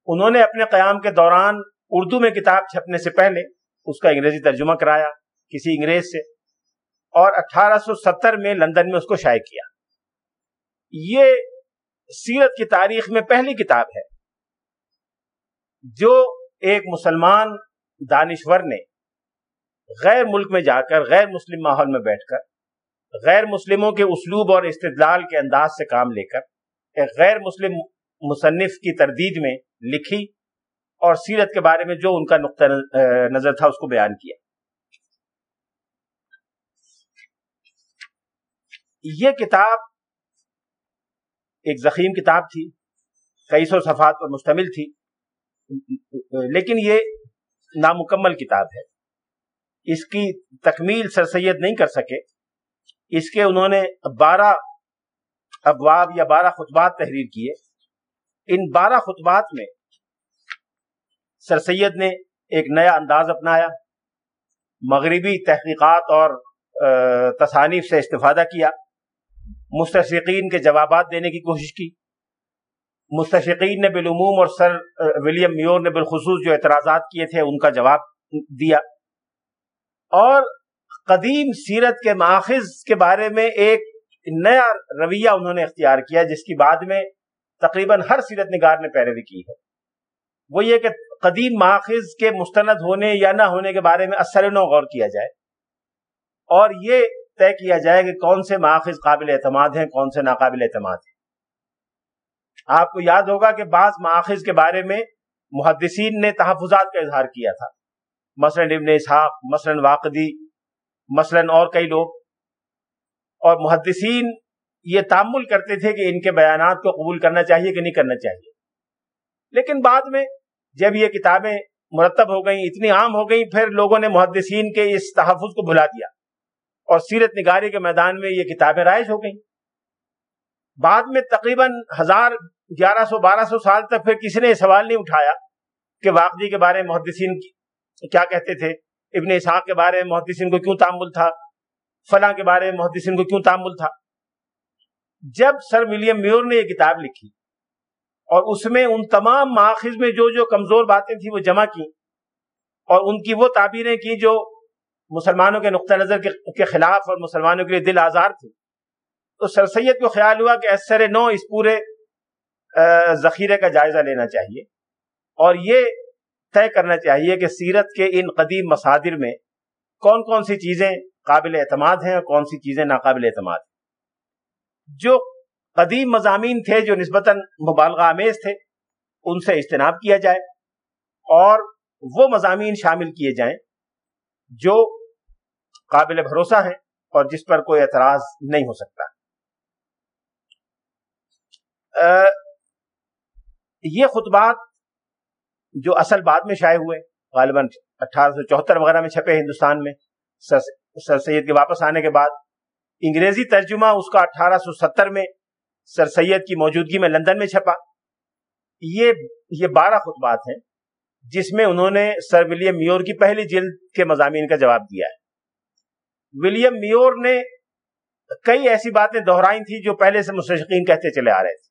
انہوں نے اپنے قیام کے دوران اردو میں کتاب چھپنے سے پہلے اس کا انگریزی ترجمہ کرایا کسی انگریز سے اور اٹھارہ سو ستر میں لندن میں اس کو شائع کیا۔ یہ سیرت کی تاریخ میں پہلی کتاب ہے جو ایک مسلمان دانشور نے غیر ملک میں جا کر، غیر مسلم ماحول میں بیٹھ کر غیر مسلموں کے اسلوب اور استدلال کے انداز سے کام لے کر ایک غیر مسلم مصنف کی تردید میں لکھی اور سیرت کے بارے میں جو ان کا نقطہ نظر تھا اس کو بیان کیا۔ یہ کتاب ایک زخیم کتاب تھی کئی سو صفحات پر مشتمل تھی، لیکن یہ نامکمل کتاب ہے۔ اس کی تکمیل سر سید نہیں کر سکے۔ اس کے انہوں نے بارہ ابواب یا بارہ خطبات تحریر کیے۔ ان بارہ خطبات میں سر سید نے ایک نیا انداز اپنایا، مغربی تحقیقات اور تصانیف سے استفادہ کیا مستشقین کے جوابات دینے کی کوشش کی۔ مستشقین نے بالعموم اور سر ولیم میور نے بالخصوص جو اعتراضات کیے تھے، ان کا جواب دیا۔ اور قدیم سیرت کے ماخذ کے بارے میں ایک نیا رویہ انہوں نے اختیار کیا، جس کی بعد میں تقریباً ہر سیرت نگار نے پیروی کی ہے۔ وہ یہ کہ قدیم ماخذ کے مستند ہونے یا نہ ہونے کے بارے میں اثر نو غور کیا جائے۔ اور یہ طے کیا جائے کہ کون سے ماخذ قابل اعتماد ہیں، کون سے ناقابل اعتماد ہیں۔ آپ کو یاد ہوگا کہ بعض ماخذ کے بارے میں محدثین نے تحفظات کا اظہار کیا تھا۔ مثلا ابن اسحاق، مثلا واقدی مثلا اور کئی لوگ۔ اور محدثین یہ تعمل کرتے تھے کہ ان کے بیانات کو قبول کرنا چاہیے کہ نہیں کرنا چاہیے۔ لیکن بعد میں جب یہ کتابیں مرتب ہو گئیں، اتنی عام ہو گئیں، پھر لوگوں نے محدثین کے اس تحفظ کو بھلا دیا۔ اور سیرت نگاری کے میدان میں یہ کتابیں رائج ہو گئیں۔ بعد میں تقریباً ہزار گیارہ سو، بارہ سو سال تک پھر کسی نے یہ سوال نہیں اٹھایا کہ واقعی کے بارے میں محدثین کیا کہتے تھے۔ ابن اسحاق کے بارے میں محدثین کو کیوں تعمل تھا؟ فلاں کے بارے میں محدثین کو کیوں تعمل تھا؟ جب سر ولیم میور نے یہ کتاب لکھی اور اس میں ان تمام ماخذ میں جو جو کمزور باتیں تھیں وہ جمع کی اور ان کی وہ تعبیریں کی جو مسلمانوں کے نقطہ نظر کے خلاف اور مسلمانوں کے لیے دل آزار تھی تو سر سید کو خیال ہوا کہ اثر نو اس پورے ذخیرے کا جائزہ لینا چاہیے اور یہ طے کرنا چاہیے کہ سیرت کے ان قدیم مصادر میں کون کون سی چیزیں قابل اعتماد ہیں اور کون سی چیزیں ناقابل اعتماد ہیں۔ جو قدیم مضامین تھے، جو نسبتاً مبالغہ آمیز تھے، ان سے اجتناب کیا جائے اور وہ مضامین شامل کیے جائیں جو قابل بھروسہ ہیں اور جس پر کوئی اعتراض نہیں ہو سکتا۔ یہ خطبات جو اصل بعد میں شائع ہوئے، غالباً اٹھارہ سو چوہتر وغیرہ میں چھپے ہندوستان میں، سر سید کے واپس آنے کے بعد، انگریزی ترجمہ اس کا اٹھارہ سو ستر میں سر سید کی موجودگی میں لندن میں چھپا۔ یہ یہ بارہ خطبات ہیں، جس میں انہوں نے سر ولیم میور کی پہلی جلد کے مضامین کا جواب دیا ہے۔ ولیم میور نے کئی ایسی باتیں دہرائی تھیں جو پہلے سے مستشقین کہتے چلے آ رہے تھے،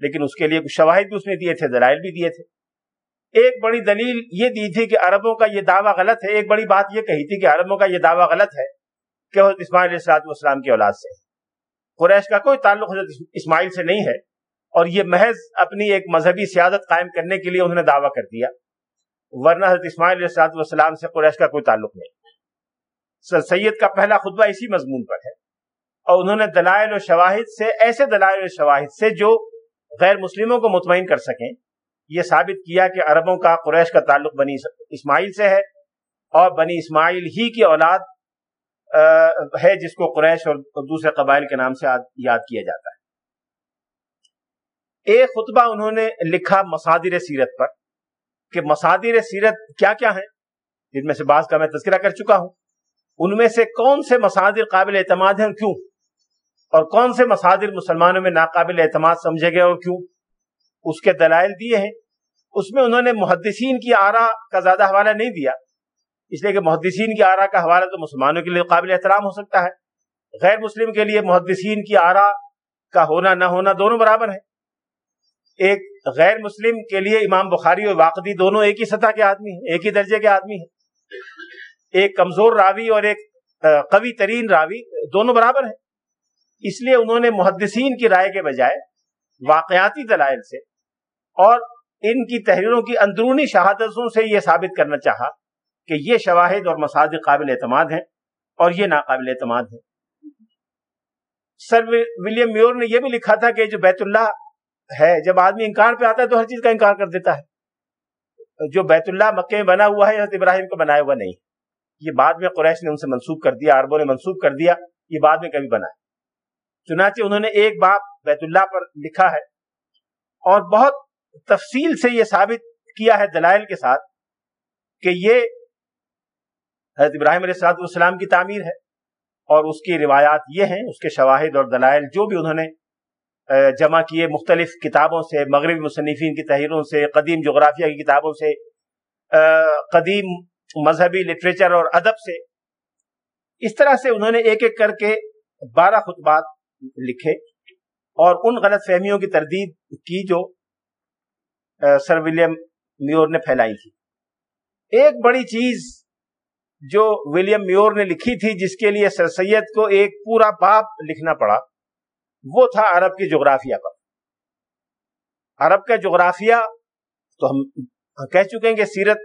لیکن اس کے لیے کچھ شواہد بھی اس نے دیے تھے، دلائل بھی دیے تھے۔ ایک بڑی دلیل یہ دی تھی کہ عربوں کا یہ دعویٰ غلط ہے۔ ایک بڑی بات یہ کہی تھی کہ عربوں کا یہ دعویٰ غلط ہے کہ حضرت اسماعیل السلاط والسلام کی اولاد سے۔ قریش کا کوئی تعلق حضرت اسماعیل سے نہیں ہے اور یہ محض اپنی ایک مذہبی سیادت قائم کرنے کے لیے انہوں نے دعویٰ کر دیا۔ ورنہ حضرت اسماعیل السلاط والسلام سے قریش کا کوئی تعلق نہیں۔ سر سید کا پہلا خطبہ اسی مضمون پر ہے اور انہوں نے دلائل و شواہد سے ایسے دلائل و شواہد سے جو غیر مسلموں کو مطمئن کر سکیں یہ ثابت کیا کہ عربوں کا قریش کا تعلق بنی اسماعیل سے ہے اور بنی اسماعیل ہی کی اولاد ہے جس کو قریش اور دوسرے قبائل کے نام سے یاد کیا جاتا ہے۔ ایک خطبہ انہوں نے لکھا مسادر سیرت پر کہ مسادر سیرت کیا کیا ہیں۔ جن میں سے بعض کا میں تذکرہ کر چکا ہوں۔ ان میں سے کون سے مسادر قابل اعتماد ہیں اور کیوں؟ اور کون سے مصادر مسلمانوں میں ناقابل اعتماد سمجھے گئے اور کیوں؟ اس کے دلائل دیے ہیں۔ اس میں انہوں نے محدثین کی آرا کا زیادہ حوالہ نہیں دیا۔ اس لیے کہ محدثین کی آرا کا حوالہ تو مسلمانوں کے لیے قابل احترام ہو سکتا ہے۔ غیر مسلم کے لیے محدثین کی آرا کا ہونا نہ ہونا دونوں برابر ہے ایک غیر مسلم کے لیے امام بخاری اور واقعی دونوں ایک ہی سطح کے آدمی ہیں، ایک ہی درجے کے آدمی ہیں۔ ایک کمزور راوی اور ایک قوی ترین راوی دونوں برابر ہیں۔ اس لیے انہوں نے محدثین کی رائے کے بجائے واقعاتی دلائل سے اور ان کی تحریروں کی اندرونی شہادتوں سے یہ ثابت کرنا چاہا کہ یہ شواہد اور مساجد قابل اعتماد ہیں اور یہ ناقابل اعتماد ہیں۔ سر ولیم میور نے یہ بھی لکھا تھا کہ جو بیت اللہ ہے، جب آدمی انکار پہ آتا ہے تو ہر چیز کا انکار کر دیتا ہے۔ جو بیت اللہ مکے میں بنا ہوا ہے، حضرت ابراہیم کا بنایا ہوا نہیں۔ یہ بعد میں قریش نے ان سے منسوخ کر دیا، عربوں نے منسوخ کر دیا، یہ بعد میں کبھی بنا چنانچہ انہوں نے ایک باپ بیت اللہ پر لکھا ہے اور بہت تفصیل سے یہ ثابت کیا ہے دلائل کے ساتھ کہ یہ حضرت ابراہیم علیہ السلاط والسلام کی تعمیر ہے اور اس کی روایات یہ ہیں، اس کے شواہد اور دلائل جو بھی انہوں نے جمع کیے مختلف کتابوں سے، مغربی مصنفین کی تحریروں سے، قدیم جغرافیہ کی کتابوں سے قدیم مذہبی لٹریچر اور ادب سے، اس طرح سے انہوں نے ایک ایک کر کے بارہ خطبات لکھے اور ان غلط فہمیوں کی تردید کی جو سر ولیم میور نے پھیلائی تھی۔ ایک بڑی چیز جو ولیم میور نے لکھی تھی، جس کے لیے سر سید کو ایک پورا باپ لکھنا پڑا، وہ تھا عرب کی جغرافیہ پر۔ عرب کا جغرافیہ تو ہم کہہ چکے ہیں کہ سیرت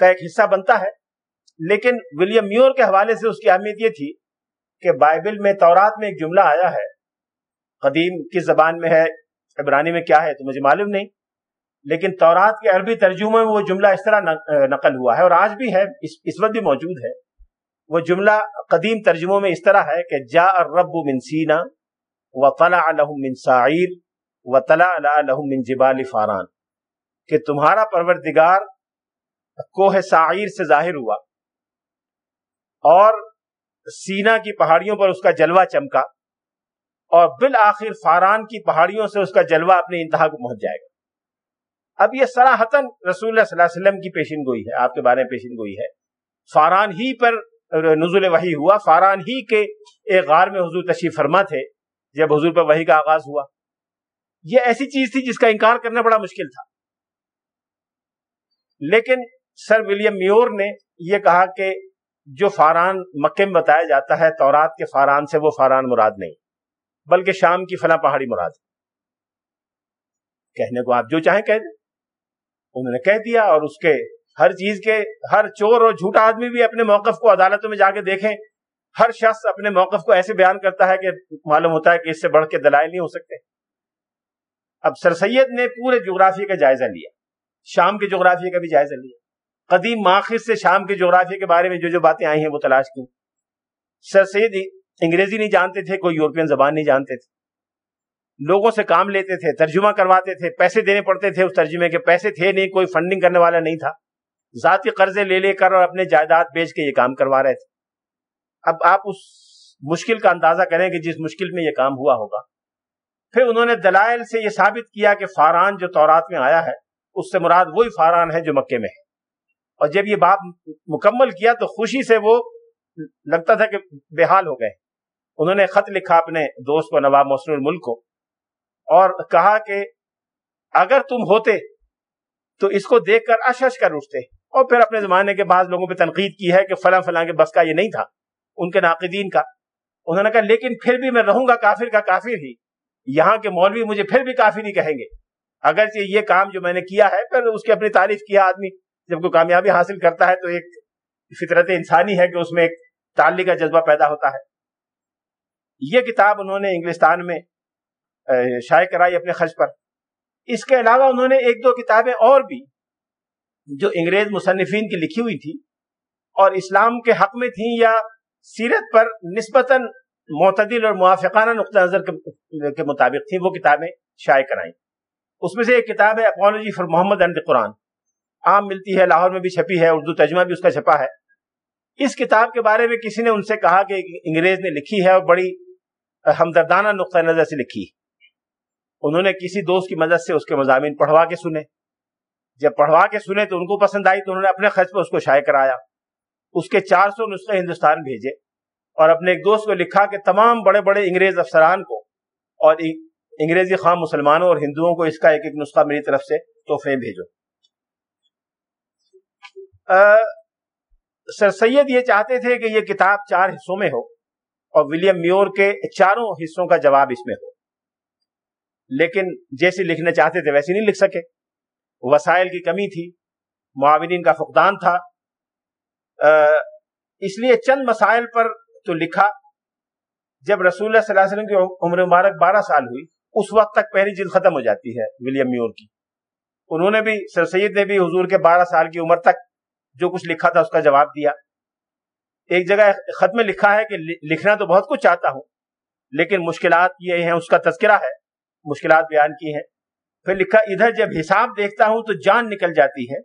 کا ایک حصہ بنتا ہے، لیکن ولیم میور کے حوالے سے اس کی اہمیت یہ تھی کہ بائبل میں تورات میں ایک جملہ آیا ہے، قدیم کس زبان میں ہے عبرانی میں کیا ہے تو مجھے معلوم نہیں۔ لیکن تورات کے عربی ترجمے میں وہ جملہ اس طرح نقل ہوا ہے اور آج بھی ہے، اس وقت بھی موجود ہے۔ وہ جملہ قدیم ترجموں میں اس طرح ہے کہ جا الرب من سینا و طلع لهم من سعیر و طلع لهم من جبال فاران۔ کہ تمہارا پروردگار کوہ سعیر سے ظاہر ہوا اور سینا کی پہاڑیوں پر اس کا جلوہ چمکا۔ اور بالآخر فاران کی پہاڑیوں سے اس کا جلوہ اپنی انتہا کو پہنچ جائے گا۔ اب یہ سراہتن رسول اللہ صلی اللہ علیہ وسلم کی پیشن گوئی ہے، آپ کے بارے میں پیشن گوئی ہے۔ فاران ہی پر نزول وحی ہوا، فاران ہی کے ایک غار میں حضور تشریف فرما تھے، جب حضور پر وحی کا آغاز ہوا۔ یہ ایسی چیز تھی جس کا انکار کرنا بڑا مشکل تھا۔ لیکن سر ولیم میور نے یہ کہا کہ جو فاران مکے میں بتایا جاتا ہے، تورات کے فاران سے وہ فاران مراد نہیں۔ بلکہ شام کی فلاں پہاڑی مراد۔ کہنے کو آپ جو چاہیں کہہ دیں۔ انہوں نے کہہ دیا اور اس کے ہر چیز کے ہر چور اور جھوٹا آدمی بھی اپنے موقف کو عدالتوں میں جا کے دیکھیں۔ ہر شخص اپنے موقف کو ایسے بیان کرتا ہے کہ معلوم ہوتا ہے کہ اس سے بڑھ کے دلائل نہیں ہو سکتے۔ اب سر سید نے پورے جغرافیہ کا جائزہ لیا۔ شام کے جغرافیہ کا بھی جائزہ لیا۔ قدیم ماخذ سے شام کے جغرافیہ کے بارے میں جو جو باتیں آئی ہیں وہ تلاش کی سر سید انگریزی نہیں جانتے تھے، کوئی یورپین زبان نہیں جانتے تھے۔ لوگوں سے کام لیتے تھے، ترجمہ کرواتے تھے، پیسے دینے پڑتے تھے اس ترجمے کے۔ پیسے تھے نہیں، کوئی فنڈنگ کرنے والا نہیں تھا۔ ذاتی قرضے لے لے کر اور اپنے جائیداد بیچ کے یہ کام کروا رہے تھے۔ اب آپ اس مشکل کا اندازہ کریں کہ جس مشکل میں یہ کام ہوا ہوگا۔ پھر انہوں نے دلائل سے یہ ثابت کیا کہ فاران جو تورات میں آیا ہے، اس سے مراد وہی فاران ہے جو مکے میں ہے۔ اور جب یہ باپ مکمل کیا تو خوشی سے وہ لگتا تھا کہ بے حال ہو گئے۔ انہوں نے خط لکھا اپنے دوست کو، نواب محسن الملک کو، اور کہا کہ اگر تم ہوتے تو اس کو دیکھ کر اشش کر اٹھتے۔ اور پھر اپنے زمانے کے بعض لوگوں پہ تنقید کی ہے کہ فلاں فلاں کے بس کا یہ نہیں تھا، ان کے ناقدین کا۔ انہوں نے کہا، لیکن پھر بھی میں رہوں گا کافر کا کافر ہی۔ یہاں کے مولوی مجھے پھر بھی کافی نہیں کہیں گے۔ اگر یہ کام جو میں نے کیا ہے، پھر اس کی اپنی تعریف کیا آدمی۔ جب کوئی کامیابی حاصل کرتا ہے تو ایک فطرت انسانی ہے کہ اس میں ایک تعلق کا جذبہ پیدا ہوتا ہے۔ یہ کتاب انہوں نے انگلستان میں شائع کرائی اپنے خرچ پر۔ اس کے علاوہ انہوں نے ایک دو کتابیں اور بھی جو انگریز مصنفین کی لکھی ہوئی تھی اور اسلام کے حق میں تھیں یا سیرت پر نسبتاً معتدل اور موافقانہ نقطہ نظر کے مطابق تھیں، وہ کتابیں شائع کرائیں اس میں سے ایک کتاب ہے apology for Muhammad and Quran عام ملتی ہے، لاہور میں بھی چھپی ہے، اردو ترجمہ بھی اس کا چھپا ہے۔ اس کتاب کے بارے میں کسی نے ان سے کہا کہ انگریز نے لکھی ہے اور بڑی ہمدردانہ نقطۂ نظر سے لکھی۔ انہوں نے کسی دوست کی مدد سے اس کے مضامین پڑھوا کے سنے۔ جب پڑھوا کے سنے تو ان کو پسند آئی تو انہوں نے اپنے خرچ پہ اس کو شائع کرایا۔ اس کے چار سو نسخے ہندوستان بھیجے اور اپنے ایک دوست کو لکھا کہ تمام بڑے بڑے انگریز افسران کو اور انگریزی خام مسلمانوں اور ہندوؤں کو اس کا ایک ایک نسخہ میری طرف سے تحفے بھیجو۔ سر سید یہ چاہتے تھے کہ یہ کتاب چار حصوں میں ہو۔ اور ولیم میور کے چاروں حصوں کا جواب اس میں ہو۔ لیکن جیسے لکھنا چاہتے تھے ویسے نہیں لکھ سکے۔ وسائل کی کمی تھی، معاونین کا فقدان تھا۔ اس لیے چند مسائل پر تو لکھا۔ جب رسول اللہ صلی اللہ علیہ وسلم کی عمر مبارک بارہ سال ہوئی، اس وقت تک پہلی جلد ختم ہو جاتی ہے ولیم میور کی۔ انہوں نے بھی، سر سید نے بھی حضور کے بارہ سال کی عمر تک جو کچھ لکھا تھا اس کا جواب دیا۔ ایک جگہ خط میں لکھا ہے کہ لکھنا تو بہت کچھ چاہتا ہوں، لیکن مشکلات یہ ہیں، اس کا تذکرہ ہے، مشکلات بیان کی ہیں۔ پھر لکھا ادھر، جب حساب دیکھتا ہوں تو جان نکل جاتی ہے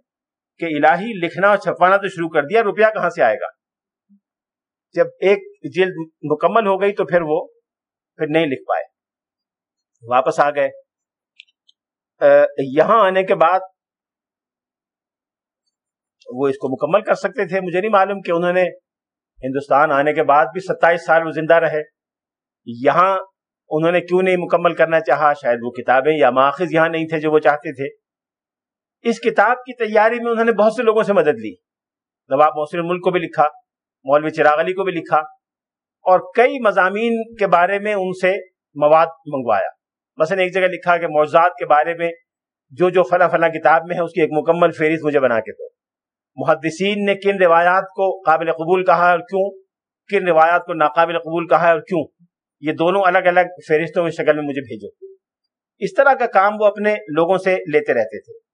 کہ الہی لکھنا اور چھپوانا تو شروع کر دیا روپیہ کہاں سے آئے گا؟ جب ایک جلد مکمل ہو گئی تو پھر وہ پھر نہیں لکھ پائے۔ واپس آ گئے۔ یہاں آنے کے بعد وہ اس کو مکمل کر سکتے تھے، مجھے نہیں معلوم کہ انہوں نے ہندوستان آنے کے بعد بھی ستائیس سال وہ زندہ رہے۔ یہاں انہوں نے کیوں نہیں مکمل کرنا چاہا؟ شاید وہ کتابیں یا ماخذ یہاں نہیں تھے جو وہ چاہتے تھے۔ اس کتاب کی تیاری میں انہوں نے بہت سے لوگوں سے مدد لی۔ نواب محسن ملک کو بھی لکھا، مولوی چراغ علی کو بھی لکھا اور کئی مضامین کے بارے میں ان سے مواد منگوایا۔ مثلا ایک جگہ لکھا کہ موضوعات کے بارے میں جو جو فلاں فلاں کتاب میں ہے، اس کی ایک مکمل فہرست مجھے بنا کے دو۔ محدثین نے کن روایات کو قابل قبول کہا ہے اور کیوں؟ کن روایات کو ناقابل قبول کہا ہے اور کیوں؟ یہ دونوں الگ الگ فہرستوں کی شکل میں مجھے بھیجو۔ اس طرح کا کام وہ اپنے لوگوں سے لیتے رہتے تھے۔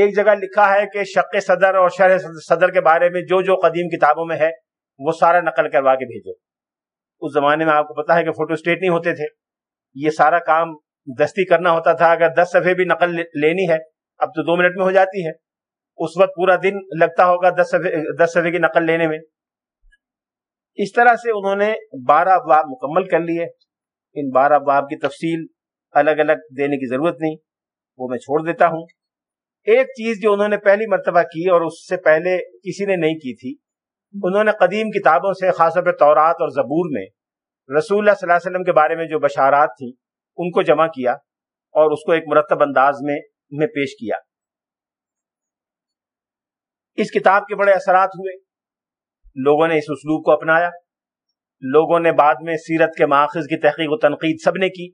ایک جگہ لکھا ہے کہ شق صدر اور شرح صدر کے بارے میں جو جو قدیم کتابوں میں ہے، وہ سارا نقل کروا کے بھیجو۔ اس زمانے میں آپ کو پتا ہے کہ فوٹو اسٹیٹ نہیں ہوتے تھے۔ یہ سارا کام دستی کرنا ہوتا تھا۔ اگر دس صفحے بھی نقل لینی ہے، اب تو دو منٹ میں ہو جاتی ہے۔ اس وقت پورا دن لگتا ہوگا دس دس صفحے کی نقل لینے میں۔ اس طرح سے انہوں نے بارہ ابواب مکمل کر لیے۔ ان بارہ ابواب کی تفصیل الگ الگ دینے کی ضرورت نہیں، وہ میں چھوڑ دیتا ہوں۔ ایک چیز جو انہوں نے پہلی مرتبہ کی اور اس سے پہلے کسی نے نہیں کی تھی، انہوں نے قدیم کتابوں سے، خاص طور پہ تورات اور زبور میں رسول اللہ صلی اللہ علیہ وسلم کے بارے میں جو بشارات تھیں، ان کو جمع کیا اور اس کو ایک مرتب انداز میں میں پیش کیا۔ اس کتاب کے بڑے اثرات ہوئے۔ لوگوں نے اس اسلوب کو اپنایا۔ لوگوں نے بعد میں سیرت کے ماخذ کی تحقیق و تنقید سب نے کی۔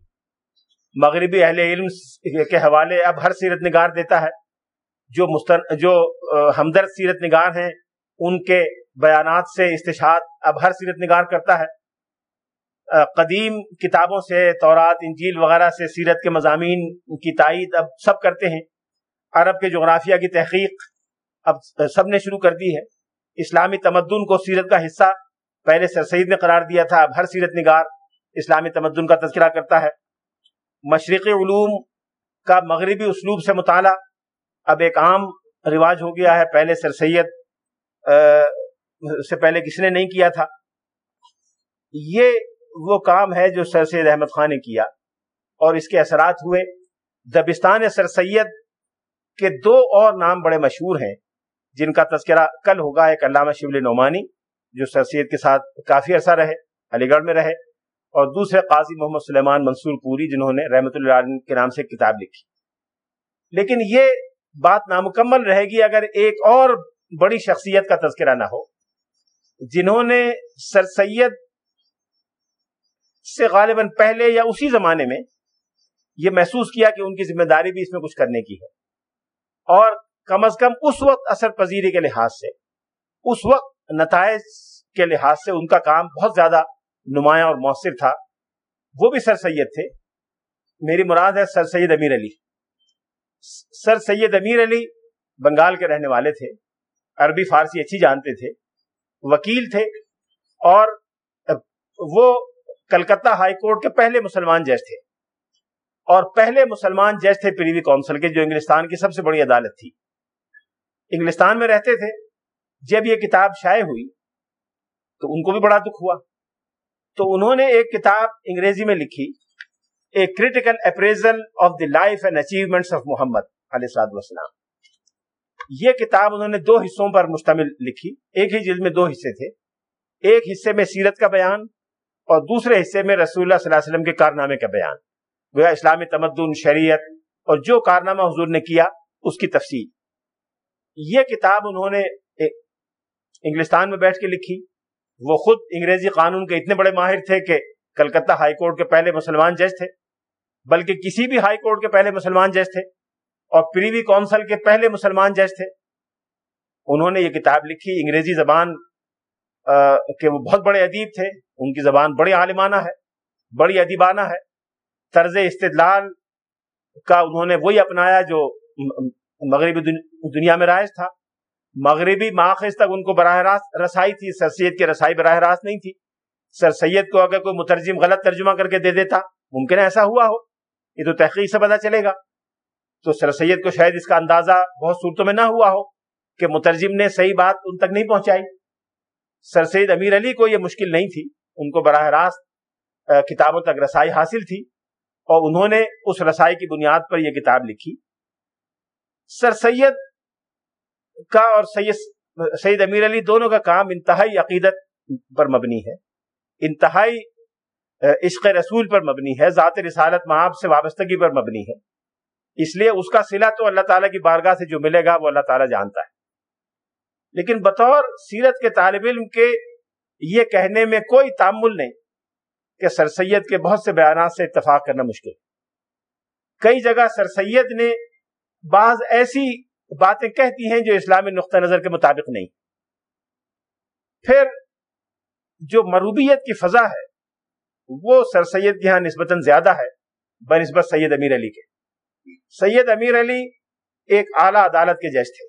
مغربی اہل علم کے حوالے اب ہر سیرت نگار دیتا ہے۔ جو مستن، جو ہمدرد سیرت نگار ہیں، ان کے بیانات سے استشاد اب ہر سیرت نگار کرتا ہے۔ قدیم کتابوں سے، تورات، انجیل وغیرہ سے سیرت کے مضامین کی تائید اب سب کرتے ہیں۔ عرب کے جغرافیہ کی تحقیق اب سب نے شروع کر دی ہے۔ اسلامی تمدن کو سیرت کا حصہ۔ پہلے سر سید نے قرار دیا تھا، اب ہر سیرت نگار اسلامی تمدن کا تذکرہ کرتا ہے۔ مشرقی علوم کا مغربی اسلوب سے مطالعہ۔ اب ایک عام رواج ہو گیا ہے۔ پہلے سر سید سے پہلے کسی نے نہیں کیا تھا۔ یہ وہ کام ہے جو سر سید احمد خان نے کیا۔ اور اس کے اثرات ہوئے۔ دبستان سر سید کے دو اور نام بڑے مشہور ہیں۔ جن کا تذکرہ کل ہوگا، ایک علامہ شبل نعمانی، جو سر سید کے ساتھ کافی عرصہ رہے، علی گڑھ میں رہے، اور دوسرے قاضی محمد سلیمان منصور پوری، جنہوں نے رحمت اللہ کے نام سے کتاب لکھی۔ لیکن یہ بات نامکمل رہے گی اگر ایک اور بڑی شخصیت کا تذکرہ نہ ہو، جنہوں نے سر سید سے غالباً پہلے یا اسی زمانے میں یہ محسوس کیا کہ ان کی ذمہ داری بھی اس میں کچھ کرنے کی ہے۔ اور کم از کم اس وقت اثر پذیری کے لحاظ سے، اس وقت نتائج کے لحاظ سے ان کا کام بہت زیادہ نمایاں اور مؤثر تھا۔ وہ بھی سر سید تھے۔ میری مراد ہے سر سید امیر علی۔ سر سید امیر علی بنگال کے رہنے والے تھے۔ عربی، فارسی اچھی جانتے تھے۔ وکیل تھے۔ اور وہ کلکتہ ہائی کورٹ کے پہلے مسلمان جج تھے۔ اور پہلے مسلمان جج تھے پریوی کونسل کے، جو انگلستان کی سب سے بڑی عدالت تھی۔ انگلستان میں رہتے تھے، جب یہ کتاب شائع ہوئی تو ان کو بھی بڑا دکھ ہوا۔ تو انہوں نے ایک کتاب انگریزی میں لکھی a critical appraisal of the life and achievements of Muhammad علیہ السلام وسلام یہ کتاب انہوں نے دو حصوں پر مشتمل لکھی، ایک ہی جلد میں دو حصے تھے۔ ایک حصے میں سیرت کا بیان اور دوسرے حصے میں رسول اللہ صلی اللہ علیہ وسلم کے کارنامے کا بیان۔ گویا اسلامی تمدن، شریعت اور جو کارنامہ حضور نے کیا، اس کی تفصیل۔ یہ کتاب انہوں نے انگلستان میں بیٹھ کے لکھی۔ وہ خود انگریزی قانون کے اتنے بڑے ماہر تھے کہ کلکتہ ہائی کورٹ کے پہلے مسلمان جج تھے، بلکہ کسی بھی ہائی کورٹ کے پہلے مسلمان جج تھے اور پریوی کونسل کے پہلے مسلمان جج تھے۔ انہوں نے یہ کتاب لکھی۔ انگریزی زبان کہ وہ بہت بڑے ادیب تھے۔ ان کی زبان بڑی عالمانہ ہے، بڑی ادیبانہ ہے۔ طرز استدلال کا انہوں نے وہی اپنایا جو مغربی دنیا میں رائج تھا۔ مغربی ماخذ تک ان کو براہ راست رسائی تھی، سر سید کی رسائی براہ راست نہیں تھی۔ سر سید کو اگر کوئی مترجم غلط ترجمہ کر کے دے دیتا، ممکن ہے ایسا ہوا ہو۔ یہ تو تحقیق سے پتا چلے گا۔ تو سر سید کو شاید اس کا اندازہ بہت صورتوں میں نہ ہوا ہو کہ مترجم نے صحیح بات ان تک نہیں پہنچائی۔ سر سید امیر علی کو یہ مشکل نہیں تھی۔ ان کو براہ راست کتابوں تک رسائی حاصل تھی۔ اور انہوں نے اس رسائی کی بنیاد پر یہ کتاب لکھی۔ سر سید کا اور سید سید امیر علی دونوں کا کام انتہائی عقیدت پر مبنی ہے۔ انتہائی عشق رسول پر مبنی ہے، ذات رسالت معاب سے وابستگی پر مبنی ہے۔ اس لیے اس کا سلا تو اللہ تعالیٰ کی بارگاہ سے جو ملے گا وہ اللہ تعالیٰ جانتا ہے۔ لیکن بطور سیرت کے طالب علم کے یہ کہنے میں کوئی تعمل نہیں کہ سر سید کے بہت سے بیانات سے اتفاق کرنا مشکل کئی جگہ سر سید نے بعض ایسی باتیں کہتی ہیں جو اسلامی نقطہ نظر کے مطابق نہیں۔ پھر جو مروبیت کی فضا ہے، وہ سر سید کے ہاں نسبتاً زیادہ ہے، بنسبت سید امیر علی کے۔ سید امیر علی ایک اعلی عدالت کے جج تھے۔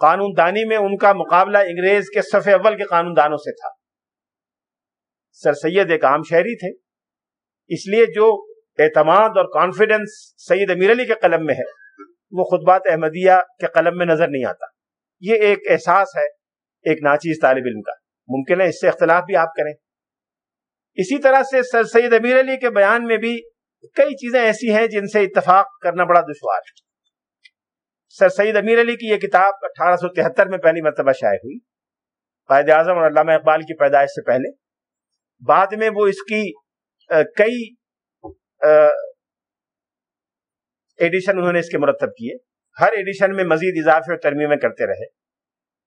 قانون دانی میں ان کا مقابلہ انگریز کے صف اول کے قانون دانوں سے تھا۔ سر سید ایک عام شہری تھے۔ اس لیے جو اعتماد اور کانفیڈنس سید امیر علی کے قلم میں ہے۔ وہ خطبات احمدیہ کے قلم میں نظر نہیں آتا۔ یہ ایک احساس ہے، ایک ناچیز طالب علم کا۔ ممکن ہے اس سے اختلاف بھی آپ کریں۔ اسی طرح سے سر سید امیر علی کے بیان میں بھی کئی چیزیں ایسی ہیں جن سے اتفاق کرنا بڑا دشوار ہے۔ سر سید امیر علی کی یہ کتاب اٹھارہ سو تہتر میں پہلی مرتبہ شائع ہوئی۔ قائد اعظم اور علامہ اقبال کی پیدائش سے پہلے۔ بعد میں وہ اس کی کئی ایڈیشن انہوں نے اس کے مرتب کیے۔ ہر ایڈیشن میں مزید اضافے اور ترمیمیں کرتے رہے۔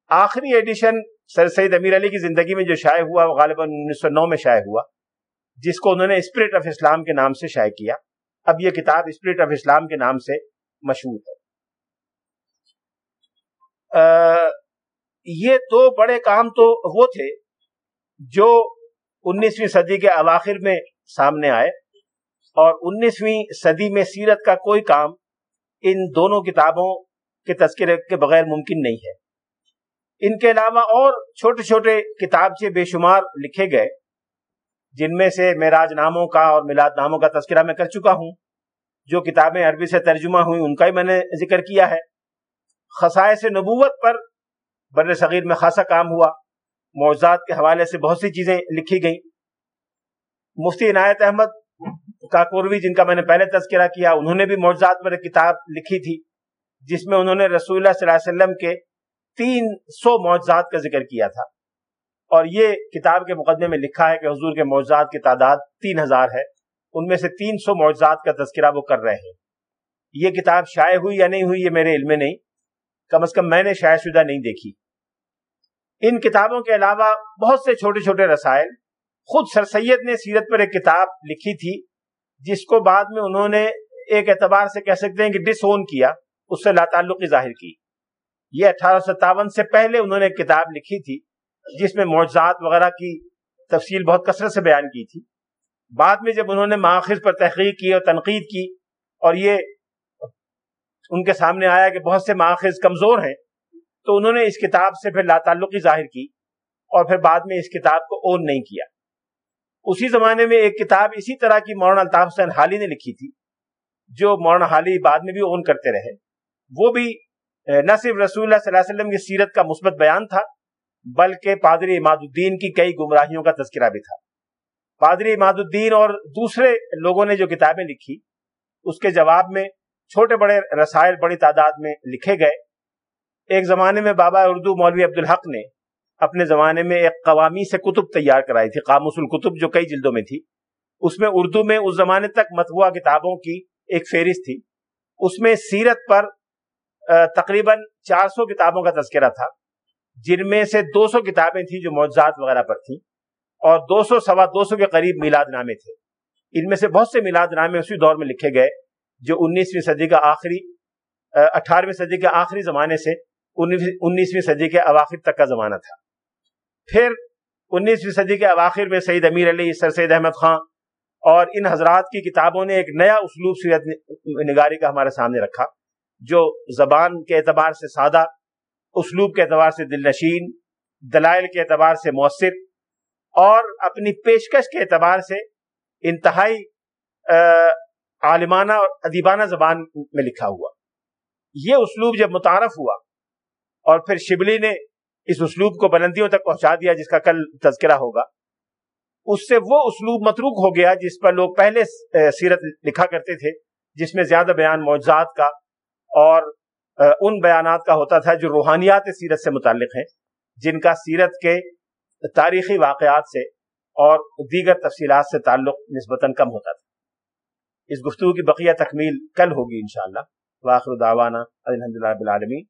آخری ایڈیشن سر سید امیر علی کی زندگی میں جو شائع ہوا، وہ غالباً انیس سو نو میں شائع ہوا، جس کو انہوں نے اسپرٹ آف اسلام کے نام سے شائع کیا۔ اب یہ کتاب اسپرٹ آف اسلام کے نام سے مشہور ہے۔ یہ دو بڑے کام تو وہ تھے جو انیسویں صدی کے اواخر میں سامنے آئے۔ اور انیسویں صدی میں سیرت کا کوئی کام ان دونوں کتابوں کے تذکرے کے بغیر ممکن نہیں ہے۔ ان کے علاوہ اور چھوٹے چھوٹے کتاب سے بے شمار لکھے گئے، جن میں سے معراج ناموں کا اور میلاد ناموں کا تذکرہ میں کر چکا ہوں، جو کتابیں عربی سے ترجمہ ہوئی ان کا ہی میں نے ذکر کیا ہے۔ خصائص نبوت پر بر صغیر میں خاصا کام ہوا۔ معجزات کے حوالے سے بہت سی چیزیں لکھی گئیں۔ مفتی عنایت احمد کاکوروی جن کا میں نے پہلے تذکرہ کیا، انہوں نے بھی معجزات پر ایک کتاب لکھی تھی، جس میں انہوں نے رسول اللہ صلی اللہ علیہ وسلم کے تین سو معجزات کا ذکر کیا تھا۔ اور یہ کتاب کے مقدمے میں لکھا ہے کہ حضور کے معجزات کی تعداد تین ہزار ہے۔ ان میں سے تین سو معجزات کا تذکرہ وہ کر رہے ہیں۔ یہ کتاب شائع ہوئی یا نہیں ہوئی یہ میرے علم میں نہیں۔ کم از کم میں نے شائع شدہ نہیں دیکھی۔ ان کتابوں کے علاوہ بہت سے چھوٹے چھوٹے رسائل خود سر سید نے سیرت پر ایک کتاب لکھی تھی، جس کو بعد میں انہوں نے ایک اعتبار سے کہہ سکتے ہیں کہ ڈس اون کیا، اس سے لا تعلقی ظاہر کی۔ یہ اٹھارہ ستاون سے پہلے انہوں نے ایک کتاب لکھی تھی، جس میں معجزات وغیرہ کی تفصیل بہت کثرت سے بیان کی تھی۔ بعد میں جب انہوں نے ماخذ پر تحقیق کی اور تنقید کی اور یہ ان کے سامنے آیا کہ بہت سے ماخذ کمزور ہیں، تو انہوں نے اس کتاب سے پھر لا تعلقی ظاہر کی اور پھر بعد میں اس کتاب کو اون نہیں کیا۔ اسی زمانے میں ایک کتاب اسی طرح کی مولانا الطاف حسین حالی نے لکھی تھی، جو مولانا حالی بعد میں بھی اون کرتے رہے۔ وہ بھی نہ صرف رسول اللہ صلی اللہ علیہ وسلم کی سیرت کا مثبت بیان تھا، بلکہ پادری اماد الدین کی کئی گمراہیوں کا تذکرہ بھی تھا۔ پادری اماد الدین اور دوسرے لوگوں نے جو کتابیں لکھی، اس کے جواب میں چھوٹے بڑے رسائل بڑی تعداد میں لکھے گئے۔ ایک زمانے میں بابا اردو مولوی عبدالحق نے اپنے زمانے میں ایک قوامی سے کتب تیار کرائی تھی، قاموس القتب جو کئی جلدوں میں تھی۔ اس میں اردو میں اس زمانے تک متبوعہ کتابوں کی ایک فہرست تھی۔ اس میں سیرت پر تقریباً چار سو کتابوں کا تذکرہ تھا، جن میں سے دو سو کتابیں تھیں جو معجزات وغیرہ پر تھیں اور دو سو، سوا دو سو کے قریب میلاد نامے تھے۔ ان میں سے بہت سے میلاد نامے اسی دور میں لکھے گئے جو انیسویں صدی کا آخری اٹھارہویں صدی کے آخری زمانے سے انیسویں صدی کے اواخر تک کا زمانہ تھا۔ پھر انیسویں صدی کے اواخر میں سعید امیر علی، سر سید احمد خان اور ان حضرات کی کتابوں نے ایک نیا اسلوب سیرت نگاری کا ہمارے سامنے رکھا، جو زبان کے اعتبار سے سادہ، اسلوب کے اعتبار سے دل نشین، دلائل کے اعتبار سے مؤثر اور اپنی پیشکش کے اعتبار سے انتہائی عالمانہ اور ادیبانہ زبان میں لکھا ہوا۔ یہ اسلوب جب متعارف ہوا اور پھر شبلی نے اس اسلوب کو بلندیوں تک پہنچا دیا جس کا کل تذکرہ ہوگا۔ اس سے وہ اسلوب متروک ہو گیا جس پر لوگ پہلے سیرت لکھا کرتے تھے، جس میں زیادہ بیان معجزات کا اور ان بیانات کا ہوتا تھا جو روحانیات سیرت سے متعلق ہیں، جن کا سیرت کے تاریخی واقعات سے اور دیگر تفصیلات سے تعلق نسبتاً کم ہوتا تھا۔ اس گفتگو کی بقیہ تکمیل کل ہوگی انشاءاللہ۔ واخر دعوانا الحمد للہ بالعالمین